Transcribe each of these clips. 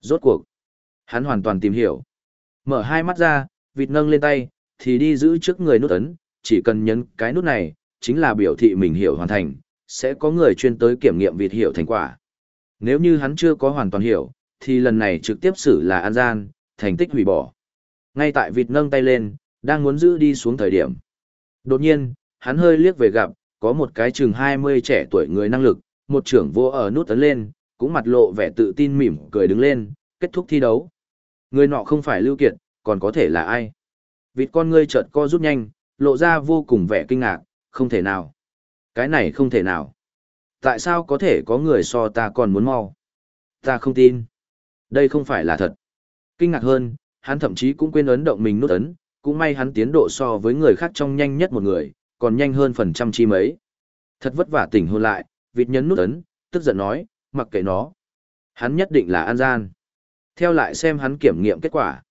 Rốt cuộc, hắn hoàn toàn tìm hiểu. Mở hai mắt ra, vịt nâng lên tay, thì đi giữ trước người nút ấn, chỉ cần nhấn cái nút này, chính là biểu thị mình hiểu hoàn thành, sẽ có người chuyên tới kiểm nghiệm vịt hiểu thành quả. Nếu như hắn chưa có hoàn toàn hiểu, thì lần này trực tiếp xử là an gian, thành tích hủy bỏ. Ngay tại vịt nâng tay lên, đang muốn giữ đi xuống thời điểm. Đột nhiên, hắn hơi liếc về gặp, có một cái chừng 20 trẻ tuổi người năng lực, một trưởng vô ở nút ấn lên, cũng mặt lộ vẻ tự tin mỉm cười đứng lên, kết thúc thi đấu. Người nọ không phải Lưu Kiệt, còn có thể là ai? Vịt con ngươi chợt co rút nhanh, lộ ra vô cùng vẻ kinh ngạc, không thể nào. Cái này không thể nào. Tại sao có thể có người so ta còn muốn mau? Ta không tin. Đây không phải là thật. Kinh ngạc hơn, hắn thậm chí cũng quên ấn động mình nút ấn, cũng may hắn tiến độ so với người khác trong nhanh nhất một người, còn nhanh hơn phần trăm chi mấy. Thật vất vả tỉnh hôn lại, vịt nhấn nút ấn, tức giận nói, mặc kệ nó. Hắn nhất định là an gian. Theo lại xem hắn kiểm nghiệm kết quả.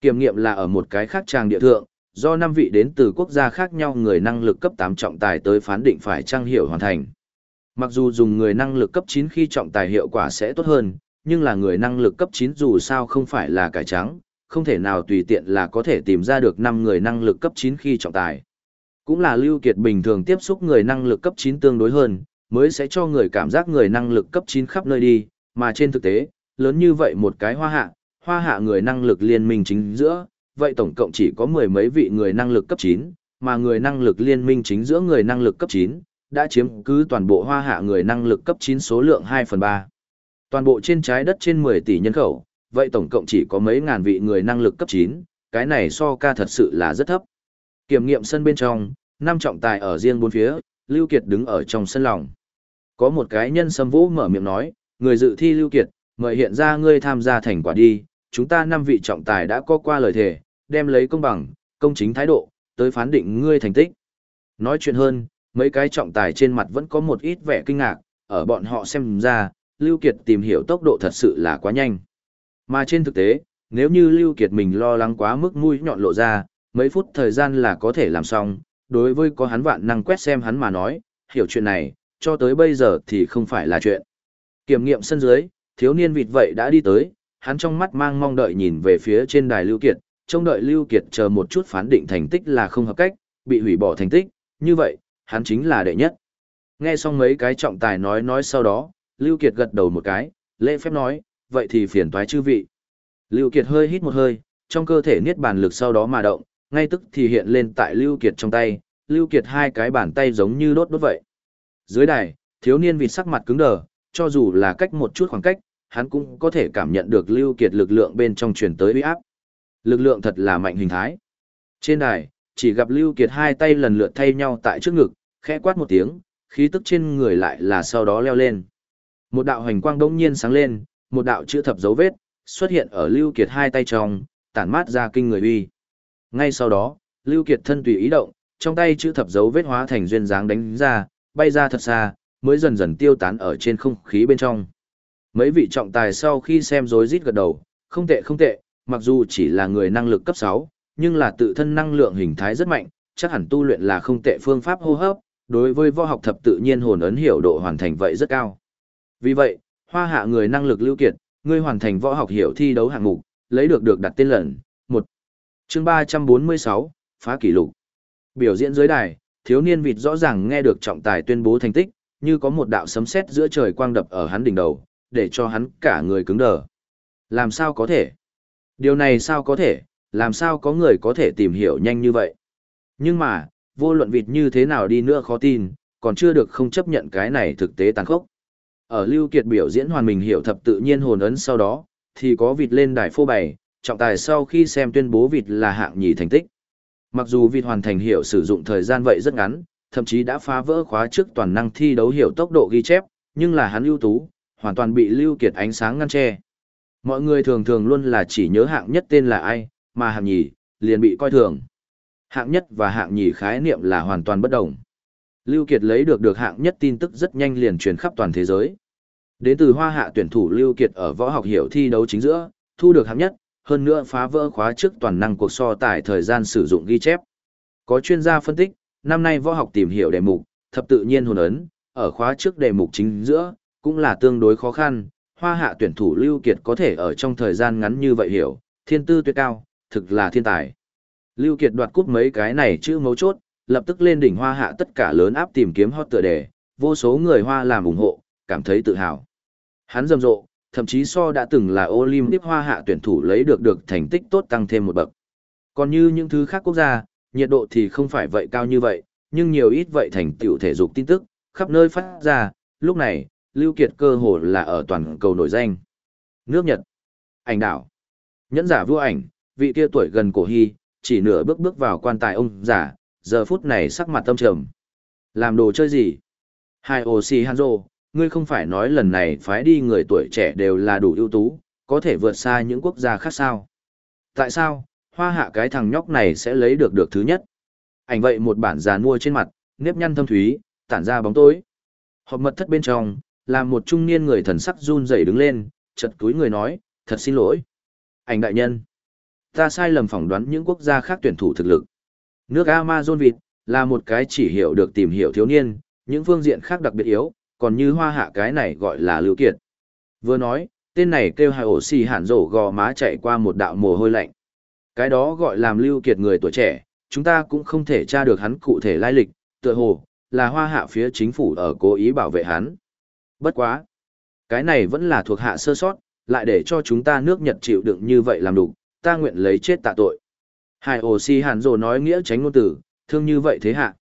Kiểm nghiệm là ở một cái khác trang địa thượng, do năm vị đến từ quốc gia khác nhau người năng lực cấp 8 trọng tài tới phán định phải trang hiệu hoàn thành. Mặc dù dùng người năng lực cấp 9 khi trọng tài hiệu quả sẽ tốt hơn, nhưng là người năng lực cấp 9 dù sao không phải là cải trắng, không thể nào tùy tiện là có thể tìm ra được 5 người năng lực cấp 9 khi trọng tài. Cũng là Lưu Kiệt bình thường tiếp xúc người năng lực cấp 9 tương đối hơn, mới sẽ cho người cảm giác người năng lực cấp 9 khắp nơi đi, mà trên thực tế, lớn như vậy một cái hoa hạ, hoa hạ người năng lực liên minh chính giữa, vậy tổng cộng chỉ có mười mấy vị người năng lực cấp 9, mà người năng lực liên minh chính giữa người năng lực cấp 9, đã chiếm cứ toàn bộ hoa hạ người năng lực cấp 9 số lượng 2 phần 3. Toàn bộ trên trái đất trên 10 tỷ nhân khẩu, vậy tổng cộng chỉ có mấy ngàn vị người năng lực cấp 9, cái này so ca thật sự là rất thấp. Kiểm nghiệm sân bên trong, năm trọng tài ở riêng bốn phía, Lưu Kiệt đứng ở trong sân lòng. Có một cái nhân sâm vũ mở miệng nói, người dự thi Lưu Kiệt, mời hiện ra ngươi tham gia thành quả đi, chúng ta năm vị trọng tài đã có qua lời thề, đem lấy công bằng, công chính thái độ, tới phán định ngươi thành tích. Nói chuyện hơn, mấy cái trọng tài trên mặt vẫn có một ít vẻ kinh ngạc, ở bọn họ xem ra, Lưu Kiệt tìm hiểu tốc độ thật sự là quá nhanh. Mà trên thực tế, nếu như Lưu Kiệt mình lo lắng quá mức mũi nhọn lộ ra, mấy phút thời gian là có thể làm xong, đối với có hắn vạn năng quét xem hắn mà nói, hiểu chuyện này, cho tới bây giờ thì không phải là chuyện. Kiểm nghiệm sân dưới, thiếu niên vịt vậy đã đi tới, hắn trong mắt mang mong đợi nhìn về phía trên đài Lưu Kiệt, trông đợi Lưu Kiệt chờ một chút phán định thành tích là không hợp cách, bị hủy bỏ thành tích, như vậy, hắn chính là đệ nhất. Nghe xong mấy cái trọng tài nói nói sau đó, Lưu Kiệt gật đầu một cái, lễ phép nói, vậy thì phiền toái chư vị. Lưu Kiệt hơi hít một hơi, trong cơ thể niết bàn lực sau đó mà động, ngay tức thì hiện lên tại Lưu Kiệt trong tay, Lưu Kiệt hai cái bàn tay giống như đốt đốt vậy. Dưới đài, thiếu niên vịt sắc mặt cứng đờ, cho dù là cách một chút khoảng cách, hắn cũng có thể cảm nhận được Lưu Kiệt lực lượng bên trong truyền tới uy áp. Lực lượng thật là mạnh hình thái. Trên đài, chỉ gặp Lưu Kiệt hai tay lần lượt thay nhau tại trước ngực, khẽ quát một tiếng, khí tức trên người lại là sau đó leo lên. Một đạo hành quang đống nhiên sáng lên, một đạo chữ thập dấu vết, xuất hiện ở Lưu Kiệt hai tay trong, tản mát ra kinh người uy. Ngay sau đó, Lưu Kiệt thân tùy ý động, trong tay chữ thập dấu vết hóa thành duyên dáng đánh ra, bay ra thật xa, mới dần dần tiêu tán ở trên không khí bên trong. Mấy vị trọng tài sau khi xem rối rít gật đầu, không tệ không tệ, mặc dù chỉ là người năng lực cấp 6, nhưng là tự thân năng lượng hình thái rất mạnh, chắc hẳn tu luyện là không tệ phương pháp hô hấp, đối với võ học thập tự nhiên hồn ấn hiểu độ hoàn thành vậy rất cao. Vì vậy, hoa hạ người năng lực lưu kiệt, ngươi hoàn thành võ học hiểu thi đấu hạng mục, lấy được được đặt tên lần, 1. chương 346, phá kỷ lục. Biểu diễn dưới đài, thiếu niên vịt rõ ràng nghe được trọng tài tuyên bố thành tích, như có một đạo sấm sét giữa trời quang đập ở hắn đỉnh đầu, để cho hắn cả người cứng đờ. Làm sao có thể? Điều này sao có thể, làm sao có người có thể tìm hiểu nhanh như vậy? Nhưng mà, vô luận vịt như thế nào đi nữa khó tin, còn chưa được không chấp nhận cái này thực tế tàn khốc. Ở Lưu Kiệt biểu diễn hoàn mình hiểu thập tự nhiên hồn ấn sau đó, thì có vịt lên đài phô bày, trọng tài sau khi xem tuyên bố vịt là hạng nhì thành tích. Mặc dù vịt hoàn thành hiệu sử dụng thời gian vậy rất ngắn, thậm chí đã phá vỡ khóa trước toàn năng thi đấu hiểu tốc độ ghi chép, nhưng là hắn ưu tú, hoàn toàn bị Lưu Kiệt ánh sáng ngăn che. Mọi người thường thường luôn là chỉ nhớ hạng nhất tên là ai, mà hạng nhì, liền bị coi thường. Hạng nhất và hạng nhì khái niệm là hoàn toàn bất đồng. Lưu Kiệt lấy được được hạng nhất tin tức rất nhanh liền truyền khắp toàn thế giới. Đến từ hoa hạ tuyển thủ Lưu Kiệt ở võ học hiểu thi đấu chính giữa, thu được hạng nhất, hơn nữa phá vỡ khóa trước toàn năng cuộc so tài thời gian sử dụng ghi chép. Có chuyên gia phân tích, năm nay võ học tìm hiểu đề mục, thập tự nhiên hồn ấn, ở khóa trước đề mục chính giữa, cũng là tương đối khó khăn, hoa hạ tuyển thủ Lưu Kiệt có thể ở trong thời gian ngắn như vậy hiểu, thiên tư tuyệt cao, thực là thiên tài. Lưu Kiệt đoạt cúp mấy cái này chữ mấu chốt, lập tức lên đỉnh hoa hạ tất cả lớn áp tìm kiếm hot tựa đề, vô số người hoa làm ủng hộ, cảm thấy tự hào. Hắn rầm rộ, thậm chí so đã từng là Olympic hoa hạ tuyển thủ lấy được được thành tích tốt tăng thêm một bậc. Còn như những thứ khác quốc gia, nhiệt độ thì không phải vậy cao như vậy, nhưng nhiều ít vậy thành tựu thể dục tin tức, khắp nơi phát ra, lúc này, Lưu Kiệt cơ hồ là ở toàn cầu nổi danh. Nước Nhật, ảnh đảo, nhẫn giả vua ảnh, vị kia tuổi gần cổ hy, chỉ nửa bước bước vào quan tài ông giả, giờ phút này sắc mặt tâm trầm. Làm đồ chơi gì? Hai Oshi Hanzo, ngươi không phải nói lần này phái đi người tuổi trẻ đều là đủ ưu tú, có thể vượt xa những quốc gia khác sao? Tại sao, hoa hạ cái thằng nhóc này sẽ lấy được được thứ nhất? Ảnh vậy một bản giàn mua trên mặt, nếp nhăn thâm thúy, tản ra bóng tối. Họp mật thất bên trong, là một trung niên người thần sắc run rẩy đứng lên, chật túi người nói, thật xin lỗi. Ảnh đại nhân, ta sai lầm phỏng đoán những quốc gia khác tuyển thủ thực lực. Nước Amazon vịt, là một cái chỉ hiểu được tìm hiểu thiếu niên, những phương diện khác đặc biệt yếu, còn như hoa hạ cái này gọi là lưu kiệt. Vừa nói, tên này kêu hai ổ xì hẳn rổ gò má chạy qua một đạo mồ hôi lạnh. Cái đó gọi làm lưu kiệt người tuổi trẻ, chúng ta cũng không thể tra được hắn cụ thể lai lịch, tựa hồ, là hoa hạ phía chính phủ ở cố ý bảo vệ hắn. Bất quá. Cái này vẫn là thuộc hạ sơ sót, lại để cho chúng ta nước Nhật chịu đựng như vậy làm đủ, ta nguyện lấy chết tạ tội. Hải ổ si hàn rồ nói nghĩa tránh ngôn tử, thương như vậy thế hạ.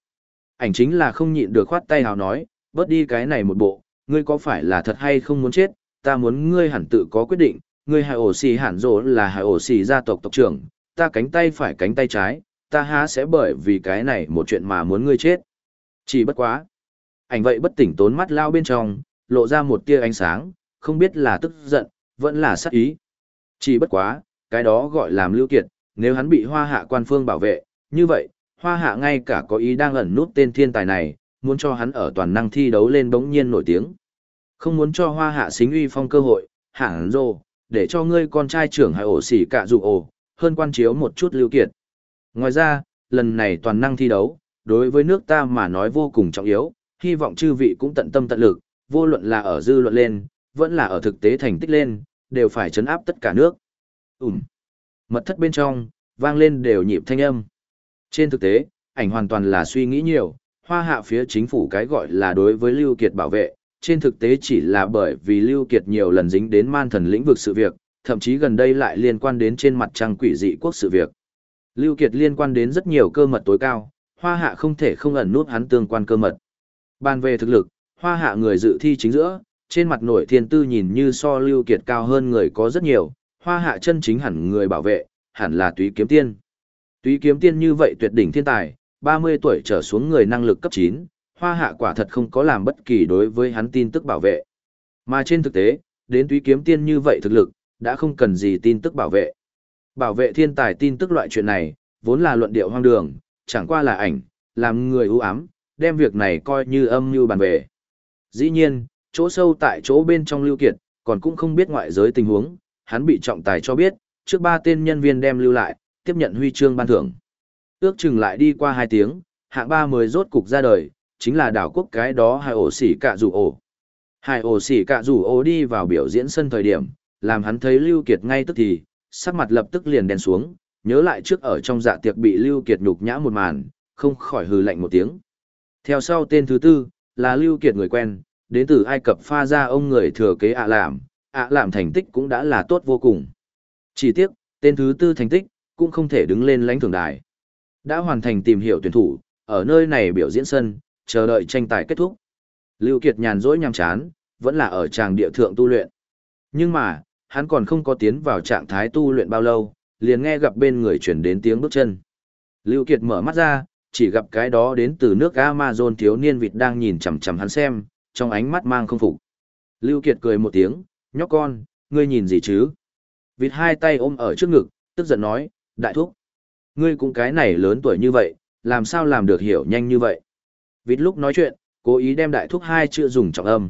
Ảnh chính là không nhịn được khoát tay hào nói, bớt đi cái này một bộ, ngươi có phải là thật hay không muốn chết, ta muốn ngươi hẳn tự có quyết định, ngươi hài ổ xì hẳn rỗ là hài ổ xì gia tộc tộc trưởng, ta cánh tay phải cánh tay trái, ta há sẽ bởi vì cái này một chuyện mà muốn ngươi chết. Chỉ bất quá. Ảnh vậy bất tỉnh tốn mắt lao bên trong, lộ ra một tia ánh sáng, không biết là tức giận, vẫn là sát ý. Chỉ bất quá, cái đó gọi làm lưu kiệt, nếu hắn bị hoa hạ quan phương bảo vệ, như vậy, hoa hạ ngay cả có ý đang ẩn nút tên thiên tài này, muốn cho hắn ở toàn năng thi đấu lên bỗng nhiên nổi tiếng. Không muốn cho hoa hạ xính uy phong cơ hội, hẳn rồ, để cho ngươi con trai trưởng hải ổ xỉ cả dụ ổ, hơn quan chiếu một chút lưu kiệt. Ngoài ra, lần này toàn năng thi đấu, đối với nước ta mà nói vô cùng trọng yếu, hy vọng chư vị cũng tận tâm tận lực, vô luận là ở dư luận lên, vẫn là ở thực tế thành tích lên, đều phải chấn áp tất cả nước. Ừm. Mật thất bên trong, vang lên đều nhịp thanh âm. Trên thực tế, ảnh hoàn toàn là suy nghĩ nhiều, hoa hạ phía chính phủ cái gọi là đối với Lưu Kiệt bảo vệ, trên thực tế chỉ là bởi vì Lưu Kiệt nhiều lần dính đến man thần lĩnh vực sự việc, thậm chí gần đây lại liên quan đến trên mặt trăng quỷ dị quốc sự việc. Lưu Kiệt liên quan đến rất nhiều cơ mật tối cao, hoa hạ không thể không ẩn nút hắn tương quan cơ mật. Bàn về thực lực, hoa hạ người dự thi chính giữa, trên mặt nổi thiên tư nhìn như so lưu kiệt cao hơn người có rất nhiều, hoa hạ chân chính hẳn người bảo vệ, hẳn là túy kiếm tiên. Túy kiếm tiên như vậy tuyệt đỉnh thiên tài, 30 tuổi trở xuống người năng lực cấp 9, hoa hạ quả thật không có làm bất kỳ đối với hắn tin tức bảo vệ. Mà trên thực tế, đến túy kiếm tiên như vậy thực lực, đã không cần gì tin tức bảo vệ. Bảo vệ thiên tài tin tức loại chuyện này, vốn là luận điệu hoang đường, chẳng qua là ảnh, làm người ưu ám, đem việc này coi như âm mưu bàn về. Dĩ nhiên, chỗ sâu tại chỗ bên trong lưu kiệt, còn cũng không biết ngoại giới tình huống, hắn bị trọng tài cho biết, trước ba tên nhân viên đem lưu lại, tiếp nhận huy chương ban thưởng. Ước chừng lại đi qua hai tiếng, hạng ba mới rốt cục ra đời, chính là đảo quốc cái đó hai ổ xỉ cạ rủ ổ. Hai ổ xỉ cạ rủ ổ đi vào biểu diễn sân thời điểm, làm hắn thấy Lưu Kiệt ngay tức thì, sắc mặt lập tức liền đen xuống, nhớ lại trước ở trong dạ tiệc bị Lưu Kiệt nhục nhã một màn, không khỏi hừ lạnh một tiếng. Theo sau tên thứ tư, là Lưu Kiệt người quen, đến từ Ai Cập pha ra ông người thừa kế ạ làm, ạ làm thành tích cũng đã là tốt vô cùng. Chỉ tiếc, tên thứ tư thành tích, cũng không thể đứng lên lãnh thưởng đài. Đã hoàn thành tìm hiểu tuyển thủ, ở nơi này biểu diễn sân, chờ đợi tranh tài kết thúc. Lưu Kiệt nhàn rỗi nhằm chán, vẫn là ở tràng địa thượng tu luyện. Nhưng mà, hắn còn không có tiến vào trạng thái tu luyện bao lâu, liền nghe gặp bên người chuyển đến tiếng bước chân. Lưu Kiệt mở mắt ra, chỉ gặp cái đó đến từ nước Amazon thiếu niên vịt đang nhìn chằm chằm hắn xem, trong ánh mắt mang không phục. Lưu Kiệt cười một tiếng, nhóc con, ngươi nhìn gì chứ? Vịt hai tay ôm ở trước ngực, tức giận nói, đại thúc. Ngươi cũng cái này lớn tuổi như vậy, làm sao làm được hiểu nhanh như vậy? Vịt lúc nói chuyện, cố ý đem đại thúc hai chữ dùng trọng âm.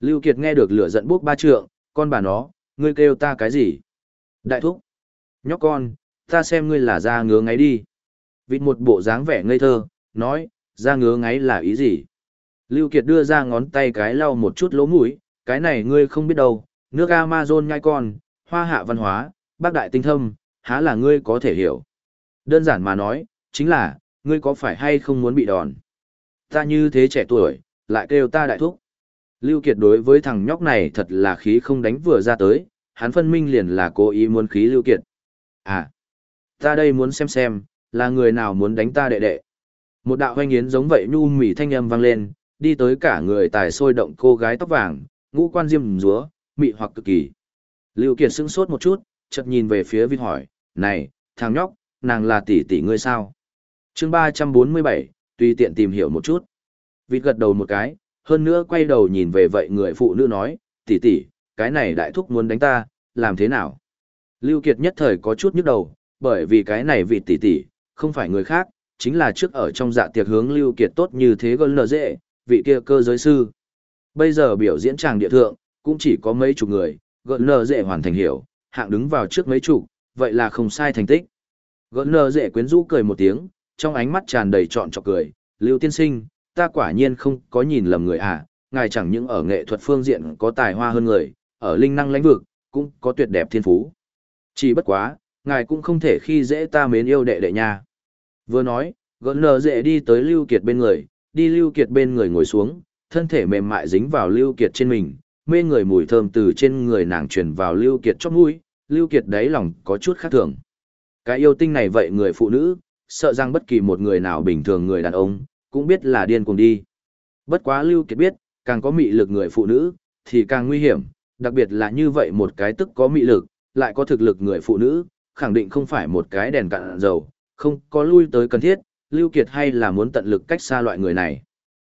Lưu Kiệt nghe được lửa giận bốc ba trượng, con bà nó, ngươi kêu ta cái gì? Đại thúc. Nhóc con, ta xem ngươi là ra ngứa ngáy đi. Vịt một bộ dáng vẻ ngây thơ, nói, ra ngứa ngáy là ý gì? Lưu Kiệt đưa ra ngón tay cái lau một chút lỗ mũi, cái này ngươi không biết đâu, nước Amazon nhai con, hoa hạ văn hóa, bác đại tinh thâm, há là ngươi có thể hiểu. Đơn giản mà nói, chính là, ngươi có phải hay không muốn bị đòn. Ta như thế trẻ tuổi, lại kêu ta đại thúc. Lưu Kiệt đối với thằng nhóc này thật là khí không đánh vừa ra tới, hắn phân minh liền là cố ý muốn khí Lưu Kiệt. À, ta đây muốn xem xem, là người nào muốn đánh ta đệ đệ. Một đạo hoanh yến giống vậy nhu mỉ thanh âm vang lên, đi tới cả người tài sôi động cô gái tóc vàng, ngũ quan diêm rúa, mị hoặc cực kỳ. Lưu Kiệt sững sốt một chút, chợt nhìn về phía Vinh hỏi, này, thằng nhóc, nàng là tỷ tỷ ngươi sao? Chương 347, tùy tiện tìm hiểu một chút. Vịt gật đầu một cái, hơn nữa quay đầu nhìn về vậy người phụ nữ nói, tỷ tỷ, cái này đại thúc muốn đánh ta, làm thế nào? Lưu Kiệt nhất thời có chút nhức đầu, bởi vì cái này vị tỷ tỷ, không phải người khác, chính là trước ở trong dạ tiệc hướng Lưu Kiệt tốt như thế gần lờ dễ, vị kia cơ giới sư. Bây giờ biểu diễn tràng địa thượng, cũng chỉ có mấy chục người, gần lờ dễ hoàn thành hiểu, hạng đứng vào trước mấy chục, vậy là không sai thành tích. Gợn lờ dễ quyến rũ cười một tiếng, trong ánh mắt tràn đầy trọn trọc cười, Lưu tiên sinh, ta quả nhiên không có nhìn lầm người à, ngài chẳng những ở nghệ thuật phương diện có tài hoa hơn người, ở linh năng lãnh vực, cũng có tuyệt đẹp thiên phú. Chỉ bất quá, ngài cũng không thể khi dễ ta mến yêu đệ đệ nha. Vừa nói, gợn lờ dễ đi tới Lưu Kiệt bên người, đi Lưu Kiệt bên người ngồi xuống, thân thể mềm mại dính vào Lưu Kiệt trên mình, mê người mùi thơm từ trên người nàng truyền vào Lưu Kiệt chóp mũi, Lưu Kiệt đáy lòng có chút khác thường. Cái yêu tinh này vậy người phụ nữ, sợ rằng bất kỳ một người nào bình thường người đàn ông, cũng biết là điên cuồng đi. Bất quá Lưu Kiệt biết, càng có mị lực người phụ nữ, thì càng nguy hiểm, đặc biệt là như vậy một cái tức có mị lực, lại có thực lực người phụ nữ, khẳng định không phải một cái đèn cạn dầu, không có lui tới cần thiết, Lưu Kiệt hay là muốn tận lực cách xa loại người này.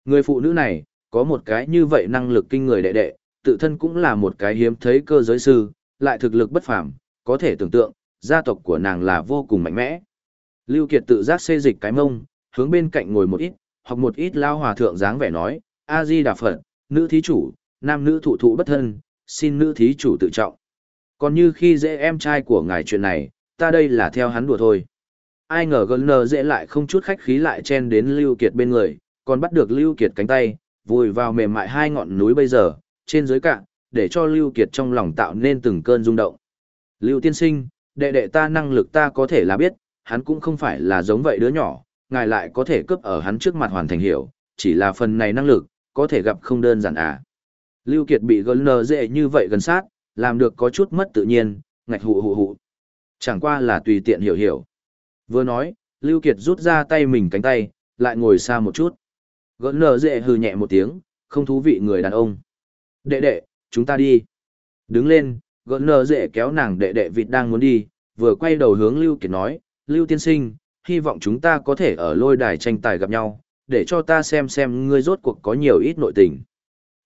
Người phụ nữ này, có một cái như vậy năng lực kinh người đệ đệ, tự thân cũng là một cái hiếm thấy cơ giới sư, lại thực lực bất phàm, có thể tưởng tượng, gia tộc của nàng là vô cùng mạnh mẽ. Lưu Kiệt tự giác xê dịch cái mông, hướng bên cạnh ngồi một ít, hoặc một ít lao hòa thượng dáng vẻ nói, A-di Đà Phật, nữ thí chủ, nam nữ thụ thụ bất thân, xin nữ thí chủ tự trọng. Còn như khi dễ em trai của ngài chuyện này, ta đây là theo hắn đùa thôi. Ai ngờ gần nờ dễ lại không chút khách khí lại chen đến Lưu Kiệt bên người, còn bắt được Lưu Kiệt cánh tay, vùi vào mềm mại hai ngọn núi bây giờ, trên dưới cạn, để cho Lưu Kiệt trong lòng tạo nên từng cơn rung động. Lưu tiên sinh, đệ đệ ta năng lực ta có thể là biết, hắn cũng không phải là giống vậy đứa nhỏ, ngài lại có thể cướp ở hắn trước mặt hoàn thành hiểu, chỉ là phần này năng lực, có thể gặp không đơn giản à. Lưu Kiệt bị gần nờ dễ như vậy gần sát, làm được có chút mất tự nhiên, ngạch hụ hụ hụ. Chẳng qua là tùy tiện hiểu hiểu. Vừa nói, Lưu Kiệt rút ra tay mình cánh tay, lại ngồi xa một chút. Gỡn nở dệ hừ nhẹ một tiếng, không thú vị người đàn ông. Đệ đệ, chúng ta đi. Đứng lên, Gợn nở dễ kéo nàng đệ đệ vịt đang muốn đi, vừa quay đầu hướng Lưu Kiệt nói, Lưu tiên sinh, hy vọng chúng ta có thể ở lôi đài tranh tài gặp nhau, để cho ta xem xem ngươi rốt cuộc có nhiều ít nội tình.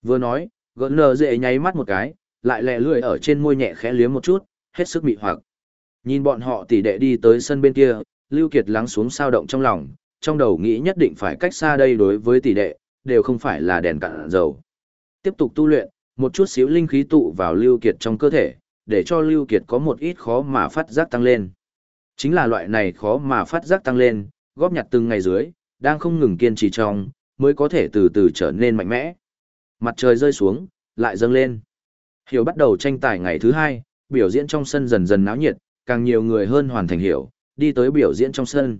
Vừa nói, gợn nở dễ nháy mắt một cái, lại lẹ lưỡi ở trên môi nhẹ khẽ liếm một chút, hết sức mị hoặc. Nhìn bọn họ tỉ đệ đi tới sân bên kia, Lưu Kiệt lắng xuống sao động trong lòng, trong đầu nghĩ nhất định phải cách xa đây đối với tỷ đệ, đều không phải là đèn cạn dầu. Tiếp tục tu luyện, một chút xíu linh khí tụ vào Lưu Kiệt trong cơ thể, để cho Lưu Kiệt có một ít khó mà phát giác tăng lên. Chính là loại này khó mà phát giác tăng lên, góp nhặt từng ngày dưới, đang không ngừng kiên trì trong, mới có thể từ từ trở nên mạnh mẽ. Mặt trời rơi xuống, lại dâng lên. Hiểu bắt đầu tranh tài ngày thứ hai, biểu diễn trong sân dần dần náo nhiệt, càng nhiều người hơn hoàn thành hiểu, đi tới biểu diễn trong sân.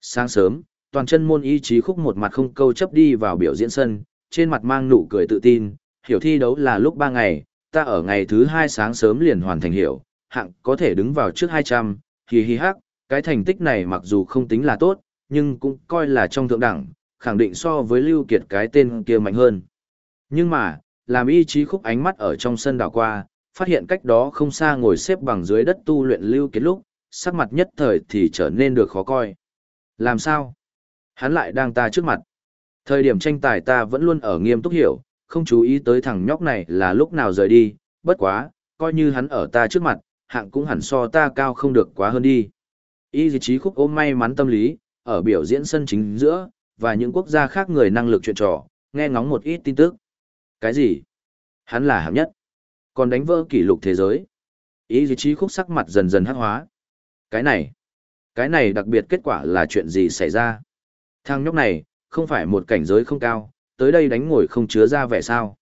Sáng sớm, toàn chân môn ý chí khúc một mặt không câu chấp đi vào biểu diễn sân, trên mặt mang nụ cười tự tin, hiểu thi đấu là lúc 3 ngày, ta ở ngày thứ 2 sáng sớm liền hoàn thành hiểu, hạng có thể đứng vào trước 200, hì hì hắc, cái thành tích này mặc dù không tính là tốt, nhưng cũng coi là trong thượng đẳng, khẳng định so với Lưu Kiệt cái tên kia mạnh hơn. Nhưng mà, làm ý chí khúc ánh mắt ở trong sân đảo qua, phát hiện cách đó không xa ngồi xếp bằng dưới đất tu luyện Lưu Kiệt lúc, sắc mặt nhất thời thì trở nên được khó coi. Làm sao? Hắn lại đang ta trước mặt. Thời điểm tranh tài ta vẫn luôn ở nghiêm túc hiểu, không chú ý tới thằng nhóc này là lúc nào rời đi, bất quá, coi như hắn ở ta trước mặt, hạng cũng hẳn so ta cao không được quá hơn đi. Y dị trí khúc ôm may mắn tâm lý, ở biểu diễn sân chính giữa, và những quốc gia khác người năng lực chuyện trò, nghe ngóng một ít tin tức. Cái gì? Hắn là hạng nhất. Còn đánh vỡ kỷ lục thế giới. Y dị trí khúc sắc mặt dần dần hắc hóa. Cái này, cái này đặc biệt kết quả là chuyện gì xảy ra? Thằng nhóc này, không phải một cảnh giới không cao, tới đây đánh ngồi không chứa ra vẻ sao?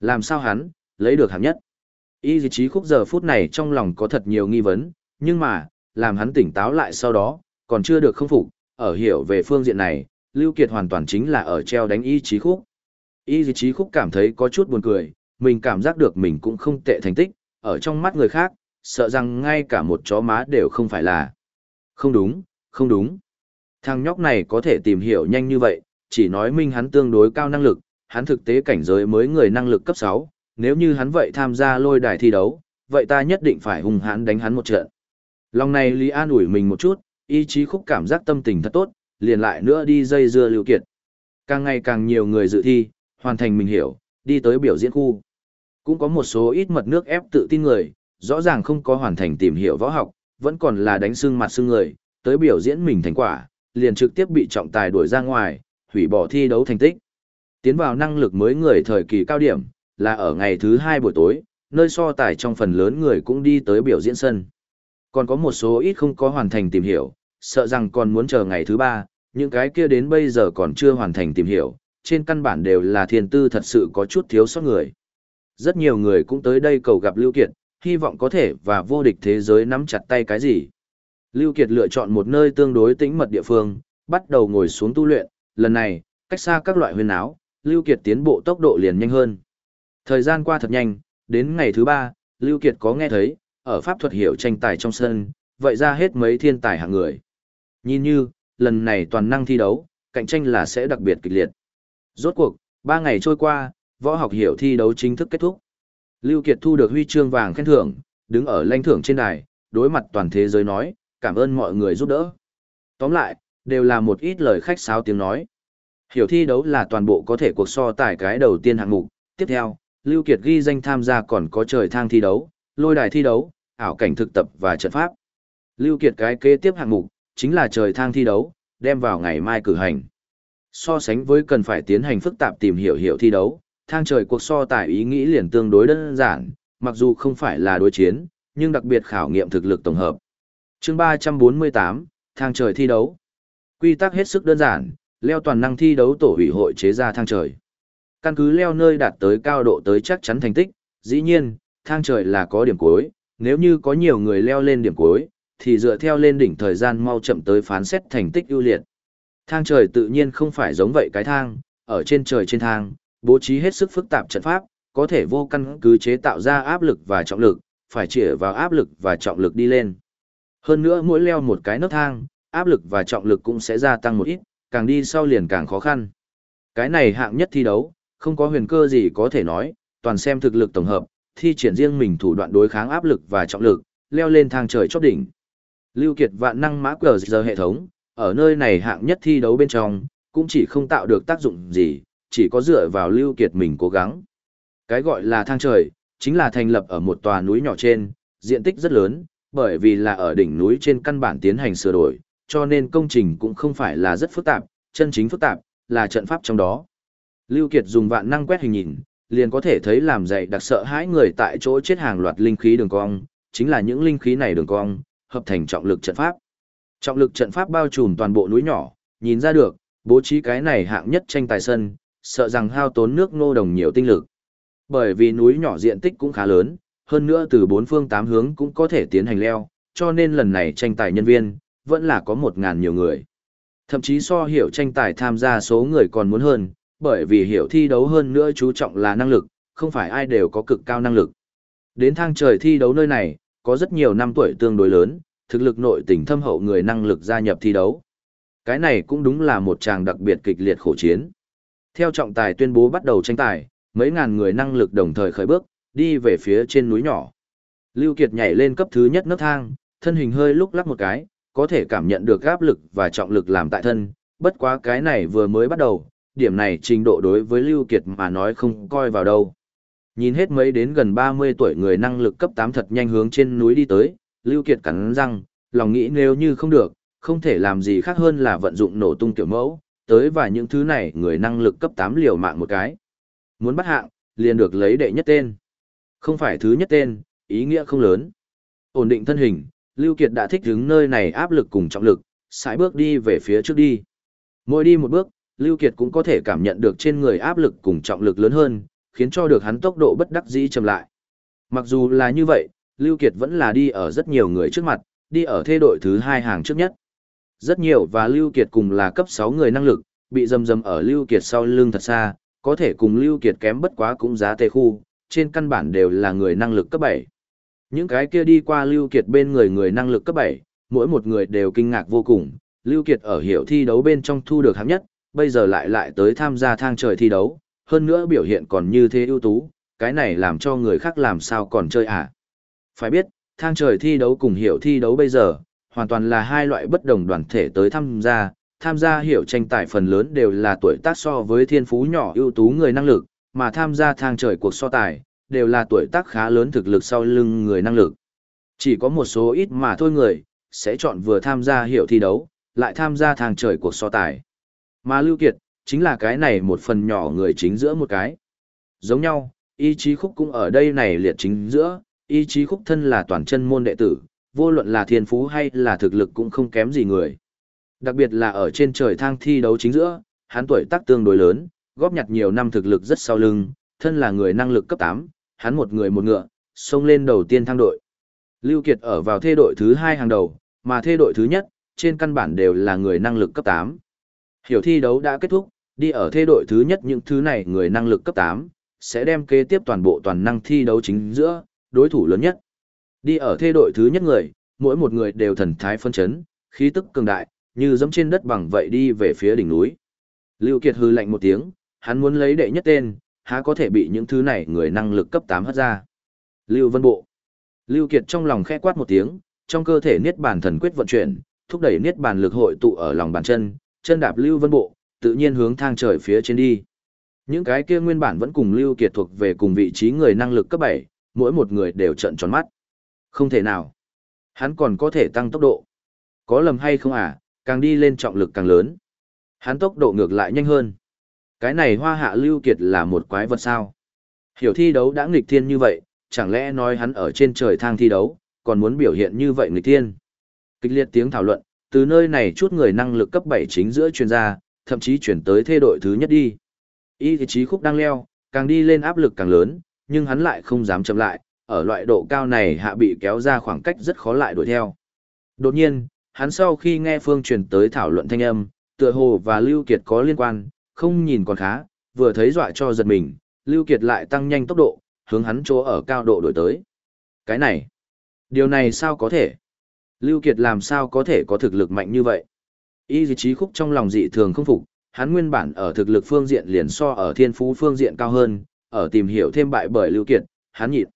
Làm sao hắn, lấy được hạng nhất? Y trí khúc giờ phút này trong lòng có thật nhiều nghi vấn, nhưng mà, làm hắn tỉnh táo lại sau đó, còn chưa được không phục, ở hiểu về phương diện này, Lưu Kiệt hoàn toàn chính là ở treo đánh y trí khúc. Y trí khúc cảm thấy có chút buồn cười, mình cảm giác được mình cũng không tệ thành tích, ở trong mắt người khác, sợ rằng ngay cả một chó má đều không phải là. Không đúng, không đúng. Thằng nhóc này có thể tìm hiểu nhanh như vậy, chỉ nói minh hắn tương đối cao năng lực, hắn thực tế cảnh giới mới người năng lực cấp 6, nếu như hắn vậy tham gia lôi đài thi đấu, vậy ta nhất định phải hung hãn đánh hắn một trận. Lòng này Lý An ủi mình một chút, ý chí khúc cảm giác tâm tình thật tốt, liền lại nữa đi dây dưa lưu kiệt. Càng ngày càng nhiều người dự thi, hoàn thành mình hiểu, đi tới biểu diễn khu. Cũng có một số ít mật nước ép tự tin người, rõ ràng không có hoàn thành tìm hiểu võ học, vẫn còn là đánh xương mặt xương người, tới biểu diễn mình thành quả, liền trực tiếp bị trọng tài đuổi ra ngoài, hủy bỏ thi đấu thành tích. Tiến vào năng lực mới người thời kỳ cao điểm, là ở ngày thứ hai buổi tối, nơi so tài trong phần lớn người cũng đi tới biểu diễn sân. Còn có một số ít không có hoàn thành tìm hiểu, sợ rằng còn muốn chờ ngày thứ ba, những cái kia đến bây giờ còn chưa hoàn thành tìm hiểu, trên căn bản đều là thiên tư thật sự có chút thiếu sót người. Rất nhiều người cũng tới đây cầu gặp Lưu Kiệt, hy vọng có thể và vô địch thế giới nắm chặt tay cái gì. Lưu Kiệt lựa chọn một nơi tương đối tĩnh mật địa phương, bắt đầu ngồi xuống tu luyện, lần này, cách xa các loại huyền áo, Lưu Kiệt tiến bộ tốc độ liền nhanh hơn. Thời gian qua thật nhanh, đến ngày thứ ba, Lưu Kiệt có nghe thấy, ở pháp thuật hiểu tranh tài trong sân, vậy ra hết mấy thiên tài hạng người. Nhìn như, lần này toàn năng thi đấu, cạnh tranh là sẽ đặc biệt kịch liệt. Rốt cuộc, ba ngày trôi qua, võ học hiểu thi đấu chính thức kết thúc. Lưu Kiệt thu được huy chương vàng khen thưởng, đứng ở lãnh thưởng trên đài, đối mặt toàn thế giới nói, cảm ơn mọi người giúp đỡ. Tóm lại, đều là một ít lời khách sáo tiếng nói. Hiểu thi đấu là toàn bộ có thể cuộc so tài cái đầu tiên hạng mục, tiếp theo, Lưu Kiệt ghi danh tham gia còn có trời thang thi đấu, lôi đài thi đấu, ảo cảnh thực tập và trận pháp. Lưu Kiệt cái kế tiếp hạng mục, chính là trời thang thi đấu, đem vào ngày mai cử hành. So sánh với cần phải tiến hành phức tạp tìm hiểu hiểu thi đấu, thang trời cuộc so tài ý nghĩ liền tương đối đơn giản, mặc dù không phải là đối chiến, nhưng đặc biệt khảo nghiệm thực lực tổng hợp. Chương 348, thang trời thi đấu. Quy tắc hết sức đơn giản, leo toàn năng thi đấu tổ ủy hội chế ra thang trời. Căn cứ leo nơi đạt tới cao độ tới chắc chắn thành tích, dĩ nhiên, thang trời là có điểm cuối, nếu như có nhiều người leo lên điểm cuối, thì dựa theo lên đỉnh thời gian mau chậm tới phán xét thành tích ưu liệt. Thang trời tự nhiên không phải giống vậy cái thang, ở trên trời trên thang, bố trí hết sức phức tạp trận pháp, có thể vô căn cứ chế tạo ra áp lực và trọng lực, phải chĩa vào áp lực và trọng lực đi lên. Hơn nữa mỗi leo một cái nấc thang, áp lực và trọng lực cũng sẽ gia tăng một ít, càng đi sau liền càng khó khăn. Cái này hạng nhất thi đấu, không có huyền cơ gì có thể nói, toàn xem thực lực tổng hợp, thi triển riêng mình thủ đoạn đối kháng áp lực và trọng lực, leo lên thang trời chót đỉnh. Lưu Kiệt vạn năng mã cờ giờ hệ thống, ở nơi này hạng nhất thi đấu bên trong, cũng chỉ không tạo được tác dụng gì, chỉ có dựa vào Lưu Kiệt mình cố gắng. Cái gọi là thang trời, chính là thành lập ở một tòa núi nhỏ trên, diện tích rất lớn, bởi vì là ở đỉnh núi trên căn bản tiến hành sửa đổi, cho nên công trình cũng không phải là rất phức tạp, chân chính phức tạp, là trận pháp trong đó. Lưu Kiệt dùng vạn năng quét hình nhìn, liền có thể thấy làm dậy đặc sợ hãi người tại chỗ chết hàng loạt linh khí đường cong, chính là những linh khí này đường cong, hợp thành trọng lực trận pháp. Trọng lực trận pháp bao trùm toàn bộ núi nhỏ, nhìn ra được, bố trí cái này hạng nhất tranh tài sân, sợ rằng hao tốn nước nô đồng nhiều tinh lực. Bởi vì núi nhỏ diện tích cũng khá lớn, hơn nữa từ bốn phương tám hướng cũng có thể tiến hành leo, cho nên lần này tranh tài nhân viên, vẫn là có một ngàn nhiều người. Thậm chí so hiểu tranh tài tham gia số người còn muốn hơn, bởi vì hiểu thi đấu hơn nữa chú trọng là năng lực, không phải ai đều có cực cao năng lực. Đến thang trời thi đấu nơi này, có rất nhiều năm tuổi tương đối lớn, thực lực nội tình thâm hậu người năng lực gia nhập thi đấu. Cái này cũng đúng là một tràng đặc biệt kịch liệt khổ chiến. Theo trọng tài tuyên bố bắt đầu tranh tài, mấy ngàn người năng lực đồng thời khởi bước, đi về phía trên núi nhỏ. Lưu Kiệt nhảy lên cấp thứ nhất nấc thang, thân hình hơi lúc lắc một cái, có thể cảm nhận được áp lực và trọng lực làm tại thân, bất quá cái này vừa mới bắt đầu, điểm này trình độ đối với Lưu Kiệt mà nói không coi vào đâu. Nhìn hết mấy đến gần 30 tuổi người năng lực cấp 8 thật nhanh hướng trên núi đi tới, Lưu Kiệt cắn răng, lòng nghĩ nếu như không được, không thể làm gì khác hơn là vận dụng nổ tung tiểu mẫu, tới và những thứ này người năng lực cấp 8 liều mạng một cái. Muốn bắt hạng, liền được lấy đệ nhất tên. Không phải thứ nhất tên, ý nghĩa không lớn. Ổn định thân hình, Lưu Kiệt đã thích ứng nơi này áp lực cùng trọng lực, sải bước đi về phía trước đi. Mỗi đi một bước, Lưu Kiệt cũng có thể cảm nhận được trên người áp lực cùng trọng lực lớn hơn, khiến cho được hắn tốc độ bất đắc dĩ chậm lại. Mặc dù là như vậy, Lưu Kiệt vẫn là đi ở rất nhiều người trước mặt, đi ở thê đội thứ hai hàng trước nhất. Rất nhiều và Lưu Kiệt cùng là cấp 6 người năng lực, bị dầm dầm ở Lưu Kiệt sau lưng thật xa, có thể cùng Lưu Kiệt kém bất quá cũng giá tê khu, trên căn bản đều là người năng lực cấp 7. Những cái kia đi qua Lưu Kiệt bên người người năng lực cấp 7, mỗi một người đều kinh ngạc vô cùng, Lưu Kiệt ở hiểu thi đấu bên trong thu được hạng nhất, bây giờ lại lại tới tham gia thang trời thi đấu, hơn nữa biểu hiện còn như thế ưu tú, cái này làm cho người khác làm sao còn chơi à. Phải biết, thang trời thi đấu cùng hiểu thi đấu bây giờ, hoàn toàn là hai loại bất đồng đoàn thể tới tham gia, tham gia hiểu tranh tài phần lớn đều là tuổi tác so với thiên phú nhỏ ưu tú người năng lực, mà tham gia thang trời cuộc so tài, đều là tuổi tác khá lớn thực lực sau lưng người năng lực. Chỉ có một số ít mà thôi người, sẽ chọn vừa tham gia hiểu thi đấu, lại tham gia thang trời cuộc so tài. Mà Lưu Kiệt, chính là cái này một phần nhỏ người chính giữa một cái. Giống nhau, ý chí khúc cũng ở đây này liệt chính giữa, ý chí khúc thân là toàn chân môn đệ tử, vô luận là thiên phú hay là thực lực cũng không kém gì người. Đặc biệt là ở trên trời thang thi đấu chính giữa, hắn tuổi tác tương đối lớn, góp nhặt nhiều năm thực lực rất sau lưng, thân là người năng lực cấp 8, hắn một người một ngựa, xông lên đầu tiên thang đội. Lưu Kiệt ở vào thê đội thứ hai hàng đầu, mà thê đội thứ nhất, trên căn bản đều là người năng lực cấp 8. Hiểu thi đấu đã kết thúc, đi ở thê đội thứ nhất những thứ này người năng lực cấp 8, sẽ đem kế tiếp toàn bộ toàn năng thi đấu chính giữa, đối thủ lớn nhất. Đi ở thê đội thứ nhất người, mỗi một người đều thần thái phân chấn, khí tức cường đại, như dẫm trên đất bằng vậy đi về phía đỉnh núi. Lưu Kiệt hừ lạnh một tiếng, hắn muốn lấy đệ nhất tên, há có thể bị những thứ này người năng lực cấp 8 hất ra. Lưu Vân Bộ. Lưu Kiệt trong lòng khẽ quát một tiếng, trong cơ thể niết bàn thần quyết vận chuyển, thúc đẩy niết bàn lực hội tụ ở lòng bàn chân, chân đạp Lưu Vân Bộ, tự nhiên hướng thang trời phía trên đi. Những cái kia nguyên bản vẫn cùng Lưu Kiệt thuộc về cùng vị trí người năng lực cấp 7, mỗi một người đều trợn tròn mắt. Không thể nào. Hắn còn có thể tăng tốc độ. Có lầm hay không à, càng đi lên trọng lực càng lớn. Hắn tốc độ ngược lại nhanh hơn. Cái này hoa hạ Lưu Kiệt là một quái vật sao. Hiểu thi đấu đã nghịch thiên như vậy, chẳng lẽ nói hắn ở trên trời thang thi đấu, còn muốn biểu hiện như vậy nghịch thiên. Kịch liệt tiếng thảo luận, từ nơi này chút người năng lực cấp 7 chính giữa chuyên gia, thậm chí chuyển tới thê đội thứ nhất đi. Y thì trí khúc đang leo, càng đi lên áp lực càng lớn, nhưng hắn lại không dám chậm lại, ở loại độ cao này hạ bị kéo ra khoảng cách rất khó lại đuổi theo. Đột nhiên, hắn sau khi nghe Phương truyền tới thảo luận thanh âm, tựa hồ và Lưu Kiệt có liên quan, không nhìn còn khá, vừa thấy dọa cho giật mình, Lưu Kiệt lại tăng nhanh tốc độ, hướng hắn chỗ ở cao độ đổi tới. Cái này, điều này sao có thể? Lưu Kiệt làm sao có thể có thực lực mạnh như vậy? Y trí khúc trong lòng dị thường không phục, hắn nguyên bản ở thực lực phương diện liền so ở thiên phú phương diện cao hơn, ở tìm hiểu thêm bại bởi Lưu Kiệt, hắn nhịn.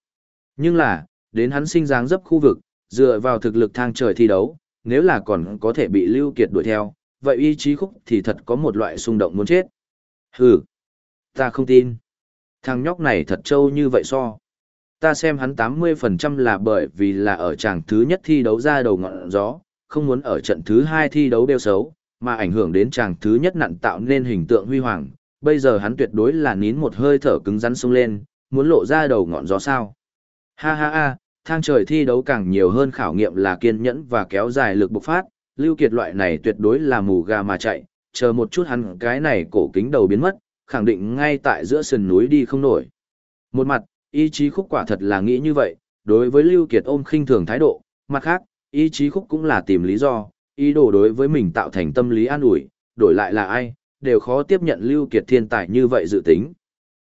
Nhưng là, đến hắn sinh dáng dấp khu vực, dựa vào thực lực thang trời thi đấu, nếu là còn có thể bị Lưu Kiệt đuổi theo, vậy ý chí khúc thì thật có một loại xung động muốn chết. Hừ, ta không tin. Thằng nhóc này thật trâu như vậy so. Ta xem hắn 80% là bởi vì là ở tràng thứ nhất thi đấu ra đầu ngọn gió, không muốn ở trận thứ hai thi đấu đeo xấu, mà ảnh hưởng đến tràng thứ nhất nặn tạo nên hình tượng huy hoàng. Bây giờ hắn tuyệt đối là nín một hơi thở cứng rắn sung lên, muốn lộ ra đầu ngọn gió sao. Ha ha ha, thang trời thi đấu càng nhiều hơn khảo nghiệm là kiên nhẫn và kéo dài lực bộc phát, Lưu Kiệt loại này tuyệt đối là mù gà mà chạy, chờ một chút hắn cái này cổ kính đầu biến mất, khẳng định ngay tại giữa sườn núi đi không nổi. Một mặt, ý chí khúc quả thật là nghĩ như vậy, đối với Lưu Kiệt ôm khinh thường thái độ, mặt khác, ý chí khúc cũng là tìm lý do, ý đồ đối với mình tạo thành tâm lý an ủi, đổi lại là ai, đều khó tiếp nhận Lưu Kiệt thiên tài như vậy dự tính.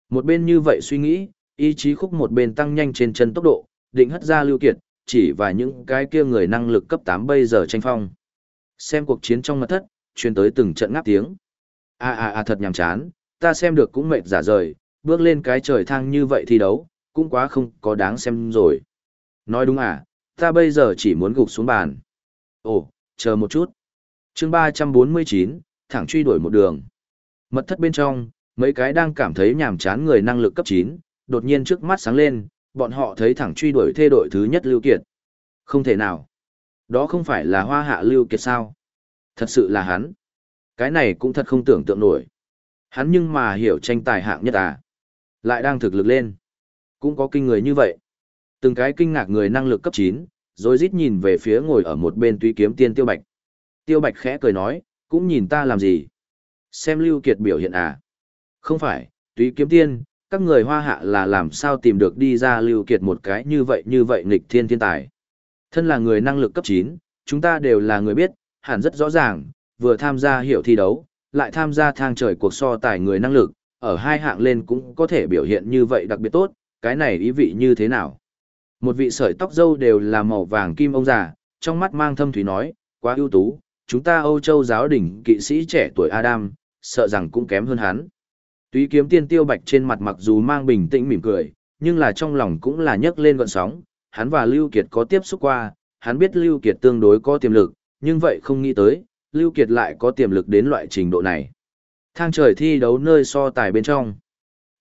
Một bên như vậy suy nghĩ, ý chí khúc một bên tăng nhanh trên chân tốc độ, định hất ra Lưu Kiệt, chỉ và những cái kia người năng lực cấp 8 bây giờ tranh phong. Xem cuộc chiến trong mật thất, truyền tới từng trận ngáp tiếng. À à à thật nhàm chán, ta xem được cũng mệt giả rời, bước lên cái trời thang như vậy thi đấu, cũng quá không có đáng xem rồi. Nói đúng à, ta bây giờ chỉ muốn gục xuống bàn. Ồ, chờ một chút. chương 349, thẳng truy đuổi một đường. Mật thất bên trong, mấy cái đang cảm thấy nhàm chán người năng lực cấp 9, đột nhiên trước mắt sáng lên, bọn họ thấy thẳng truy đuổi thê đội thứ nhất Lưu Kiệt. Không thể nào. Đó không phải là hoa hạ Lưu Kiệt sao? Thật sự là hắn. Cái này cũng thật không tưởng tượng nổi. Hắn nhưng mà hiểu tranh tài hạng nhất à. Lại đang thực lực lên. Cũng có kinh người như vậy. Từng cái kinh ngạc người năng lực cấp 9, rồi rít nhìn về phía ngồi ở một bên túy kiếm tiên Tiêu Bạch. Tiêu Bạch khẽ cười nói, cũng nhìn ta làm gì? Xem Lưu Kiệt biểu hiện à? Không phải, túy kiếm tiên, các người hoa hạ là làm sao tìm được đi ra Lưu Kiệt một cái như vậy như vậy nghịch thiên thiên tài. Thân là người năng lực cấp 9, chúng ta đều là người biết, hẳn rất rõ ràng, vừa tham gia hiểu thi đấu, lại tham gia thang trời cuộc so tài người năng lực, ở hai hạng lên cũng có thể biểu hiện như vậy đặc biệt tốt, cái này ý vị như thế nào. Một vị sợi tóc dâu đều là màu vàng kim ông già, trong mắt mang thâm thúy nói, quá ưu tú, chúng ta Âu Châu giáo đỉnh kỵ sĩ trẻ tuổi Adam, sợ rằng cũng kém hơn hắn. Tuy kiếm tiên tiêu bạch trên mặt mặc dù mang bình tĩnh mỉm cười, nhưng là trong lòng cũng là nhấc lên gọn sóng, hắn và Lưu Kiệt có tiếp xúc qua, hắn biết Lưu Kiệt tương đối có tiềm lực, nhưng vậy không nghĩ tới, Lưu Kiệt lại có tiềm lực đến loại trình độ này. Thang trời thi đấu nơi so tài bên trong.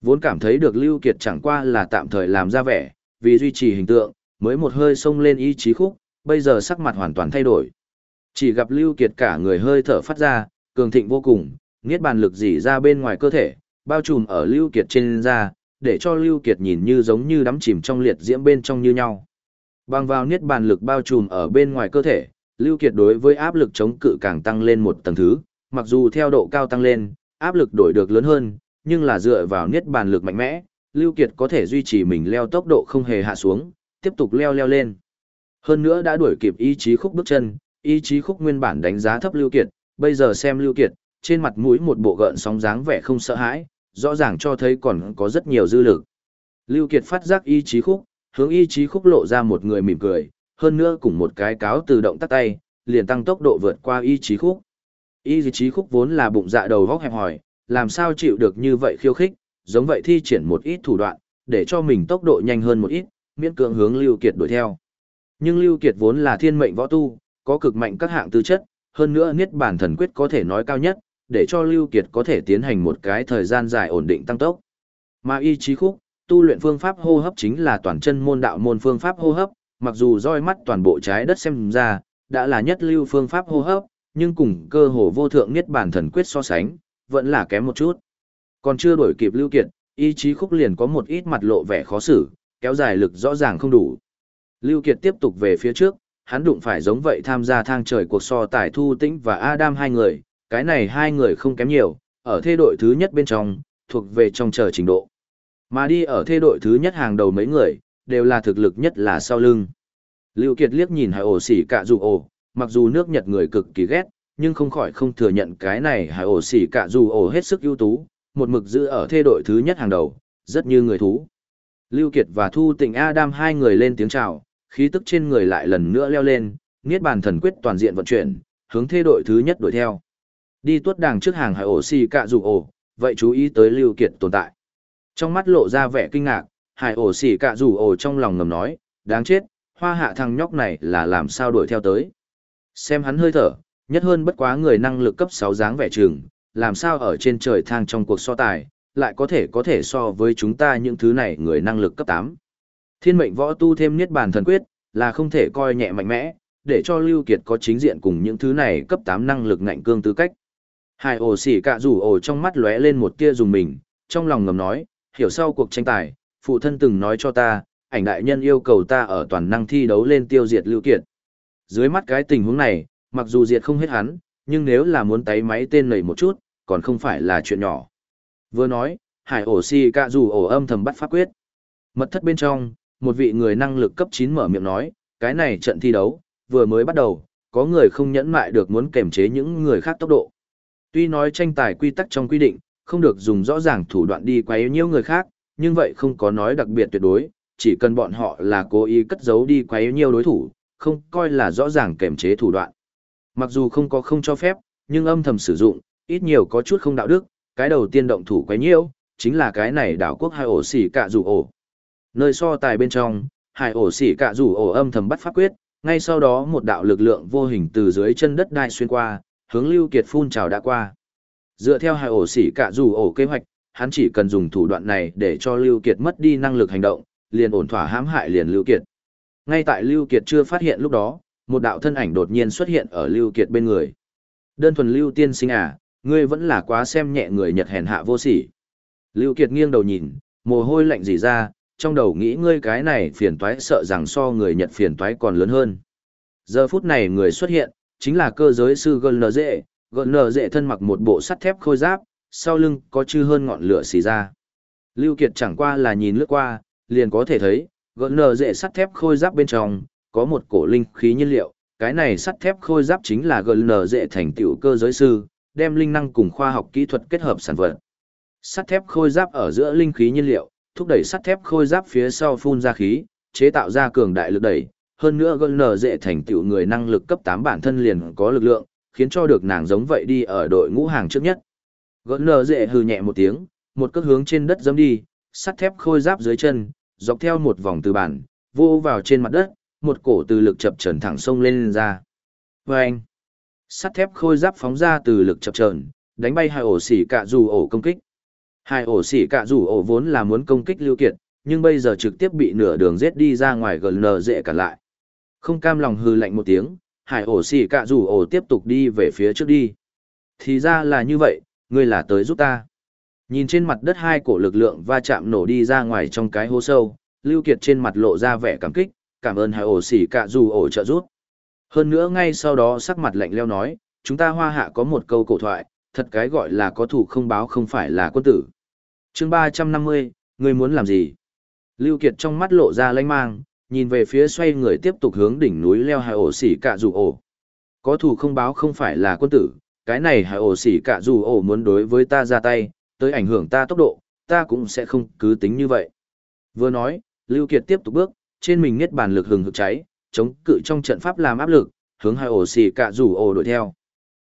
Vốn cảm thấy được Lưu Kiệt chẳng qua là tạm thời làm ra vẻ, vì duy trì hình tượng, mới một hơi xông lên ý chí khúc, bây giờ sắc mặt hoàn toàn thay đổi. Chỉ gặp Lưu Kiệt cả người hơi thở phát ra, cường thịnh vô cùng, nghiết bàn lực dỉ ra bên ngoài cơ thể, bao trùm ở Lưu Kiệt trên da, để cho Lưu Kiệt nhìn như giống như đắm chìm trong liệt diễm bên trong như nhau. Bằng vào niết bàn lực bao trùm ở bên ngoài cơ thể, Lưu Kiệt đối với áp lực chống cự càng tăng lên một tầng thứ, mặc dù theo độ cao tăng lên, áp lực đổi được lớn hơn, nhưng là dựa vào niết bàn lực mạnh mẽ, Lưu Kiệt có thể duy trì mình leo tốc độ không hề hạ xuống, tiếp tục leo leo lên. Hơn nữa đã đuổi kịp ý chí khúc bước chân, ý chí khúc nguyên bản đánh giá thấp Lưu Kiệt, bây giờ xem Lưu Kiệt, trên mặt mũi một bộ gợn sóng dáng vẻ không sợ hãi, rõ ràng cho thấy còn có rất nhiều dư lực. Lưu Kiệt phát giác ý chí khúc, hướng ý chí khúc lộ ra một người mỉm cười, hơn nữa cùng một cái cáo tự động tắt tay, liền tăng tốc độ vượt qua ý chí khúc. Ý chí khúc vốn là bụng dạ đầu góc hẹp hỏi, làm sao chịu được như vậy khiêu khích, giống vậy thi triển một ít thủ đoạn, để cho mình tốc độ nhanh hơn một ít, miễn cưỡng hướng Lưu Kiệt đuổi theo. Nhưng Lưu Kiệt vốn là thiên mệnh võ tu, có cực mạnh các hạng tư chất, hơn nữa niết bản thần quyết có thể nói cao nhất, để cho Lưu Kiệt có thể tiến hành một cái thời gian dài ổn định tăng tốc. Mà y trí khúc, tu luyện phương pháp hô hấp chính là toàn chân môn đạo môn phương pháp hô hấp, mặc dù roi mắt toàn bộ trái đất xem ra, đã là nhất lưu phương pháp hô hấp, nhưng cùng cơ hồ vô thượng niết bản thần quyết so sánh, vẫn là kém một chút. Còn chưa đổi kịp Lưu Kiệt, ý chí khúc liền có một ít mặt lộ vẻ khó xử, kéo dài lực rõ ràng không đủ. Lưu Kiệt tiếp tục về phía trước, hắn đụng phải giống vậy tham gia thang trời cuộc so tài Thu Tĩnh và Adam hai người, cái này hai người không kém nhiều, ở thê đội thứ nhất bên trong, thuộc về trong chờ trình độ. Mà đi ở thê đội thứ nhất hàng đầu mấy người, đều là thực lực nhất là sau lưng. Lưu Kiệt liếc nhìn hải ổ xỉ cả dù ổ, mặc dù nước Nhật người cực kỳ ghét, nhưng không khỏi không thừa nhận cái này hải ổ xỉ cả dù ổ hết sức ưu tú, một mực giữ ở thê đội thứ nhất hàng đầu, rất như người thú. Lưu Kiệt và Thu Tịnh Adam hai người lên tiếng chào, khí tức trên người lại lần nữa leo lên, niết bàn thần quyết toàn diện vận chuyển, hướng thê đội thứ nhất đuổi theo. Đi tuốt đàng trước hàng hải ổ xì cạ rủ ổ, vậy chú ý tới Lưu Kiệt tồn tại. Trong mắt lộ ra vẻ kinh ngạc, hải ổ xì cạ rủ ổ trong lòng ngầm nói, đáng chết, hoa hạ thằng nhóc này là làm sao đuổi theo tới. Xem hắn hơi thở, nhất hơn bất quá người năng lực cấp 6 dáng vẻ trường, làm sao ở trên trời thang trong cuộc so tài, lại có thể có thể so với chúng ta những thứ này người năng lực cấp 8. Thiên mệnh võ tu thêm niết bàn thần quyết, là không thể coi nhẹ mạnh mẽ, để cho Lưu Kiệt có chính diện cùng những thứ này cấp 8 năng lực ngạnh cương tư cách. Hải ổ xỉ cạ rủ ổ trong mắt lóe lên một tia dùng mình, trong lòng ngầm nói, hiểu sau cuộc tranh tài, phụ thân từng nói cho ta, ảnh đại nhân yêu cầu ta ở toàn năng thi đấu lên tiêu diệt Lưu Kiệt. Dưới mắt cái tình huống này, mặc dù diệt không hết hắn, nhưng nếu là muốn tái máy tên nảy một chút, còn không phải là chuyện nhỏ. Vừa nói, hải ổ xì cạ rủ ổ âm thầm bắt pháp quyết. Mật thất bên trong, một vị người năng lực cấp 9 mở miệng nói, cái này trận thi đấu, vừa mới bắt đầu, có người không nhẫn mại được muốn kềm chế những người khác tốc độ. Tuy nói tranh tài quy tắc trong quy định, không được dùng rõ ràng thủ đoạn đi quấy nhiễu người khác, nhưng vậy không có nói đặc biệt tuyệt đối, chỉ cần bọn họ là cố ý cất giấu đi quấy nhiễu đối thủ, không coi là rõ ràng kềm chế thủ đoạn. Mặc dù không có không cho phép, nhưng âm thầm sử dụng, ít nhiều có chút không đạo đức, cái đầu tiên động thủ quấy nhiễu, chính là cái này đảo quốc hai ổ xỉ cả rủ ổ. Nơi so tài bên trong, hải ổ xỉ cả rủ ổ âm thầm bắt pháp quyết, ngay sau đó một đạo lực lượng vô hình từ dưới chân đất đai xuyên qua, hướng Lưu Kiệt phun trào đã qua. Dựa theo hai ổ xỉ cả dù ổ kế hoạch, hắn chỉ cần dùng thủ đoạn này để cho Lưu Kiệt mất đi năng lực hành động, liền ổn thỏa hãm hại liền Lưu Kiệt. Ngay tại Lưu Kiệt chưa phát hiện lúc đó, một đạo thân ảnh đột nhiên xuất hiện ở Lưu Kiệt bên người. Đơn thuần Lưu tiên sinh à, ngươi vẫn là quá xem nhẹ người Nhật hèn hạ vô sỉ. Lưu Kiệt nghiêng đầu nhìn, mồ hôi lạnh rỉ ra, trong đầu nghĩ ngươi cái này phiền toái sợ rằng so người Nhật phiền toái còn lớn hơn. Giờ phút này người xuất hiện, chính là cơ giới sư gần nở dễ, gần nở dễ thân mặc một bộ sắt thép khôi giáp, sau lưng có chư hơn ngọn lửa xì ra. Lưu Kiệt chẳng qua là nhìn lướt qua, liền có thể thấy, gợn nở dễ sắt thép khôi giáp bên trong, có một cổ linh khí nhiên liệu, cái này sắt thép khôi giáp chính là gợn nở dễ thành tiểu cơ giới sư, đem linh năng cùng khoa học kỹ thuật kết hợp sản vật. Sắt thép khôi giáp ở giữa linh khí nhiên liệu, thúc đẩy sắt thép khôi giáp phía sau phun ra khí, chế tạo ra cường đại lực đẩy, hơn nữa gân nở dễ thành tựu người năng lực cấp 8 bản thân liền có lực lượng, khiến cho được nàng giống vậy đi ở đội ngũ hàng trước nhất. Gân nở dễ hừ nhẹ một tiếng, một cước hướng trên đất giẫm đi, sắt thép khôi giáp dưới chân, dọc theo một vòng từ bản, vô vào trên mặt đất, một cổ từ lực chập chờn thẳng sông lên, lên ra. Vâng! Sắt thép khôi giáp phóng ra từ lực chập chờn, đánh bay hai ổ xỉ cạ dù ổ công kích. Hai ổ xỉ cạ dù ổ vốn là muốn công kích Lưu Kiệt, nhưng bây giờ trực tiếp bị nửa đường giết đi ra ngoài gần nờ dễ cả lại. Không cam lòng hư lạnh một tiếng, hải ổ xỉ cạ rủ ổ tiếp tục đi về phía trước đi. Thì ra là như vậy, ngươi là tới giúp ta. Nhìn trên mặt đất hai cổ lực lượng va chạm nổ đi ra ngoài trong cái hố sâu, Lưu Kiệt trên mặt lộ ra vẻ cảm kích, cảm ơn hải ổ xỉ cạ rủ ổ trợ giúp. Hơn nữa ngay sau đó sắc mặt lạnh leo nói, chúng ta hoa hạ có một câu cổ thoại, thật cái gọi là có thủ không báo không phải là quân tử. Chương 350, ngươi muốn làm gì? Lưu Kiệt trong mắt lộ ra lanh mang, nhìn về phía xoay người tiếp tục hướng đỉnh núi leo hải ổ xỉ cạ dù ổ. Có thủ không báo không phải là quân tử, cái này hải ổ xỉ cạ dù ổ muốn đối với ta ra tay, tới ảnh hưởng ta tốc độ, ta cũng sẽ không cứ tính như vậy. Vừa nói, Lưu Kiệt tiếp tục bước, trên mình nghiết bàn lực hừng hực cháy, chống cự trong trận pháp làm áp lực, hướng hải ổ xỉ cạ dù ổ đuổi theo.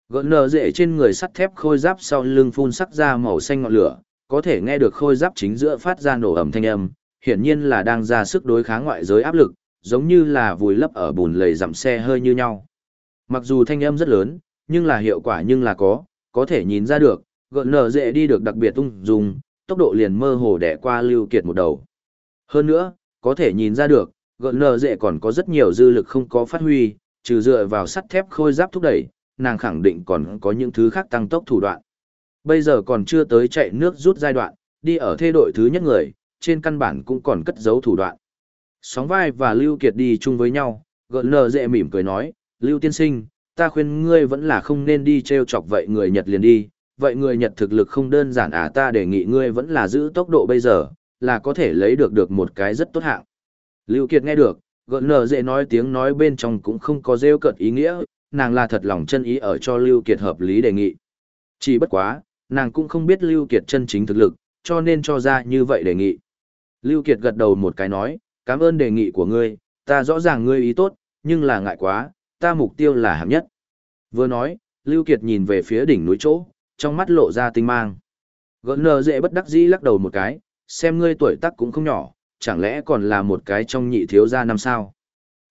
Gợn nở rễ trên người sắt thép khôi giáp sau lưng phun sắc ra màu xanh ngọn lửa, có thể nghe được khôi giáp chính giữa phát ra nổ ầm thanh âm, hiển nhiên là đang ra sức đối kháng ngoại giới áp lực, giống như là vùi lấp ở bùn lầy dặm xe hơi như nhau. Mặc dù thanh âm rất lớn, nhưng là hiệu quả nhưng là có, có thể nhìn ra được, gợn nở dễ đi được đặc biệt tung dùng, tốc độ liền mơ hồ đẻ qua lưu kiệt một đầu. Hơn nữa, có thể nhìn ra được, gợn nở dễ còn có rất nhiều dư lực không có phát huy, trừ dựa vào sắt thép khôi giáp thúc đẩy, nàng khẳng định còn có những thứ khác tăng tốc thủ đoạn. Bây giờ còn chưa tới chạy nước rút giai đoạn, đi ở thê đội thứ nhất người, trên căn bản cũng còn cất giấu thủ đoạn. Sóng vai và Lưu Kiệt đi chung với nhau, gợn nở dễ mỉm cười nói, Lưu tiên sinh, ta khuyên ngươi vẫn là không nên đi treo chọc vậy người Nhật liền đi, vậy người Nhật thực lực không đơn giản à ta đề nghị ngươi vẫn là giữ tốc độ bây giờ, là có thể lấy được được một cái rất tốt hạng. Lưu Kiệt nghe được, gợn nở dễ nói tiếng nói bên trong cũng không có rêu cợt ý nghĩa, nàng là thật lòng chân ý ở cho Lưu Kiệt hợp lý đề nghị. Chỉ bất quá, nàng cũng không biết Lưu Kiệt chân chính thực lực, cho nên cho ra như vậy đề nghị. Lưu Kiệt gật đầu một cái nói, cảm ơn đề nghị của ngươi, ta rõ ràng ngươi ý tốt, nhưng là ngại quá, ta mục tiêu là hạng nhất. Vừa nói, Lưu Kiệt nhìn về phía đỉnh núi chỗ, trong mắt lộ ra tinh mang. Gợn nờ dễ bất đắc dĩ lắc đầu một cái, xem ngươi tuổi tác cũng không nhỏ, chẳng lẽ còn là một cái trong nhị thiếu gia năm sao.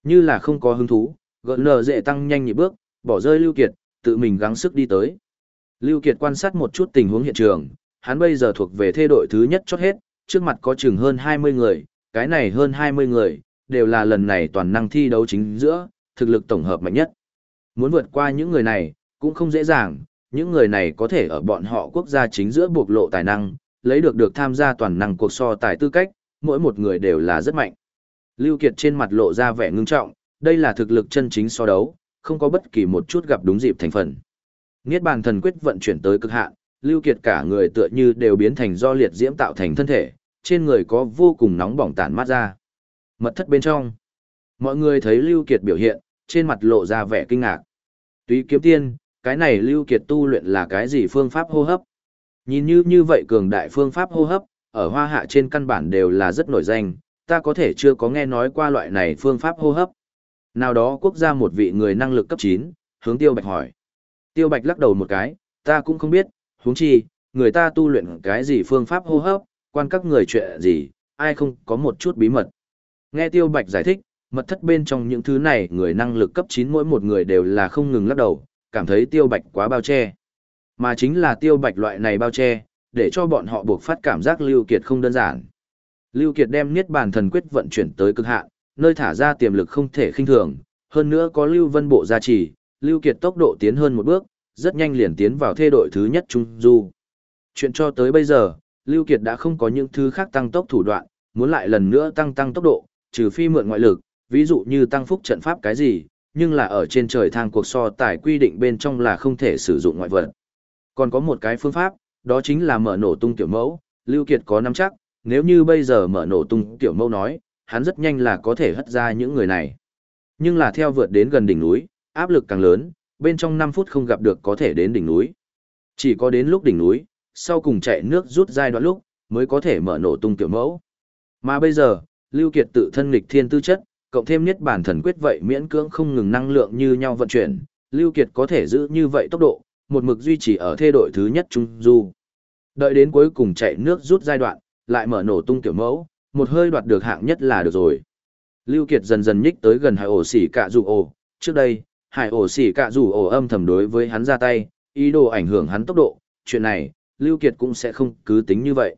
Như là không có hứng thú, gợn nờ dễ tăng nhanh nhịp bước, bỏ rơi Lưu Kiệt, tự mình gắng sức đi tới. Lưu Kiệt quan sát một chút tình huống hiện trường, hắn bây giờ thuộc về thê đội thứ nhất chót hết, trước mặt có chừng hơn 20 người, cái này hơn 20 người, đều là lần này toàn năng thi đấu chính giữa, thực lực tổng hợp mạnh nhất. Muốn vượt qua những người này, cũng không dễ dàng, những người này có thể ở bọn họ quốc gia chính giữa bộc lộ tài năng, lấy được được tham gia toàn năng cuộc so tài tư cách, mỗi một người đều là rất mạnh. Lưu Kiệt trên mặt lộ ra vẻ ngưng trọng, đây là thực lực chân chính so đấu, không có bất kỳ một chút gặp đúng dịp thành phần. Niết bàn thần quyết vận chuyển tới cực hạn, Lưu Kiệt cả người tựa như đều biến thành do liệt diễm tạo thành thân thể, trên người có vô cùng nóng bỏng tản mát ra. Mật thất bên trong. Mọi người thấy Lưu Kiệt biểu hiện, trên mặt lộ ra vẻ kinh ngạc. Tuy kiếm tiên, cái này Lưu Kiệt tu luyện là cái gì phương pháp hô hấp? Nhìn như như vậy cường đại phương pháp hô hấp, ở hoa hạ trên căn bản đều là rất nổi danh, ta có thể chưa có nghe nói qua loại này phương pháp hô hấp. Nào đó quốc gia một vị người năng lực cấp 9, hướng Tiêu Bạch hỏi. Tiêu Bạch lắc đầu một cái, ta cũng không biết, huống chi, người ta tu luyện cái gì phương pháp hô hấp, quan các người chuyện gì, ai không có một chút bí mật. Nghe Tiêu Bạch giải thích, mật thất bên trong những thứ này người năng lực cấp 9 mỗi một người đều là không ngừng lắc đầu, cảm thấy Tiêu Bạch quá bao che. Mà chính là Tiêu Bạch loại này bao che, để cho bọn họ buộc phát cảm giác Lưu Kiệt không đơn giản. Lưu Kiệt đem Niết Bàn Thần Quyết vận chuyển tới cực hạn, nơi thả ra tiềm lực không thể khinh thường, hơn nữa có Lưu Vân Bộ gia trì, Lưu Kiệt tốc độ tiến hơn một bước, rất nhanh liền tiến vào thê đội thứ nhất Trung Du. Chuyện cho tới bây giờ, Lưu Kiệt đã không có những thứ khác tăng tốc thủ đoạn, muốn lại lần nữa tăng tăng tốc độ, trừ phi mượn ngoại lực, ví dụ như tăng phúc trận pháp cái gì, nhưng là ở trên trời thang cuộc so tài quy định bên trong là không thể sử dụng ngoại vật. Còn có một cái phương pháp, đó chính là mở nổ tung tiểu mẫu, Lưu Kiệt có nắm chắc, nếu như bây giờ mở nổ tung tiểu mâu nói, hắn rất nhanh là có thể hất ra những người này. Nhưng là theo vượt đến gần đỉnh núi, áp lực càng lớn, bên trong 5 phút không gặp được có thể đến đỉnh núi. Chỉ có đến lúc đỉnh núi, sau cùng chạy nước rút giai đoạn lúc, mới có thể mở nổ tung tiểu mẫu. Mà bây giờ, Lưu Kiệt tự thân nghịch thiên tư chất, cộng thêm nhất bản thần quyết vậy miễn cưỡng không ngừng năng lượng như nhau vận chuyển, Lưu Kiệt có thể giữ như vậy tốc độ, một mực duy trì ở thê đội thứ nhất trung du. Đợi đến cuối cùng chạy nước rút giai đoạn, lại mở nổ tung tiểu mẫu, một hơi đoạt được hạng nhất là được rồi. Lưu Kiệt dần dần nhích tới gần hải ổ xỉ cả dù ổ, trước đây, hải ổ xỉ cạ rủ ổ âm thầm đối với hắn ra tay, ý đồ ảnh hưởng hắn tốc độ, chuyện này, Lưu Kiệt cũng sẽ không cứ tính như vậy.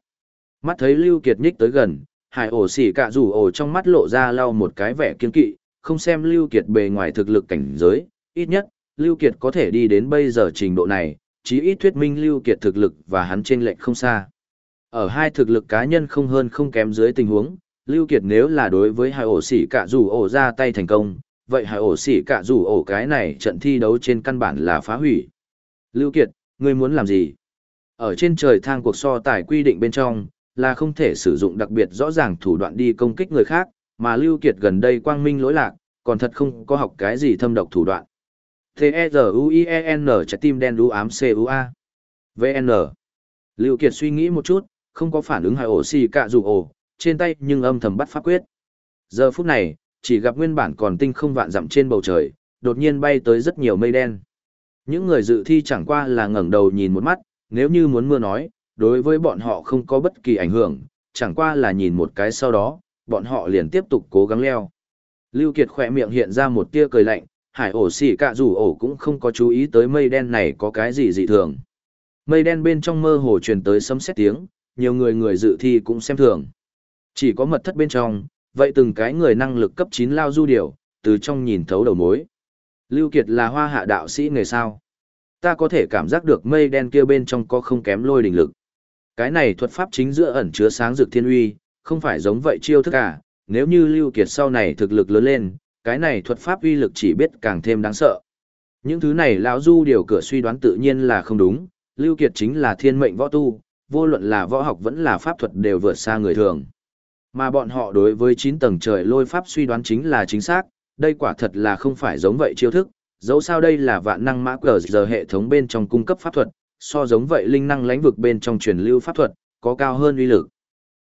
Mắt thấy Lưu Kiệt nhích tới gần, hải ổ xỉ cạ rủ ổ trong mắt lộ ra lau một cái vẻ kiên kỵ, không xem Lưu Kiệt bề ngoài thực lực cảnh giới, ít nhất, Lưu Kiệt có thể đi đến bây giờ trình độ này, chí ít thuyết minh Lưu Kiệt thực lực và hắn trên lệnh không xa. Ở hai thực lực cá nhân không hơn không kém dưới tình huống, Lưu Kiệt nếu là đối với hai ổ xỉ cả rủ ổ ra tay thành công, vậy hải ổ xỉ cả rủ ổ cái này trận thi đấu trên căn bản là phá hủy. Lưu Kiệt, ngươi muốn làm gì? Ở trên trời thang cuộc so tài quy định bên trong, là không thể sử dụng đặc biệt rõ ràng thủ đoạn đi công kích người khác, mà Lưu Kiệt gần đây quang minh lỗi lạc, còn thật không có học cái gì thâm độc thủ đoạn. T-E-Z-U-I-E-N trái tim đen đu ám C-U-A. V-N. Lưu Kiệt suy nghĩ một chút, không có phản ứng hai ổ xì cạ dù ổ, trên tay nhưng âm thầm bắt pháp quyết. Giờ phút này, chỉ gặp nguyên bản còn tinh không vạn dặm trên bầu trời, đột nhiên bay tới rất nhiều mây đen. Những người dự thi chẳng qua là ngẩng đầu nhìn một mắt, nếu như muốn mưa nói, đối với bọn họ không có bất kỳ ảnh hưởng, chẳng qua là nhìn một cái sau đó, bọn họ liền tiếp tục cố gắng leo. Lưu Kiệt khỏe miệng hiện ra một tia cười lạnh, hải ổ xỉ cạ rủ ổ cũng không có chú ý tới mây đen này có cái gì dị thường. Mây đen bên trong mơ hồ truyền tới sấm sét tiếng, nhiều người người dự thi cũng xem thường. Chỉ có mật thất bên trong, vậy từng cái người năng lực cấp 9 lao du điều, từ trong nhìn thấu đầu mối. Lưu Kiệt là hoa hạ đạo sĩ người sao. Ta có thể cảm giác được mây đen kia bên trong có không kém lôi đỉnh lực. Cái này thuật pháp chính giữa ẩn chứa sáng dược thiên uy, không phải giống vậy chiêu thức à, nếu như Lưu Kiệt sau này thực lực lớn lên, cái này thuật pháp uy lực chỉ biết càng thêm đáng sợ. Những thứ này lão du điều cửa suy đoán tự nhiên là không đúng, Lưu Kiệt chính là thiên mệnh võ tu, vô luận là võ học vẫn là pháp thuật đều vượt xa người thường. Mà bọn họ đối với 9 tầng trời lôi pháp suy đoán chính là chính xác, đây quả thật là không phải giống vậy chiêu thức, dẫu sao đây là vạn năng mã cờ giờ hệ thống bên trong cung cấp pháp thuật, so giống vậy linh năng lãnh vực bên trong truyền lưu pháp thuật, có cao hơn uy lực.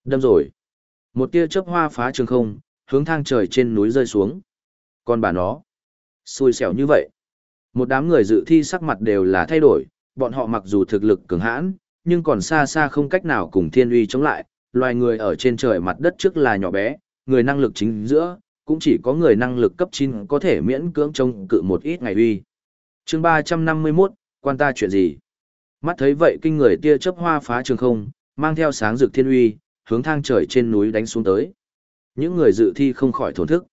Đâm rồi. Một tia chớp hoa phá trường không, hướng thang trời trên núi rơi xuống. Còn bà nó, xui xẻo như vậy. Một đám người dự thi sắc mặt đều là thay đổi, bọn họ mặc dù thực lực cường hãn, nhưng còn xa xa không cách nào cùng thiên uy chống lại, loài người ở trên trời mặt đất trước là nhỏ bé, người năng lực chính giữa, cũng chỉ có người năng lực cấp 9 có thể miễn cưỡng trông cự một ít ngày uy. chương 351, quan ta chuyện gì? Mắt thấy vậy kinh người tia chớp hoa phá trường không, mang theo sáng rực thiên uy, hướng thang trời trên núi đánh xuống tới. Những người dự thi không khỏi thổn thức.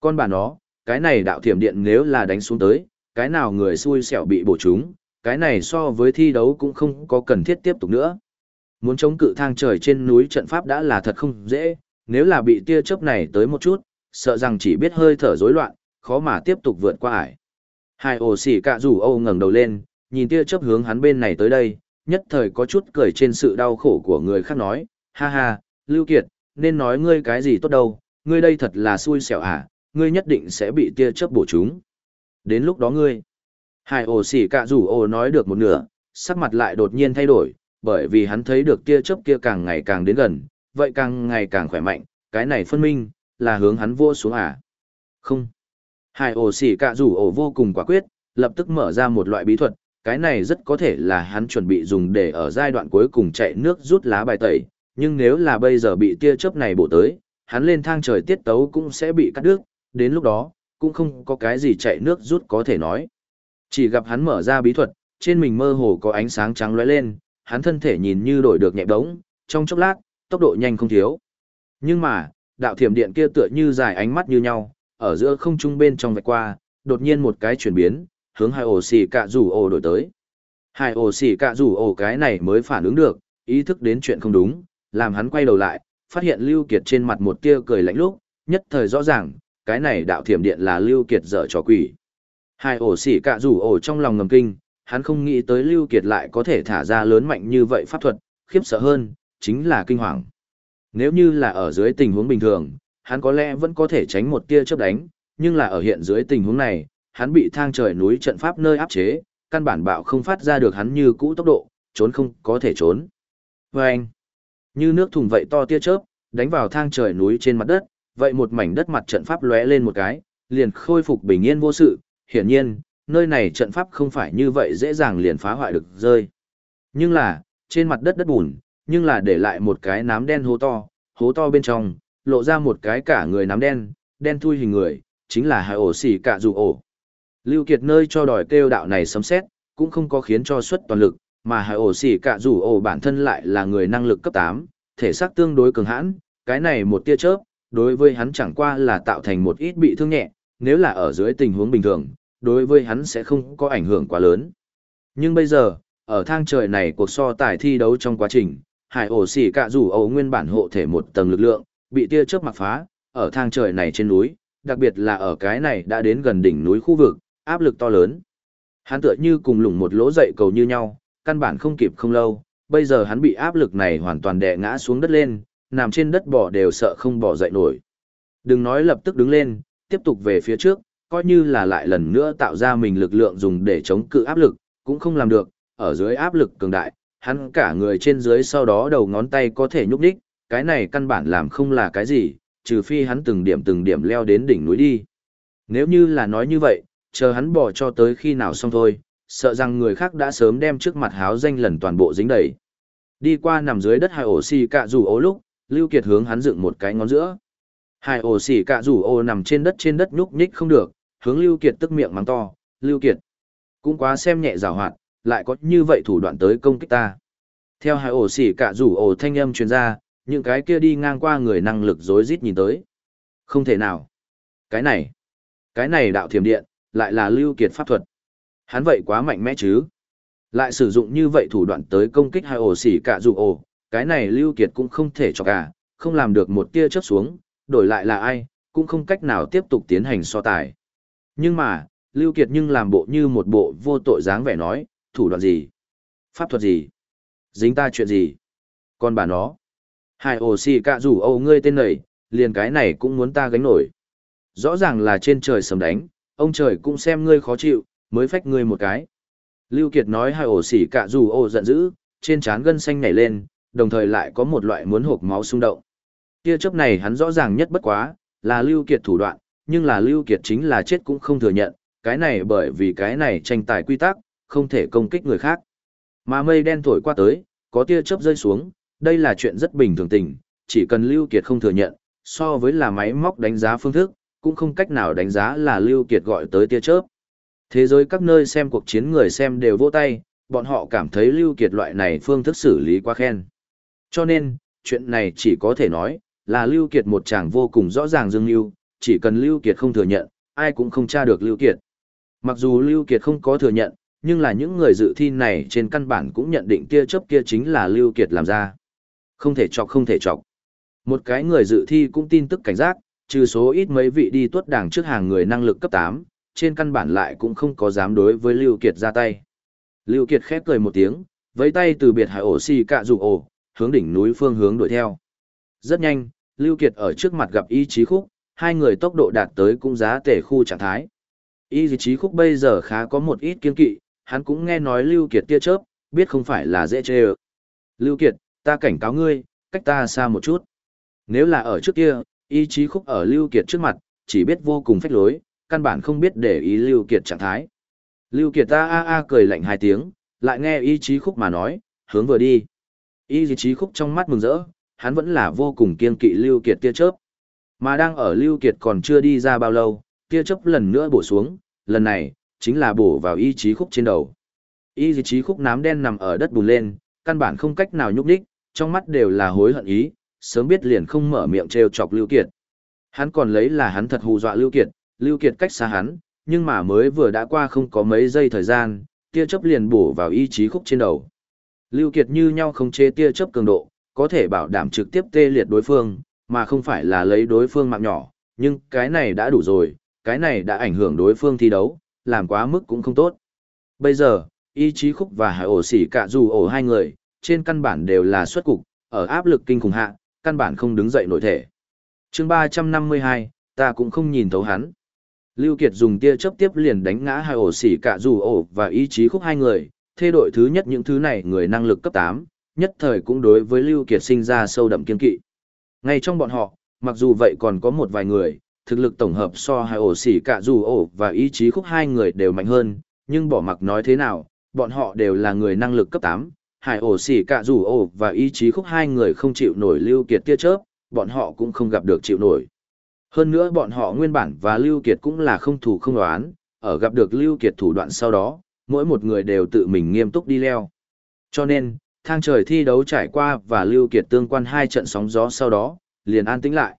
Con bà nó, cái này đạo thiểm điện nếu là đánh xuống tới, cái nào người xui xẻo bị bổ trúng, cái này so với thi đấu cũng không có cần thiết tiếp tục nữa. Muốn chống cự thang trời trên núi trận pháp đã là thật không dễ, nếu là bị tia chớp này tới một chút, sợ rằng chỉ biết hơi thở rối loạn, khó mà tiếp tục vượt qua ải. Hai ổ xỉ cạ rủ Âu ngẩng đầu lên, nhìn tia chớp hướng hắn bên này tới đây, nhất thời có chút cười trên sự đau khổ của người khác nói, ha ha, Lưu Kiệt, nên nói ngươi cái gì tốt đâu, ngươi đây thật là xui xẻo à, ngươi nhất định sẽ bị tia chớp bổ chúng. Đến lúc đó ngươi, Hải ổ xỉ cạ rủ Âu nói được một nửa, sắc mặt lại đột nhiên thay đổi, bởi vì hắn thấy được tia chớp kia càng ngày càng đến gần, vậy càng ngày càng khỏe mạnh, cái này phân minh, là hướng hắn vô xuống à. Không. Hải ổ xỉ cạ rủ ổ vô cùng quả quyết, lập tức mở ra một loại bí thuật, cái này rất có thể là hắn chuẩn bị dùng để ở giai đoạn cuối cùng chạy nước rút lá bài tẩy, nhưng nếu là bây giờ bị tia chớp này bổ tới, hắn lên thang trời tiết tấu cũng sẽ bị cắt đứt, đến lúc đó, cũng không có cái gì chạy nước rút có thể nói. Chỉ gặp hắn mở ra bí thuật, trên mình mơ hồ có ánh sáng trắng lóe lên, hắn thân thể nhìn như đổi được nhẹ bóng, trong chốc lát, tốc độ nhanh không thiếu. Nhưng mà, đạo thiểm điện kia tựa như dài ánh mắt như nhau, ở giữa không trung bên trong vạch qua, đột nhiên một cái chuyển biến, hướng hai ổ xì cạ rủ ổ đổi tới. Hai ổ xì cạ rủ ổ cái này mới phản ứng được, ý thức đến chuyện không đúng, làm hắn quay đầu lại, phát hiện Lưu Kiệt trên mặt một tia cười lạnh lúc, nhất thời rõ ràng, cái này đạo thiểm điện là Lưu Kiệt dở trò quỷ. Hai ổ xỉ cạ rủ ổ trong lòng ngầm kinh, hắn không nghĩ tới Lưu Kiệt lại có thể thả ra lớn mạnh như vậy pháp thuật, khiếp sợ hơn, chính là kinh hoàng. Nếu như là ở dưới tình huống bình thường, hắn có lẽ vẫn có thể tránh một tia chớp đánh, nhưng là ở hiện dưới tình huống này, hắn bị thang trời núi trận pháp nơi áp chế, căn bản bạo không phát ra được hắn như cũ tốc độ, trốn không có thể trốn. Và anh, như nước thùng vậy to tia chớp, đánh vào thang trời núi trên mặt đất, vậy một mảnh đất mặt trận pháp lóe lên một cái, liền khôi phục bình yên vô sự, hiển nhiên, nơi này trận pháp không phải như vậy dễ dàng liền phá hoại được rơi. Nhưng là, trên mặt đất đất bùn, nhưng là để lại một cái nám đen hố to, hố to bên trong, lộ ra một cái cả người nám đen, đen thui hình người, chính là hai ổ xỉ cả dù ổ. Lưu Kiệt nơi cho đòi kêu đạo này sấm xét, cũng không có khiến cho xuất toàn lực, mà hai ổ xỉ cả dù ổ bản thân lại là người năng lực cấp 8, thể xác tương đối cường hãn, cái này một tia chớp, đối với hắn chẳng qua là tạo thành một ít bị thương nhẹ, nếu là ở dưới tình huống bình thường, đối với hắn sẽ không có ảnh hưởng quá lớn. Nhưng bây giờ, ở thang trời này cuộc so tài thi đấu trong quá trình, hải ổ xỉ cả rủ ấu nguyên bản hộ thể một tầng lực lượng, bị tia chớp mặc phá, ở thang trời này trên núi, đặc biệt là ở cái này đã đến gần đỉnh núi khu vực, áp lực to lớn. Hắn tựa như cùng lủng một lỗ dậy cầu như nhau, căn bản không kịp không lâu, bây giờ hắn bị áp lực này hoàn toàn đè ngã xuống đất lên, nằm trên đất bỏ đều sợ không bỏ dậy nổi. Đừng nói lập tức đứng lên, tiếp tục về phía trước, coi như là lại lần nữa tạo ra mình lực lượng dùng để chống cự áp lực, cũng không làm được, ở dưới áp lực cường đại, hắn cả người trên dưới sau đó đầu ngón tay có thể nhúc đích, cái này căn bản làm không là cái gì, trừ phi hắn từng điểm từng điểm leo đến đỉnh núi đi. Nếu như là nói như vậy, chờ hắn bỏ cho tới khi nào xong thôi, sợ rằng người khác đã sớm đem trước mặt háo danh lần toàn bộ dính đầy. Đi qua nằm dưới đất hai ổ xì cạ rủ ố lúc, Lưu Kiệt hướng hắn dựng một cái ngón giữa. Hai ổ xì cạ rủ ô nằm trên đất trên đất nhúc nhích không được, hướng Lưu Kiệt tức miệng mắng to, Lưu Kiệt. Cũng quá xem nhẹ rào hoạt, lại có như vậy thủ đoạn tới công kích ta. Theo hai ổ xỉ cả rủ ổ thanh âm truyền ra, những cái kia đi ngang qua người năng lực rối rít nhìn tới. Không thể nào. Cái này, cái này đạo thiểm điện, lại là lưu kiệt pháp thuật. Hắn vậy quá mạnh mẽ chứ. Lại sử dụng như vậy thủ đoạn tới công kích hai ổ xỉ cả rủ ổ, cái này lưu kiệt cũng không thể cho cả, không làm được một tia chớp xuống, đổi lại là ai, cũng không cách nào tiếp tục tiến hành so tài. Nhưng mà, Lưu Kiệt nhưng làm bộ như một bộ vô tội dáng vẻ nói, thủ đoạn gì? Pháp thuật gì? Dính ta chuyện gì? Còn bà nó. Hai ổ xì cạ rủ âu ngươi tên này, liền cái này cũng muốn ta gánh nổi. Rõ ràng là trên trời sầm đánh, ông trời cũng xem ngươi khó chịu, mới phách ngươi một cái. Lưu Kiệt nói hai ổ xỉ cạ rủ ô giận dữ, trên trán gân xanh nhảy lên, đồng thời lại có một loại muốn hộp máu xung động. kia chớp này hắn rõ ràng nhất bất quá, là Lưu Kiệt thủ đoạn, nhưng là Lưu Kiệt chính là chết cũng không thừa nhận, cái này bởi vì cái này tranh tài quy tắc, không thể công kích người khác. Mà mây đen thổi qua tới, có tia chớp rơi xuống, đây là chuyện rất bình thường tình, chỉ cần Lưu Kiệt không thừa nhận, so với là máy móc đánh giá phương thức, cũng không cách nào đánh giá là Lưu Kiệt gọi tới tia chớp. Thế giới các nơi xem cuộc chiến người xem đều vỗ tay, bọn họ cảm thấy Lưu Kiệt loại này phương thức xử lý quá khen. Cho nên, chuyện này chỉ có thể nói, là Lưu Kiệt một chàng vô cùng rõ ràng dương lưu, chỉ cần Lưu Kiệt không thừa nhận, ai cũng không tra được Lưu Kiệt. Mặc dù Lưu Kiệt không có thừa nhận, nhưng là những người dự thi này trên căn bản cũng nhận định kia chớp kia chính là Lưu Kiệt làm ra. Không thể chọc không thể chọc. Một cái người dự thi cũng tin tức cảnh giác, trừ số ít mấy vị đi tuất đảng trước hàng người năng lực cấp 8, trên căn bản lại cũng không có dám đối với Lưu Kiệt ra tay. Lưu Kiệt khép cười một tiếng, với tay từ biệt hải ổ xì cạ rủ ổ, hướng đỉnh núi phương hướng đuổi theo. Rất nhanh, Lưu Kiệt ở trước mặt gặp ý chí khúc, hai người tốc độ đạt tới cũng giá tể khu trạng thái. Y dì chí khúc bây giờ khá có một ít kiên kỵ, hắn cũng nghe nói Lưu Kiệt tia chớp, biết không phải là dễ chê ơ. Lưu Kiệt, ta cảnh cáo ngươi, cách ta xa một chút. Nếu là ở trước kia, Y chí khúc ở Lưu Kiệt trước mặt, chỉ biết vô cùng phách lối, căn bản không biết để ý Lưu Kiệt trạng thái. Lưu Kiệt ta a a cười lạnh hai tiếng, lại nghe Y chí khúc mà nói, hướng vừa đi. Y dì chí khúc trong mắt mừng rỡ, hắn vẫn là vô cùng kiên kỵ Lưu Kiệt tia chớp. Mà đang ở Lưu Kiệt còn chưa đi ra bao lâu, tia chớp lần nữa bổ xuống, lần này, chính là bổ vào ý chí khúc trên đầu. Ý chí khúc nám đen nằm ở đất bùn lên, căn bản không cách nào nhúc nhích, trong mắt đều là hối hận ý, sớm biết liền không mở miệng trêu chọc Lưu Kiệt. Hắn còn lấy là hắn thật hù dọa Lưu Kiệt, Lưu Kiệt cách xa hắn, nhưng mà mới vừa đã qua không có mấy giây thời gian, tia chớp liền bổ vào ý chí khúc trên đầu. Lưu Kiệt như nhau không chế tia chớp cường độ, có thể bảo đảm trực tiếp tê liệt đối phương, mà không phải là lấy đối phương mạng nhỏ, nhưng cái này đã đủ rồi, cái này đã ảnh hưởng đối phương thi đấu, làm quá mức cũng không tốt. Bây giờ, ý chí khúc và hải ổ xỉ cả dù ổ hai người, trên căn bản đều là xuất cục, ở áp lực kinh khủng hạ, căn bản không đứng dậy nổi thể. chương 352, ta cũng không nhìn thấu hắn. Lưu Kiệt dùng tia chớp tiếp liền đánh ngã hai ổ xỉ cả dù ổ và ý chí khúc hai người, thê đội thứ nhất những thứ này người năng lực cấp 8, nhất thời cũng đối với Lưu Kiệt sinh ra sâu đậm kiên kỵ. Ngay trong bọn họ, mặc dù vậy còn có một vài người, thực lực tổng hợp so hai ổ xỉ cả dù ổ và ý chí khúc hai người đều mạnh hơn, nhưng bỏ mặc nói thế nào, bọn họ đều là người năng lực cấp 8, hải ổ xỉ cả dù ổ và ý chí khúc hai người không chịu nổi Lưu Kiệt tia chớp, bọn họ cũng không gặp được chịu nổi. Hơn nữa bọn họ nguyên bản và Lưu Kiệt cũng là không thủ không đoán, ở gặp được Lưu Kiệt thủ đoạn sau đó, mỗi một người đều tự mình nghiêm túc đi leo. Cho nên, thang trời thi đấu trải qua và Lưu Kiệt tương quan hai trận sóng gió sau đó, liền an tĩnh lại.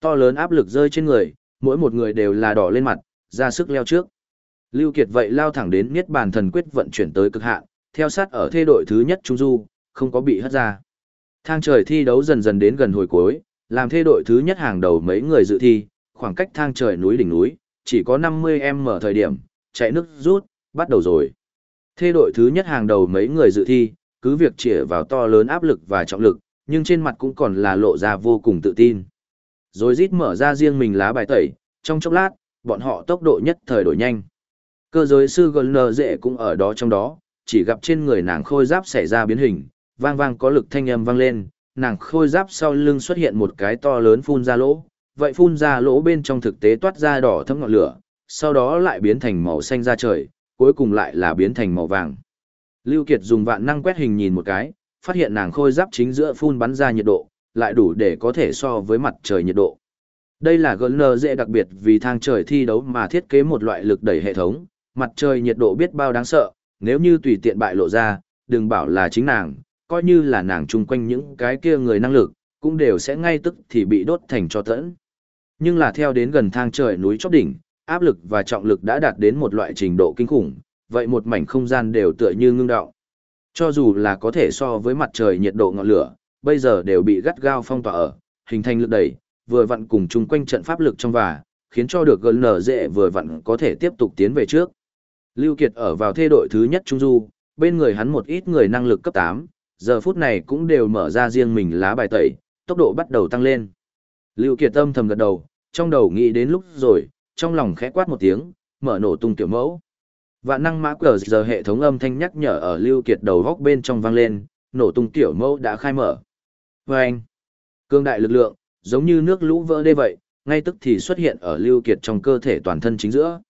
To lớn áp lực rơi trên người, mỗi một người đều là đỏ lên mặt, ra sức leo trước. Lưu Kiệt vậy lao thẳng đến Niết Bàn Thần Quyết vận chuyển tới cực hạn, theo sát ở thê đội thứ nhất Trung Du, không có bị hất ra. Thang trời thi đấu dần dần đến gần hồi cuối, làm thê đội thứ nhất hàng đầu mấy người dự thi, khoảng cách thang trời núi đỉnh núi, chỉ có 50m thời điểm, chạy nước rút, bắt đầu rồi. Thê đội thứ nhất hàng đầu mấy người dự thi, cứ việc chĩa vào to lớn áp lực và trọng lực, nhưng trên mặt cũng còn là lộ ra vô cùng tự tin. Rồi rít mở ra riêng mình lá bài tẩy, trong chốc lát, bọn họ tốc độ nhất thời đổi nhanh. Cơ giới sư Gunner dễ cũng ở đó trong đó, chỉ gặp trên người nàng khôi giáp xảy ra biến hình, vang vang có lực thanh âm vang lên, nàng khôi giáp sau lưng xuất hiện một cái to lớn phun ra lỗ, vậy phun ra lỗ bên trong thực tế toát ra đỏ thấm ngọn lửa, sau đó lại biến thành màu xanh ra trời, cuối cùng lại là biến thành màu vàng. Lưu Kiệt dùng vạn năng quét hình nhìn một cái, phát hiện nàng khôi giáp chính giữa phun bắn ra nhiệt độ, lại đủ để có thể so với mặt trời nhiệt độ. Đây là GN dễ đặc biệt vì thang trời thi đấu mà thiết kế một loại lực đẩy hệ thống, mặt trời nhiệt độ biết bao đáng sợ, nếu như tùy tiện bại lộ ra, đừng bảo là chính nàng, coi như là nàng chung quanh những cái kia người năng lực, cũng đều sẽ ngay tức thì bị đốt thành cho tẫn. Nhưng là theo đến gần thang trời núi chóp đỉnh, áp lực và trọng lực đã đạt đến một loại trình độ kinh khủng, vậy một mảnh không gian đều tựa như ngưng đọng, Cho dù là có thể so với mặt trời nhiệt độ ngọn lửa, bây giờ đều bị gắt gao phong tỏa ở, hình thành lực đẩy, vừa vặn cùng chung quanh trận pháp lực trong và, khiến cho được gần nở dễ vừa vặn có thể tiếp tục tiến về trước. Lưu Kiệt ở vào thê đội thứ nhất Trung Du, bên người hắn một ít người năng lực cấp 8, giờ phút này cũng đều mở ra riêng mình lá bài tẩy, tốc độ bắt đầu tăng lên. Lưu Kiệt tâm thầm gật đầu, trong đầu nghĩ đến lúc rồi, trong lòng khẽ quát một tiếng, mở nổ tung tiểu mẫu. Vạn năng mã cờ giờ hệ thống âm thanh nhắc nhở ở Lưu Kiệt đầu góc bên trong vang lên, nổ tung tiểu mẫu đã khai mở. Và anh, cương đại lực lượng, giống như nước lũ vỡ đê vậy, ngay tức thì xuất hiện ở Lưu Kiệt trong cơ thể toàn thân chính giữa.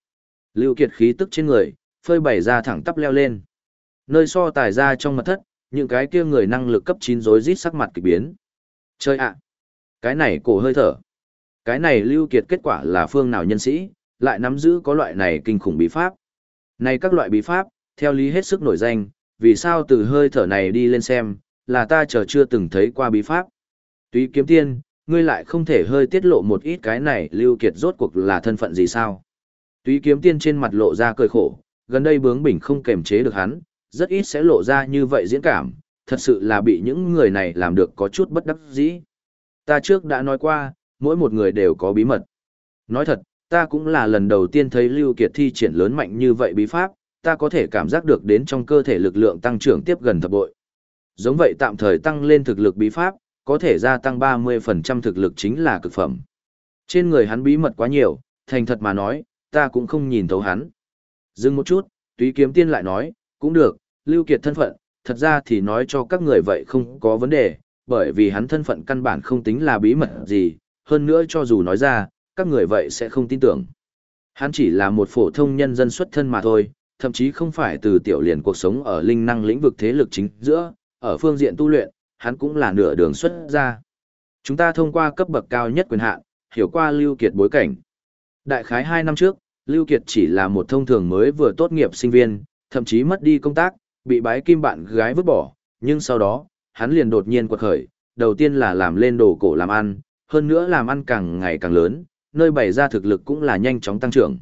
Lưu Kiệt khí tức trên người, phơi bày ra thẳng tắp leo lên. Nơi so tài ra trong mật thất, những cái kia người năng lực cấp 9 rối rít sắc mặt kỳ biến. Chơi ạ! Cái này cổ hơi thở. Cái này lưu kiệt kết quả là phương nào nhân sĩ, lại nắm giữ có loại này kinh khủng bí pháp. Này các loại bí pháp, theo lý hết sức nổi danh, vì sao từ hơi thở này đi lên xem, là ta chờ chưa từng thấy qua bí pháp. Túy kiếm tiên, ngươi lại không thể hơi tiết lộ một ít cái này lưu kiệt rốt cuộc là thân phận gì sao. Túy kiếm tiên trên mặt lộ ra cười khổ, gần đây bướng bỉnh không kềm chế được hắn, rất ít sẽ lộ ra như vậy diễn cảm, thật sự là bị những người này làm được có chút bất đắc dĩ. Ta trước đã nói qua, mỗi một người đều có bí mật. Nói thật, ta cũng là lần đầu tiên thấy Lưu Kiệt thi triển lớn mạnh như vậy bí pháp, ta có thể cảm giác được đến trong cơ thể lực lượng tăng trưởng tiếp gần thập bội. Giống vậy tạm thời tăng lên thực lực bí pháp, có thể gia tăng 30% thực lực chính là cực phẩm. Trên người hắn bí mật quá nhiều, thành thật mà nói, ta cũng không nhìn thấu hắn. Dừng một chút, túy kiếm tiên lại nói, cũng được, Lưu Kiệt thân phận, thật ra thì nói cho các người vậy không có vấn đề, bởi vì hắn thân phận căn bản không tính là bí mật gì, hơn nữa cho dù nói ra, các người vậy sẽ không tin tưởng. Hắn chỉ là một phổ thông nhân dân xuất thân mà thôi, thậm chí không phải từ tiểu liền cuộc sống ở linh năng lĩnh vực thế lực chính giữa, ở phương diện tu luyện, hắn cũng là nửa đường xuất ra. Chúng ta thông qua cấp bậc cao nhất quyền hạn, hiểu qua Lưu Kiệt bối cảnh. Đại khái 2 năm trước, Lưu Kiệt chỉ là một thông thường mới vừa tốt nghiệp sinh viên, thậm chí mất đi công tác, bị bái kim bạn gái vứt bỏ, nhưng sau đó, hắn liền đột nhiên quật khởi, đầu tiên là làm lên đồ cổ làm ăn, hơn nữa làm ăn càng ngày càng lớn, nơi bày ra thực lực cũng là nhanh chóng tăng trưởng.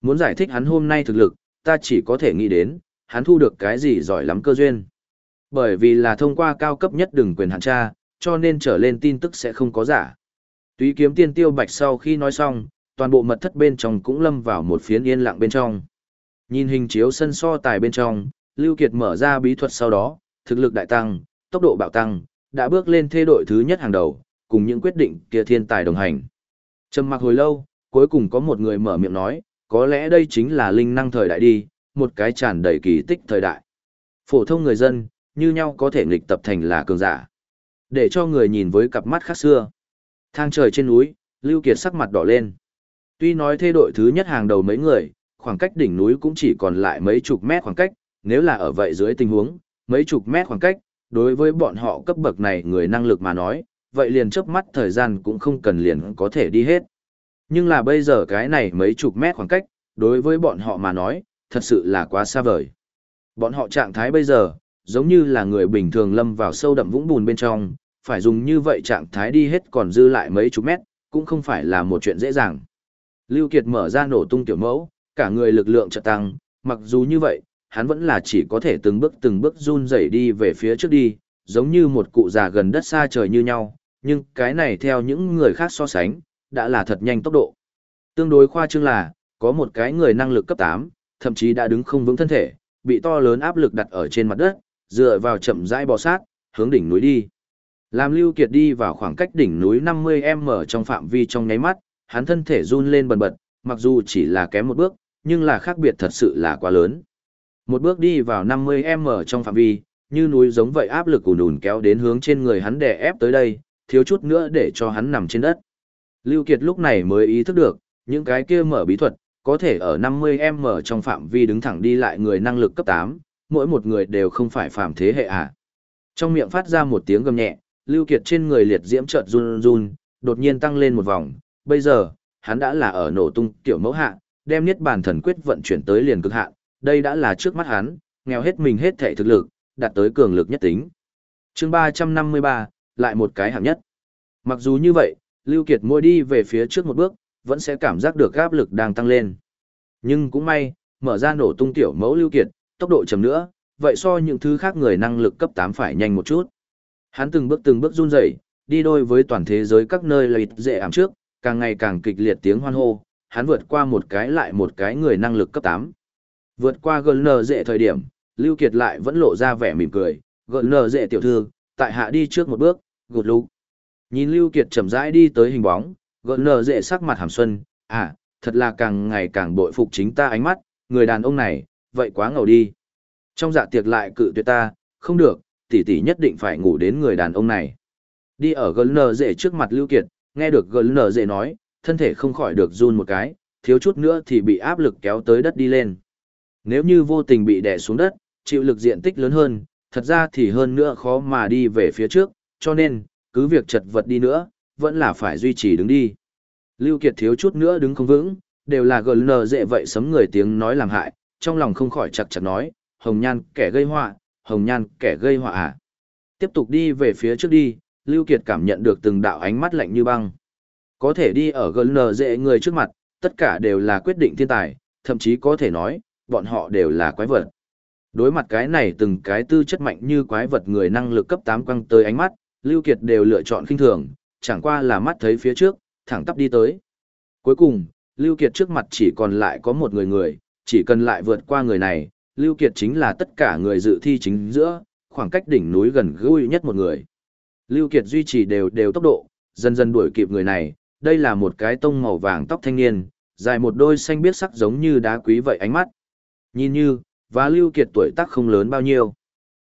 Muốn giải thích hắn hôm nay thực lực, ta chỉ có thể nghĩ đến, hắn thu được cái gì giỏi lắm cơ duyên. Bởi vì là thông qua cao cấp nhất đừng quyền hạn tra, cho nên trở lên tin tức sẽ không có giả. Túy kiếm tiên tiêu bạch sau khi nói xong, toàn bộ mật thất bên trong cũng lâm vào một phiến yên lặng bên trong. Nhìn hình chiếu sân so tài bên trong, Lưu Kiệt mở ra bí thuật sau đó, thực lực đại tăng, tốc độ bạo tăng, đã bước lên thê đội thứ nhất hàng đầu, cùng những quyết định kia thiên tài đồng hành. Trầm mặc hồi lâu, cuối cùng có một người mở miệng nói, có lẽ đây chính là linh năng thời đại đi, một cái tràn đầy kỳ tích thời đại. Phổ thông người dân, như nhau có thể nghịch tập thành là cường giả. Để cho người nhìn với cặp mắt khác xưa. Thang trời trên núi, Lưu Kiệt sắc mặt đỏ lên. Tuy nói thê đội thứ nhất hàng đầu mấy người, khoảng cách đỉnh núi cũng chỉ còn lại mấy chục mét khoảng cách, nếu là ở vậy dưới tình huống, mấy chục mét khoảng cách, đối với bọn họ cấp bậc này người năng lực mà nói, vậy liền chớp mắt thời gian cũng không cần liền có thể đi hết. Nhưng là bây giờ cái này mấy chục mét khoảng cách, đối với bọn họ mà nói, thật sự là quá xa vời. Bọn họ trạng thái bây giờ, giống như là người bình thường lâm vào sâu đậm vũng bùn bên trong, phải dùng như vậy trạng thái đi hết còn dư lại mấy chục mét, cũng không phải là một chuyện dễ dàng. Lưu Kiệt mở ra nổ tung tiểu mẫu, cả người lực lượng chợt tăng, mặc dù như vậy, hắn vẫn là chỉ có thể từng bước từng bước run rẩy đi về phía trước đi, giống như một cụ già gần đất xa trời như nhau, nhưng cái này theo những người khác so sánh, đã là thật nhanh tốc độ. Tương đối khoa trương là, có một cái người năng lực cấp 8, thậm chí đã đứng không vững thân thể, bị to lớn áp lực đặt ở trên mặt đất, dựa vào chậm rãi bò sát, hướng đỉnh núi đi. Làm Lưu Kiệt đi vào khoảng cách đỉnh núi 50m trong phạm vi trong nháy mắt, hắn thân thể run lên bần bật, mặc dù chỉ là kém một bước, nhưng là khác biệt thật sự là quá lớn. Một bước đi vào 50m trong phạm vi, như núi giống vậy áp lực ùn ùn kéo đến hướng trên người hắn đè ép tới đây, thiếu chút nữa để cho hắn nằm trên đất. Lưu Kiệt lúc này mới ý thức được, những cái kia mở bí thuật, có thể ở 50m trong phạm vi đứng thẳng đi lại người năng lực cấp 8, mỗi một người đều không phải phàm thế hệ à. Trong miệng phát ra một tiếng gầm nhẹ, Lưu Kiệt trên người liệt diễm chợt run run, đột nhiên tăng lên một vòng, bây giờ, hắn đã là ở nổ tung tiểu mẫu hạ, đem niết bàn thần quyết vận chuyển tới liền cực hạn, đây đã là trước mắt hắn, nghèo hết mình hết thể thực lực, đạt tới cường lực nhất tính. Chương 353, lại một cái hạng nhất. Mặc dù như vậy, Lưu Kiệt mỗi đi về phía trước một bước, vẫn sẽ cảm giác được áp lực đang tăng lên. Nhưng cũng may, mở ra nổ tung tiểu mẫu Lưu Kiệt, tốc độ chậm nữa, vậy so những thứ khác người năng lực cấp 8 phải nhanh một chút. Hắn từng bước từng bước run rẩy, đi đôi với toàn thế giới các nơi lợi dễ ảm trước, càng ngày càng kịch liệt tiếng hoan hô, hắn vượt qua một cái lại một cái người năng lực cấp 8. Vượt qua gần nở dễ thời điểm, Lưu Kiệt lại vẫn lộ ra vẻ mỉm cười, gần nở dễ tiểu thư, tại hạ đi trước một bước, gột lục. Nhìn Lưu Kiệt chậm rãi đi tới hình bóng, gợn nở dễ sắc mặt hàm xuân, à, thật là càng ngày càng bội phục chính ta ánh mắt, người đàn ông này, vậy quá ngầu đi. Trong dạ tiệc lại cự tuyệt ta, không được, tỷ tỷ nhất định phải ngủ đến người đàn ông này. Đi ở gợn nở dễ trước mặt Lưu Kiệt, nghe được gợn nở dễ nói, thân thể không khỏi được run một cái, thiếu chút nữa thì bị áp lực kéo tới đất đi lên. Nếu như vô tình bị đè xuống đất, chịu lực diện tích lớn hơn, thật ra thì hơn nữa khó mà đi về phía trước, cho nên, cứ việc chật vật đi nữa, vẫn là phải duy trì đứng đi. Lưu Kiệt thiếu chút nữa đứng không vững, đều là gần nờ dễ vậy sấm người tiếng nói làm hại, trong lòng không khỏi chặt chặt nói, hồng nhan kẻ gây họa, hồng nhan kẻ gây họa à. Tiếp tục đi về phía trước đi, Lưu Kiệt cảm nhận được từng đạo ánh mắt lạnh như băng. Có thể đi ở gần nờ dễ người trước mặt, tất cả đều là quyết định thiên tài, thậm chí có thể nói, bọn họ đều là quái vật. Đối mặt cái này từng cái tư chất mạnh như quái vật người năng lực cấp 8 quăng tới ánh mắt, Lưu Kiệt đều lựa chọn khinh thường, chẳng qua là mắt thấy phía trước, thẳng tắp đi tới. Cuối cùng, Lưu Kiệt trước mặt chỉ còn lại có một người người, chỉ cần lại vượt qua người này, Lưu Kiệt chính là tất cả người dự thi chính giữa, khoảng cách đỉnh núi gần gũi nhất một người. Lưu Kiệt duy trì đều đều tốc độ, dần dần đuổi kịp người này, đây là một cái tông màu vàng tóc thanh niên, dài một đôi xanh biếc sắc giống như đá quý vậy ánh mắt. Nhìn như, và Lưu Kiệt tuổi tác không lớn bao nhiêu.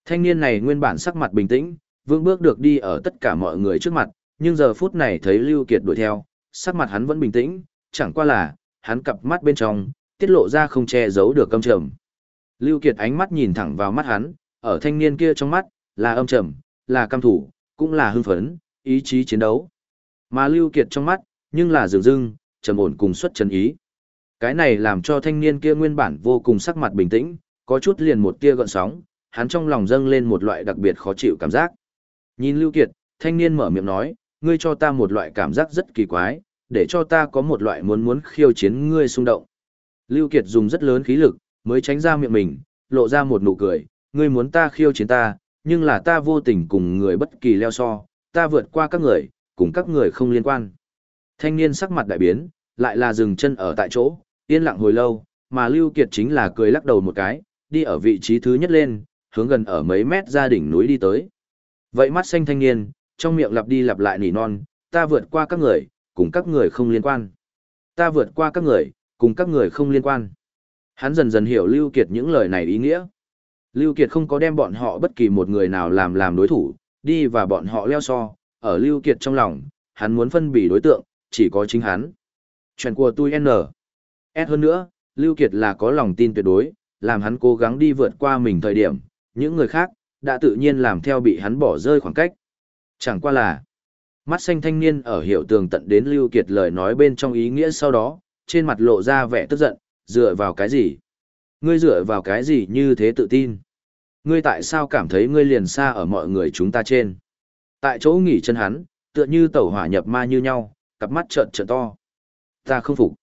Thanh niên này nguyên bản sắc mặt bình tĩnh, vương bước được đi ở tất cả mọi người trước mặt, nhưng giờ phút này thấy Lưu Kiệt đuổi theo, sắc mặt hắn vẫn bình tĩnh, chẳng qua là, hắn cặp mắt bên trong, tiết lộ ra không che giấu được âm trầm. Lưu Kiệt ánh mắt nhìn thẳng vào mắt hắn, ở thanh niên kia trong mắt, là âm trầm, là cam thủ, cũng là hưng phấn, ý chí chiến đấu. Mà Lưu Kiệt trong mắt, nhưng là dường dưng, trầm ổn cùng xuất chân ý. Cái này làm cho thanh niên kia nguyên bản vô cùng sắc mặt bình tĩnh, có chút liền một tia gợn sóng, hắn trong lòng dâng lên một loại đặc biệt khó chịu cảm giác. Nhìn Lưu Kiệt, thanh niên mở miệng nói, ngươi cho ta một loại cảm giác rất kỳ quái, để cho ta có một loại muốn muốn khiêu chiến ngươi xung động. Lưu Kiệt dùng rất lớn khí lực, mới tránh ra miệng mình, lộ ra một nụ cười, ngươi muốn ta khiêu chiến ta, nhưng là ta vô tình cùng người bất kỳ leo so, ta vượt qua các người, cùng các người không liên quan. Thanh niên sắc mặt đại biến, lại là dừng chân ở tại chỗ, yên lặng hồi lâu, mà Lưu Kiệt chính là cười lắc đầu một cái, đi ở vị trí thứ nhất lên, hướng gần ở mấy mét ra đỉnh núi đi tới. Vậy mắt xanh thanh niên, trong miệng lặp đi lặp lại nỉ non, ta vượt qua các người, cùng các người không liên quan. Ta vượt qua các người, cùng các người không liên quan. Hắn dần dần hiểu Lưu Kiệt những lời này ý nghĩa. Lưu Kiệt không có đem bọn họ bất kỳ một người nào làm làm đối thủ, đi và bọn họ leo so, ở Lưu Kiệt trong lòng, hắn muốn phân bì đối tượng, chỉ có chính hắn. Chuyện của tôi N. S hơn nữa, Lưu Kiệt là có lòng tin tuyệt đối, làm hắn cố gắng đi vượt qua mình thời điểm, những người khác, đã tự nhiên làm theo bị hắn bỏ rơi khoảng cách. Chẳng qua là, mắt xanh thanh niên ở hiệu tường tận đến Lưu Kiệt lời nói bên trong ý nghĩa sau đó, trên mặt lộ ra vẻ tức giận, dựa vào cái gì? Ngươi dựa vào cái gì như thế tự tin? Ngươi tại sao cảm thấy ngươi liền xa ở mọi người chúng ta trên? Tại chỗ nghỉ chân hắn, tựa như tẩu hỏa nhập ma như nhau, cặp mắt trợn trợn to. Ta không phục.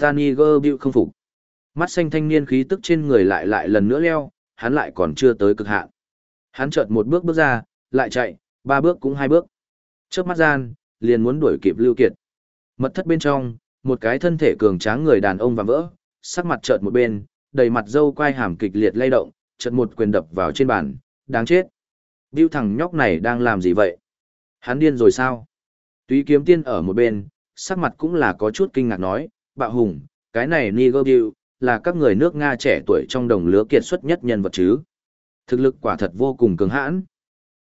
Ta Niger Bill không phục. Mắt xanh thanh niên khí tức trên người lại lại lần nữa leo, hắn lại còn chưa tới cực hạn. Hắn chợt một bước bước ra, lại chạy, ba bước cũng hai bước. Trước mắt gian, liền muốn đuổi kịp Lưu Kiệt. Mật thất bên trong, một cái thân thể cường tráng người đàn ông và vỡ, sắc mặt chợt một bên, đầy mặt dâu quai hàm kịch liệt lay động, chợt một quyền đập vào trên bàn, đáng chết. Biêu thằng nhóc này đang làm gì vậy? Hắn điên rồi sao? Túy kiếm tiên ở một bên, sắc mặt cũng là có chút kinh ngạc nói, bạo hùng, cái này Niger Bill, là các người nước Nga trẻ tuổi trong đồng lứa kiệt xuất nhất nhân vật chứ. Thực lực quả thật vô cùng cường hãn.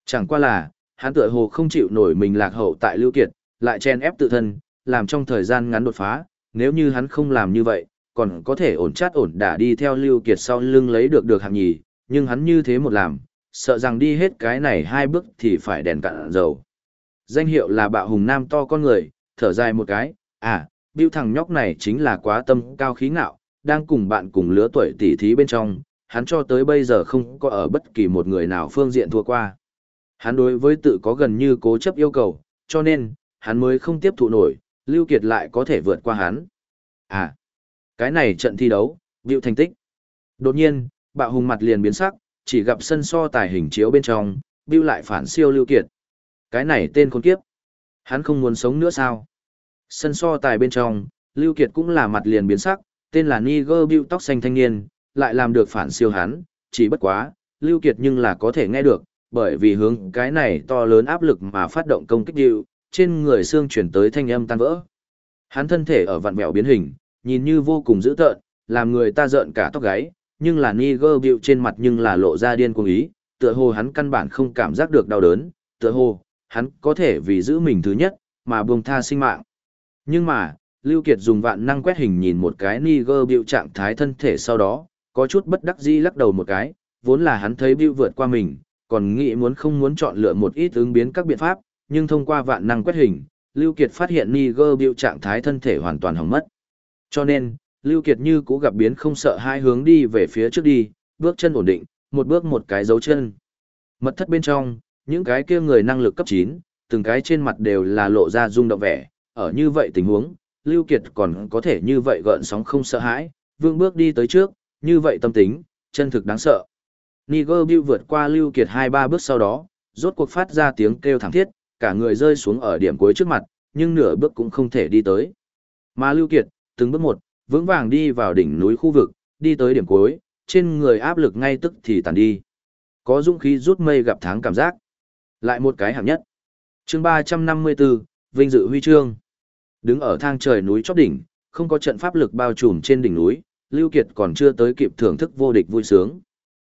Chẳng qua là, hắn tựa hồ không chịu nổi mình lạc hậu tại Lưu Kiệt, lại chen ép tự thân, làm trong thời gian ngắn đột phá, nếu như hắn không làm như vậy, còn có thể ổn chát ổn đả đi theo Lưu Kiệt sau lưng lấy được được hạng nhì, nhưng hắn như thế một làm, sợ rằng đi hết cái này hai bước thì phải đèn cạn dầu. Danh hiệu là bạo hùng nam to con người, thở dài một cái, à, biểu thằng nhóc này chính là quá tâm cao khí ngạo, đang cùng bạn cùng lứa tuổi tỷ thí bên trong, hắn cho tới bây giờ không có ở bất kỳ một người nào phương diện thua qua. Hắn đối với tự có gần như cố chấp yêu cầu, cho nên, hắn mới không tiếp thụ nổi, Lưu Kiệt lại có thể vượt qua hắn. À, cái này trận thi đấu, vịu thành tích. Đột nhiên, bạo hùng mặt liền biến sắc, chỉ gặp sân so tài hình chiếu bên trong, Bưu lại phản siêu Lưu Kiệt. Cái này tên con kiếp. Hắn không muốn sống nữa sao? Sân so tài bên trong, Lưu Kiệt cũng là mặt liền biến sắc, tên là Niger Bưu tóc xanh thanh niên, lại làm được phản siêu hắn, chỉ bất quá, Lưu Kiệt nhưng là có thể nghe được, bởi vì hướng cái này to lớn áp lực mà phát động công kích dịu trên người xương chuyển tới thanh âm tan vỡ. Hắn thân thể ở vặn vẹo biến hình, nhìn như vô cùng dữ tợn, làm người ta giận cả tóc gáy, nhưng là Niger bịu trên mặt nhưng là lộ ra điên cuồng ý, tựa hồ hắn căn bản không cảm giác được đau đớn, tựa hồ, hắn có thể vì giữ mình thứ nhất, mà buông tha sinh mạng. Nhưng mà, Lưu Kiệt dùng vạn năng quét hình nhìn một cái Niger bịu trạng thái thân thể sau đó, có chút bất đắc dĩ lắc đầu một cái, vốn là hắn thấy Bưu vượt qua mình, còn nghĩ muốn không muốn chọn lựa một ít ứng biến các biện pháp, nhưng thông qua vạn năng quét hình, Lưu Kiệt phát hiện Niger Bưu trạng thái thân thể hoàn toàn hỏng mất. Cho nên, Lưu Kiệt như cũ gặp biến không sợ hai hướng đi về phía trước đi, bước chân ổn định, một bước một cái dấu chân. Mật thất bên trong, những cái kia người năng lực cấp 9, từng cái trên mặt đều là lộ ra rung động vẻ, ở như vậy tình huống, Lưu Kiệt còn có thể như vậy gợn sóng không sợ hãi, vương bước đi tới trước, như vậy tâm tính, chân thực đáng sợ. Niger Bill vượt qua Lưu Kiệt hai ba bước sau đó, rốt cuộc phát ra tiếng kêu thảm thiết, cả người rơi xuống ở điểm cuối trước mặt, nhưng nửa bước cũng không thể đi tới. Mà Lưu Kiệt, từng bước một, vững vàng đi vào đỉnh núi khu vực, đi tới điểm cuối, trên người áp lực ngay tức thì tàn đi. Có dũng khí rút mây gặp tháng cảm giác. Lại một cái hạng nhất. chương 354, Vinh dự huy chương. Đứng ở thang trời núi chóp đỉnh, không có trận pháp lực bao trùm trên đỉnh núi, Lưu Kiệt còn chưa tới kịp thưởng thức vô địch vui sướng.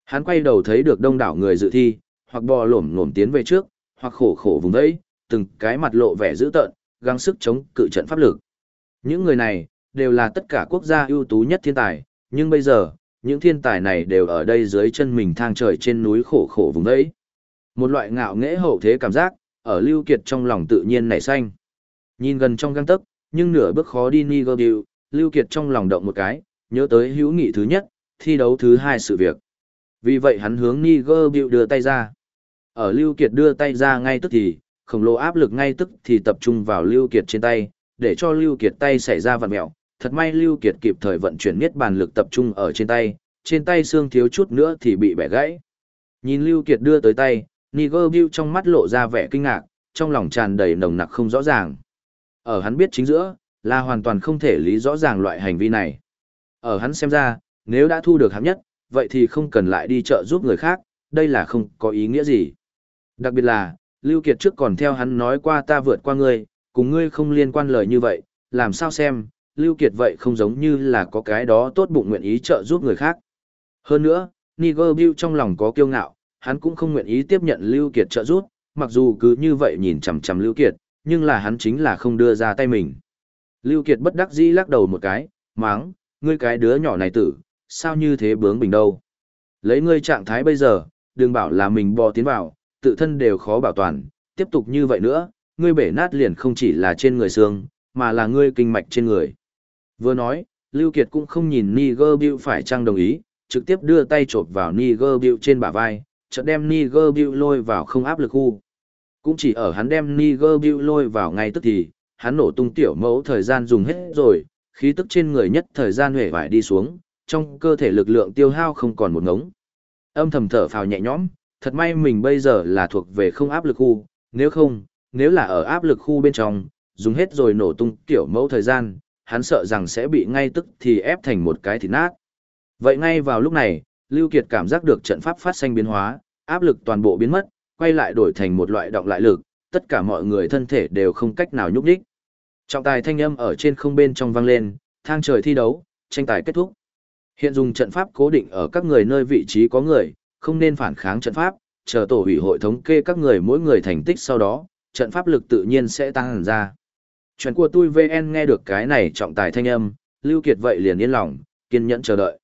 Hắn quay đầu thấy được đông đảo người dự thi, hoặc bò lổm lổm tiến về trước, hoặc khổ khổ vùng đấy, từng cái mặt lộ vẻ dữ tợn, gắng sức chống cự trận pháp lực. Những người này, đều là tất cả quốc gia ưu tú nhất thiên tài, nhưng bây giờ, những thiên tài này đều ở đây dưới chân mình thang trời trên núi khổ khổ vùng đấy. Một loại ngạo nghễ hậu thế cảm giác, ở Lưu Kiệt trong lòng tự nhiên nảy sinh, Nhìn gần trong găng tấc, nhưng nửa bước khó đi Niger Lưu Kiệt trong lòng động một cái, nhớ tới hữu nghị thứ nhất, thi đấu thứ hai sự việc. Vì vậy hắn hướng Niger Bill đưa tay ra. Ở Lưu Kiệt đưa tay ra ngay tức thì, khổng lồ áp lực ngay tức thì tập trung vào Lưu Kiệt trên tay, để cho Lưu Kiệt tay xảy ra vặn mèo. Thật may Lưu Kiệt kịp thời vận chuyển nhất bàn lực tập trung ở trên tay, trên tay xương thiếu chút nữa thì bị bẻ gãy. Nhìn Lưu Kiệt đưa tới tay, Niger Bill trong mắt lộ ra vẻ kinh ngạc, trong lòng tràn đầy nồng nặc không rõ ràng. Ở hắn biết chính giữa, là hoàn toàn không thể lý rõ ràng loại hành vi này. Ở hắn xem ra, nếu đã thu được hạng nhất, vậy thì không cần lại đi chợ giúp người khác, đây là không có ý nghĩa gì. Đặc biệt là, Lưu Kiệt trước còn theo hắn nói qua ta vượt qua ngươi, cùng ngươi không liên quan lời như vậy, làm sao xem, Lưu Kiệt vậy không giống như là có cái đó tốt bụng nguyện ý trợ giúp người khác. Hơn nữa, Niger Bill trong lòng có kiêu ngạo, hắn cũng không nguyện ý tiếp nhận Lưu Kiệt trợ giúp, mặc dù cứ như vậy nhìn chằm chằm Lưu Kiệt, nhưng là hắn chính là không đưa ra tay mình. Lưu Kiệt bất đắc dĩ lắc đầu một cái, máng, ngươi cái đứa nhỏ này tử, sao như thế bướng bình đâu. Lấy ngươi trạng thái bây giờ, đừng bảo là mình bò tiến vào, tự thân đều khó bảo toàn, tiếp tục như vậy nữa, ngươi bể nát liền không chỉ là trên người xương, mà là ngươi kinh mạch trên người. Vừa nói, Lưu Kiệt cũng không nhìn Niger Bill phải trang đồng ý, trực tiếp đưa tay chộp vào Niger Bill trên bả vai, chợt đem Niger Bill lôi vào không áp lực khu. Cũng chỉ ở hắn đem Niger Bill lôi vào ngay tức thì, hắn nổ tung tiểu mẫu thời gian dùng hết rồi, khí tức trên người nhất thời gian huệ vải đi xuống, trong cơ thể lực lượng tiêu hao không còn một ngống. Âm thầm thở phào nhẹ nhõm, thật may mình bây giờ là thuộc về không áp lực khu, nếu không, nếu là ở áp lực khu bên trong, dùng hết rồi nổ tung tiểu mẫu thời gian, hắn sợ rằng sẽ bị ngay tức thì ép thành một cái thịt nát. Vậy ngay vào lúc này, Lưu Kiệt cảm giác được trận pháp phát sinh biến hóa, áp lực toàn bộ biến mất, quay lại đổi thành một loại động lại lực, tất cả mọi người thân thể đều không cách nào nhúc nhích. Trọng tài thanh âm ở trên không bên trong vang lên, thang trời thi đấu, tranh tài kết thúc. Hiện dùng trận pháp cố định ở các người nơi vị trí có người, không nên phản kháng trận pháp, chờ tổ hủy hội thống kê các người mỗi người thành tích sau đó, trận pháp lực tự nhiên sẽ tăng hẳn ra. Chuyện của tôi VN nghe được cái này trọng tài thanh âm, Lưu Kiệt vậy liền yên lòng, kiên nhẫn chờ đợi.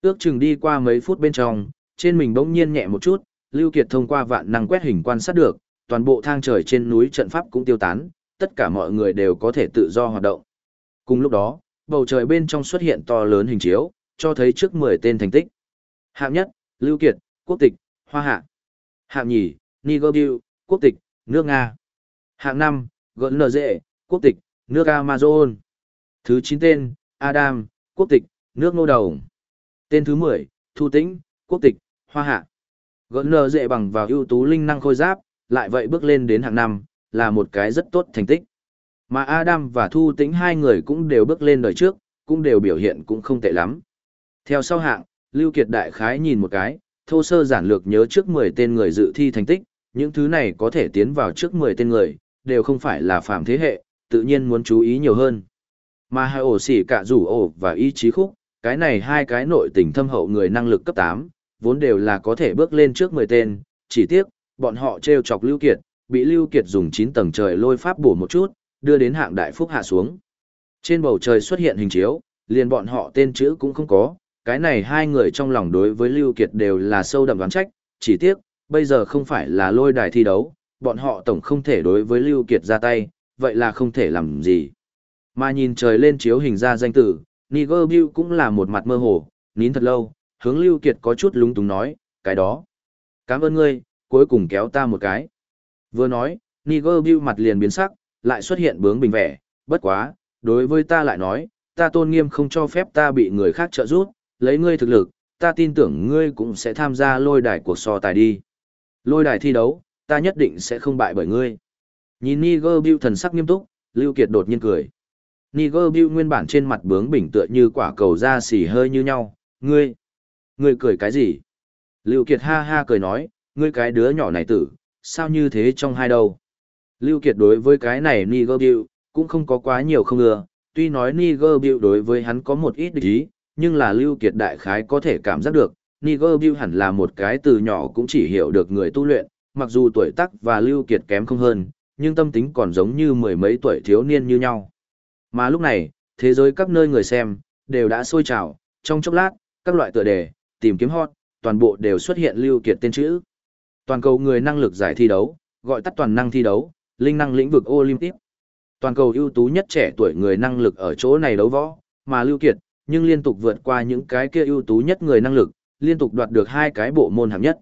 Ước chừng đi qua mấy phút bên trong, trên mình bỗng nhiên nhẹ một chút, Lưu Kiệt thông qua vạn năng quét hình quan sát được, toàn bộ thang trời trên núi trận pháp cũng tiêu tán, tất cả mọi người đều có thể tự do hoạt động. Cùng lúc đó, bầu trời bên trong xuất hiện to lớn hình chiếu, cho thấy trước 10 tên thành tích. Hạng nhất, Lưu Kiệt, quốc tịch, Hoa Hạ. Hạng nhì, Niger quốc tịch, nước Nga. Hạng năm, Gợn Dệ, quốc tịch, nước Amazon. Thứ 9 tên, Adam, quốc tịch, nước Nô Đầu. Tên thứ 10, Thu Tĩnh, quốc tịch, Hoa Hạ. Gợn Dệ bằng vào ưu tú linh năng khôi giáp, lại vậy bước lên đến hạng năm, là một cái rất tốt thành tích. Mà Adam và Thu Tĩnh hai người cũng đều bước lên đời trước, cũng đều biểu hiện cũng không tệ lắm. Theo sau hạng, Lưu Kiệt đại khái nhìn một cái, thô sơ giản lược nhớ trước 10 tên người dự thi thành tích, những thứ này có thể tiến vào trước 10 tên người, đều không phải là phạm thế hệ, tự nhiên muốn chú ý nhiều hơn. Mà hai ổ xỉ cả rủ ổ và ý chí khúc, cái này hai cái nội tình thâm hậu người năng lực cấp 8, vốn đều là có thể bước lên trước 10 tên, chỉ tiếc, bọn họ treo chọc Lưu Kiệt, bị Lưu Kiệt dùng 9 tầng trời lôi pháp bổ một chút, đưa đến hạng đại phúc hạ xuống. Trên bầu trời xuất hiện hình chiếu, liền bọn họ tên chữ cũng không có, cái này hai người trong lòng đối với Lưu Kiệt đều là sâu đậm đoán trách, chỉ tiếc, bây giờ không phải là lôi đài thi đấu, bọn họ tổng không thể đối với Lưu Kiệt ra tay, vậy là không thể làm gì. Mà nhìn trời lên chiếu hình ra danh tử, Niger Bill cũng là một mặt mơ hồ, nín thật lâu, hướng Lưu Kiệt có chút lúng túng nói, cái đó. Cảm ơn ngươi, cuối cùng kéo ta một cái. Vừa nói, Niger Bill mặt liền biến sắc, lại xuất hiện bướng bình vẻ, bất quá, đối với ta lại nói, ta tôn nghiêm không cho phép ta bị người khác trợ giúp, lấy ngươi thực lực, ta tin tưởng ngươi cũng sẽ tham gia lôi đài cuộc so tài đi. Lôi đài thi đấu, ta nhất định sẽ không bại bởi ngươi. Nhìn Niger Bill thần sắc nghiêm túc, Lưu Kiệt đột nhiên cười. Niger Bill nguyên bản trên mặt bướng bỉnh tựa như quả cầu da xì hơi như nhau, ngươi, ngươi cười cái gì? Lưu Kiệt ha ha cười nói, ngươi cái đứa nhỏ này tử, sao như thế trong hai đầu? Lưu Kiệt đối với cái này Niger Bill, cũng không có quá nhiều không ưa, tuy nói Niger Bill đối với hắn có một ít địch ý, nhưng là Lưu Kiệt đại khái có thể cảm giác được, Niger Bill hẳn là một cái từ nhỏ cũng chỉ hiểu được người tu luyện, mặc dù tuổi tác và Lưu Kiệt kém không hơn, nhưng tâm tính còn giống như mười mấy tuổi thiếu niên như nhau. Mà lúc này, thế giới các nơi người xem, đều đã sôi trào, trong chốc lát, các loại tựa đề, tìm kiếm hot, toàn bộ đều xuất hiện Lưu Kiệt tên chữ. Toàn cầu người năng lực giải thi đấu, gọi tắt toàn năng thi đấu, linh năng lĩnh vực Olympic. Toàn cầu ưu tú nhất trẻ tuổi người năng lực ở chỗ này đấu võ, mà Lưu Kiệt, nhưng liên tục vượt qua những cái kia ưu tú nhất người năng lực, liên tục đoạt được hai cái bộ môn hạng nhất.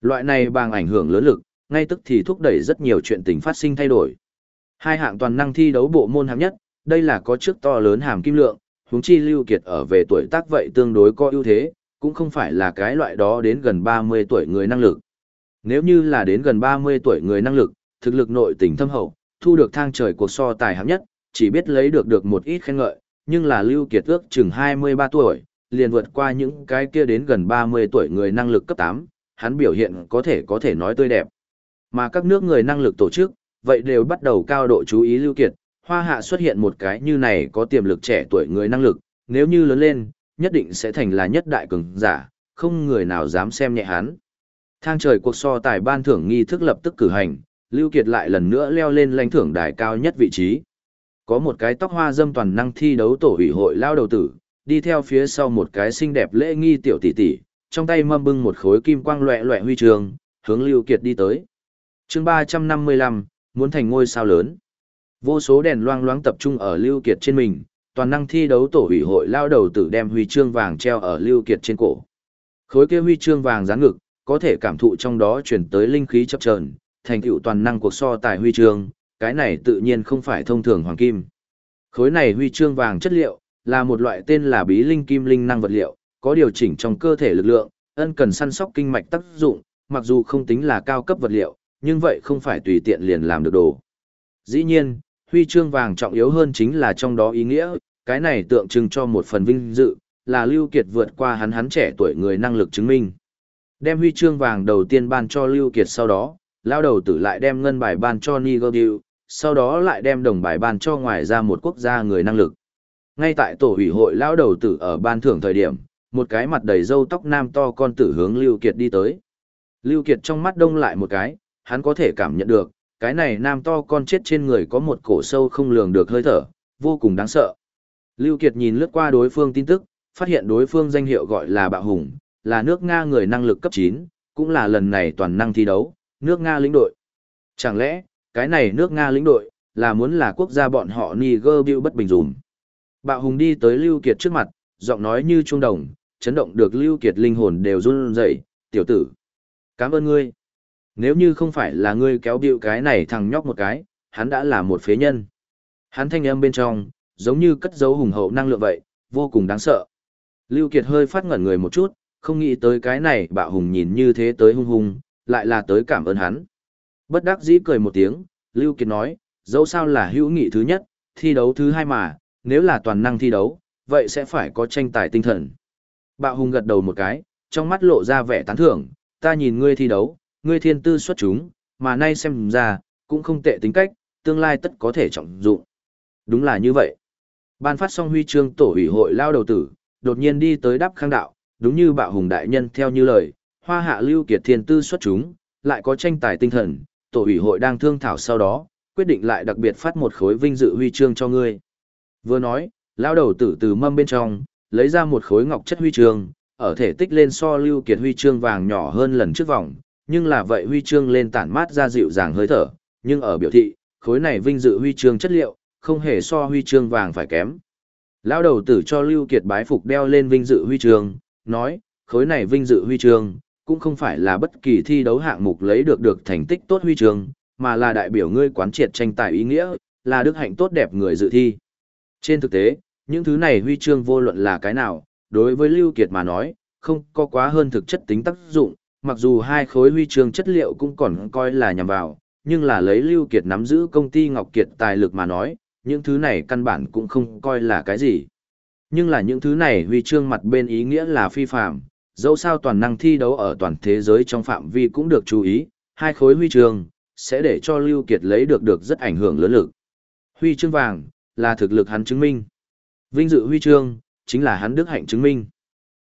Loại này bằng ảnh hưởng lớn lực, ngay tức thì thúc đẩy rất nhiều chuyện tình phát sinh thay đổi. Hai hạng toàn năng thi đấu bộ môn hạng nhất, đây là có trước to lớn hàm kim lượng, huống chi Lưu Kiệt ở về tuổi tác vậy tương đối có ưu thế, cũng không phải là cái loại đó đến gần 30 tuổi người năng lực. Nếu như là đến gần 30 tuổi người năng lực, thực lực nội tình thâm hậu, thu được thang trời cuộc so tài hạng nhất, chỉ biết lấy được được một ít khen ngợi, nhưng là Lưu Kiệt ước chừng 23 tuổi, liền vượt qua những cái kia đến gần 30 tuổi người năng lực cấp 8, hắn biểu hiện có thể có thể nói tươi đẹp. Mà các nước người năng lực tổ chức, vậy đều bắt đầu cao độ chú ý Lưu Kiệt, Hoa Hạ xuất hiện một cái như này có tiềm lực trẻ tuổi người năng lực, nếu như lớn lên, nhất định sẽ thành là nhất đại cường giả, không người nào dám xem nhẹ hắn. Thang trời cuộc so tài ban thưởng nghi thức lập tức cử hành, Lưu Kiệt lại lần nữa leo lên lãnh thưởng đài cao nhất vị trí. Có một cái tóc hoa dâm toàn năng thi đấu tổ ủy hội lao đầu tử, đi theo phía sau một cái xinh đẹp lễ nghi tiểu tỷ tỷ, trong tay mâm bưng một khối kim quang loẹ loẹ huy trường, hướng Lưu Kiệt đi tới. Chương 355, muốn thành ngôi sao lớn. Vô số đèn loang loáng tập trung ở Lưu Kiệt trên mình, toàn năng thi đấu tổ ủy hội lao đầu tử đem huy chương vàng treo ở Lưu Kiệt trên cổ. Khối kia huy chương vàng dán ngực, có thể cảm thụ trong đó chuyển tới linh khí chập trờn, thành tựu toàn năng cuộc so tài huy chương, cái này tự nhiên không phải thông thường hoàng kim. Khối này huy chương vàng chất liệu, là một loại tên là bí linh kim linh năng vật liệu, có điều chỉnh trong cơ thể lực lượng, ân cần săn sóc kinh mạch tác dụng, mặc dù không tính là cao cấp vật liệu, nhưng vậy không phải tùy tiện liền làm được đồ. Dĩ nhiên, huy chương vàng trọng yếu hơn chính là trong đó ý nghĩa, cái này tượng trưng cho một phần vinh dự, là Lưu Kiệt vượt qua hắn hắn trẻ tuổi người năng lực chứng minh. Đem huy chương vàng đầu tiên ban cho Lưu Kiệt sau đó, lao đầu tử lại đem ngân bài ban cho Nigel sau đó lại đem đồng bài ban cho ngoài ra một quốc gia người năng lực. Ngay tại tổ ủy hội lao đầu tử ở ban thưởng thời điểm, một cái mặt đầy râu tóc nam to con tử hướng Lưu Kiệt đi tới. Lưu Kiệt trong mắt đông lại một cái, hắn có thể cảm nhận được, cái này nam to con chết trên người có một cổ sâu không lường được hơi thở, vô cùng đáng sợ. Lưu Kiệt nhìn lướt qua đối phương tin tức, phát hiện đối phương danh hiệu gọi là Bạo Hùng, là nước Nga người năng lực cấp 9, cũng là lần này toàn năng thi đấu, nước Nga lĩnh đội. Chẳng lẽ, cái này nước Nga lĩnh đội, là muốn là quốc gia bọn họ Niger Bill bất bình dùm. Bạo Hùng đi tới Lưu Kiệt trước mặt, giọng nói như trung đồng, chấn động được Lưu Kiệt linh hồn đều run rẩy, tiểu tử. Cảm ơn ngươi. Nếu như không phải là ngươi kéo điệu cái này thằng nhóc một cái, hắn đã là một phế nhân. Hắn thanh âm bên trong, giống như cất dấu hùng hậu năng lượng vậy, vô cùng đáng sợ. Lưu Kiệt hơi phát ngẩn người một chút, không nghĩ tới cái này bạo hùng nhìn như thế tới hung hung, lại là tới cảm ơn hắn. Bất đắc dĩ cười một tiếng, Lưu Kiệt nói, dẫu sao là hữu nghị thứ nhất, thi đấu thứ hai mà, nếu là toàn năng thi đấu, vậy sẽ phải có tranh tài tinh thần. Bạo hùng gật đầu một cái, trong mắt lộ ra vẻ tán thưởng, ta nhìn ngươi thi đấu, ngươi thiên tư xuất chúng, mà nay xem ra, cũng không tệ tính cách, tương lai tất có thể trọng dụng. Đúng là như vậy. Ban phát xong huy chương tổ ủy hội lao đầu tử, đột nhiên đi tới đáp khang đạo, đúng như bạo hùng đại nhân theo như lời, hoa hạ lưu kiệt thiên tư xuất chúng, lại có tranh tài tinh thần, tổ ủy hội đang thương thảo sau đó, quyết định lại đặc biệt phát một khối vinh dự huy chương cho ngươi. Vừa nói, lão đầu tử từ mâm bên trong, lấy ra một khối ngọc chất huy chương, ở thể tích lên so lưu kiệt huy chương vàng nhỏ hơn lần trước vòng, nhưng là vậy huy chương lên tản mát ra dịu dàng hơi thở, nhưng ở biểu thị, khối này vinh dự huy chương chất liệu, không hề so huy chương vàng phải kém. Lão đầu tử cho Lưu Kiệt bái phục đeo lên vinh dự huy chương, nói, khối này vinh dự huy chương, cũng không phải là bất kỳ thi đấu hạng mục lấy được được thành tích tốt huy chương, mà là đại biểu ngươi quán triệt tranh tài ý nghĩa, là đức hạnh tốt đẹp người dự thi. Trên thực tế, những thứ này huy chương vô luận là cái nào, đối với Lưu Kiệt mà nói, không có quá hơn thực chất tính tác dụng, mặc dù hai khối huy chương chất liệu cũng còn coi là nhằm vào, nhưng là lấy Lưu Kiệt nắm giữ công ty Ngọc Kiệt tài lực mà nói, những thứ này căn bản cũng không coi là cái gì. Nhưng là những thứ này huy chương mặt bên ý nghĩa là phi phạm, dẫu sao toàn năng thi đấu ở toàn thế giới trong phạm vi cũng được chú ý, hai khối huy chương sẽ để cho Lưu Kiệt lấy được được rất ảnh hưởng lớn lực. Huy chương vàng là thực lực hắn chứng minh. Vinh dự huy chương chính là hắn đức hạnh chứng minh.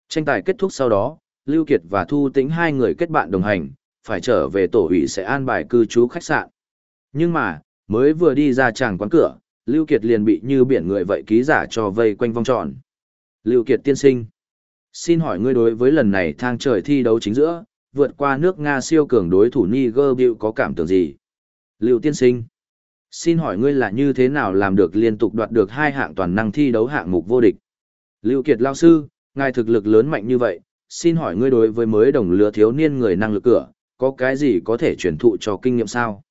Tranh tài kết thúc sau đó, Lưu Kiệt và Thu Tĩnh hai người kết bạn đồng hành, phải trở về tổ ủy sẽ an bài cư trú khách sạn. Nhưng mà, mới vừa đi ra tràng quán cửa, Lưu Kiệt liền bị như biển người vậy ký giả cho vây quanh vòng tròn. Lưu Kiệt tiên sinh. Xin hỏi ngươi đối với lần này thang trời thi đấu chính giữa, vượt qua nước Nga siêu cường đối thủ Niger Bill có cảm tưởng gì? Lưu tiên sinh. Xin hỏi ngươi là như thế nào làm được liên tục đoạt được hai hạng toàn năng thi đấu hạng mục vô địch? Lưu Kiệt lao sư, ngài thực lực lớn mạnh như vậy, xin hỏi ngươi đối với mới đồng lứa thiếu niên người năng lực cửa, có cái gì có thể truyền thụ cho kinh nghiệm sao?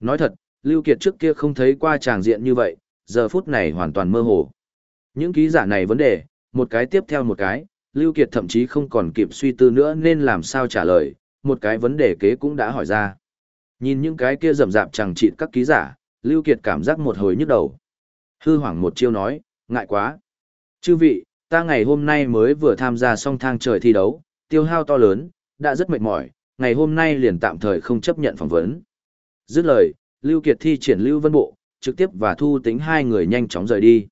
Nói thật, Lưu Kiệt trước kia không thấy qua tràng diện như vậy, giờ phút này hoàn toàn mơ hồ. Những ký giả này vấn đề, một cái tiếp theo một cái, Lưu Kiệt thậm chí không còn kịp suy tư nữa nên làm sao trả lời, một cái vấn đề kế cũng đã hỏi ra. Nhìn những cái kia rầm rạp chẳng chịt các ký giả, Lưu Kiệt cảm giác một hồi nhức đầu. Hư hoảng một chiêu nói, ngại quá. Chư vị, ta ngày hôm nay mới vừa tham gia song thang trời thi đấu, tiêu hao to lớn, đã rất mệt mỏi, ngày hôm nay liền tạm thời không chấp nhận phỏng vấn. Dứt lời, Lưu Kiệt thi triển Lưu Vân Bộ, trực tiếp và Thu Tính hai người nhanh chóng rời đi.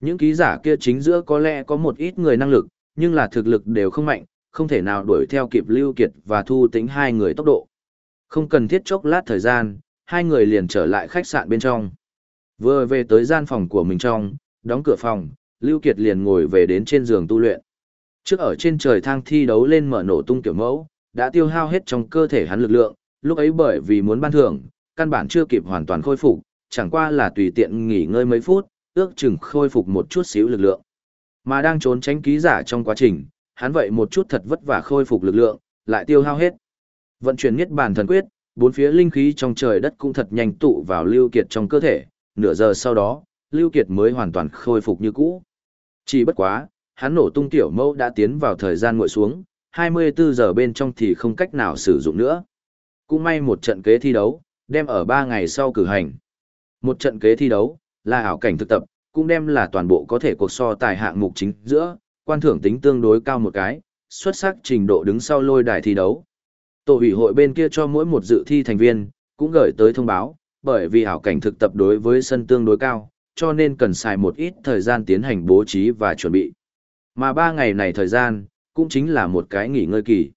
Những ký giả kia chính giữa có lẽ có một ít người năng lực, nhưng là thực lực đều không mạnh, không thể nào đuổi theo kịp Lưu Kiệt và Thu Tính hai người tốc độ. Không cần thiết chốc lát thời gian, hai người liền trở lại khách sạn bên trong. Vừa về tới gian phòng của mình trong, đóng cửa phòng, Lưu Kiệt liền ngồi về đến trên giường tu luyện. Trước ở trên trời thang thi đấu lên mở nổ tung kiểu mẫu, đã tiêu hao hết trong cơ thể hắn lực lượng, lúc ấy bởi vì muốn ban thưởng, căn bản chưa kịp hoàn toàn khôi phục, chẳng qua là tùy tiện nghỉ ngơi mấy phút, ước chừng khôi phục một chút xíu lực lượng. Mà đang trốn tránh ký giả trong quá trình, hắn vậy một chút thật vất vả khôi phục lực lượng, lại tiêu hao hết. Vận chuyển nhất bản thần quyết, bốn phía linh khí trong trời đất cũng thật nhanh tụ vào Lưu Kiệt trong cơ thể, nửa giờ sau đó, Lưu Kiệt mới hoàn toàn khôi phục như cũ. Chỉ bất quá, hắn nổ tung tiểu mẫu đã tiến vào thời gian nguội xuống, 24 giờ bên trong thì không cách nào sử dụng nữa. Cũng may một trận kế thi đấu, đem ở 3 ngày sau cử hành. Một trận kế thi đấu, là ảo cảnh thực tập, cũng đem là toàn bộ có thể cuộc so tài hạng mục chính giữa, quan thưởng tính tương đối cao một cái, xuất sắc trình độ đứng sau lôi đài thi đấu. Tổ ủy hội bên kia cho mỗi một dự thi thành viên, cũng gửi tới thông báo, bởi vì ảo cảnh thực tập đối với sân tương đối cao, cho nên cần xài một ít thời gian tiến hành bố trí và chuẩn bị. Mà ba ngày này thời gian, cũng chính là một cái nghỉ ngơi kỳ.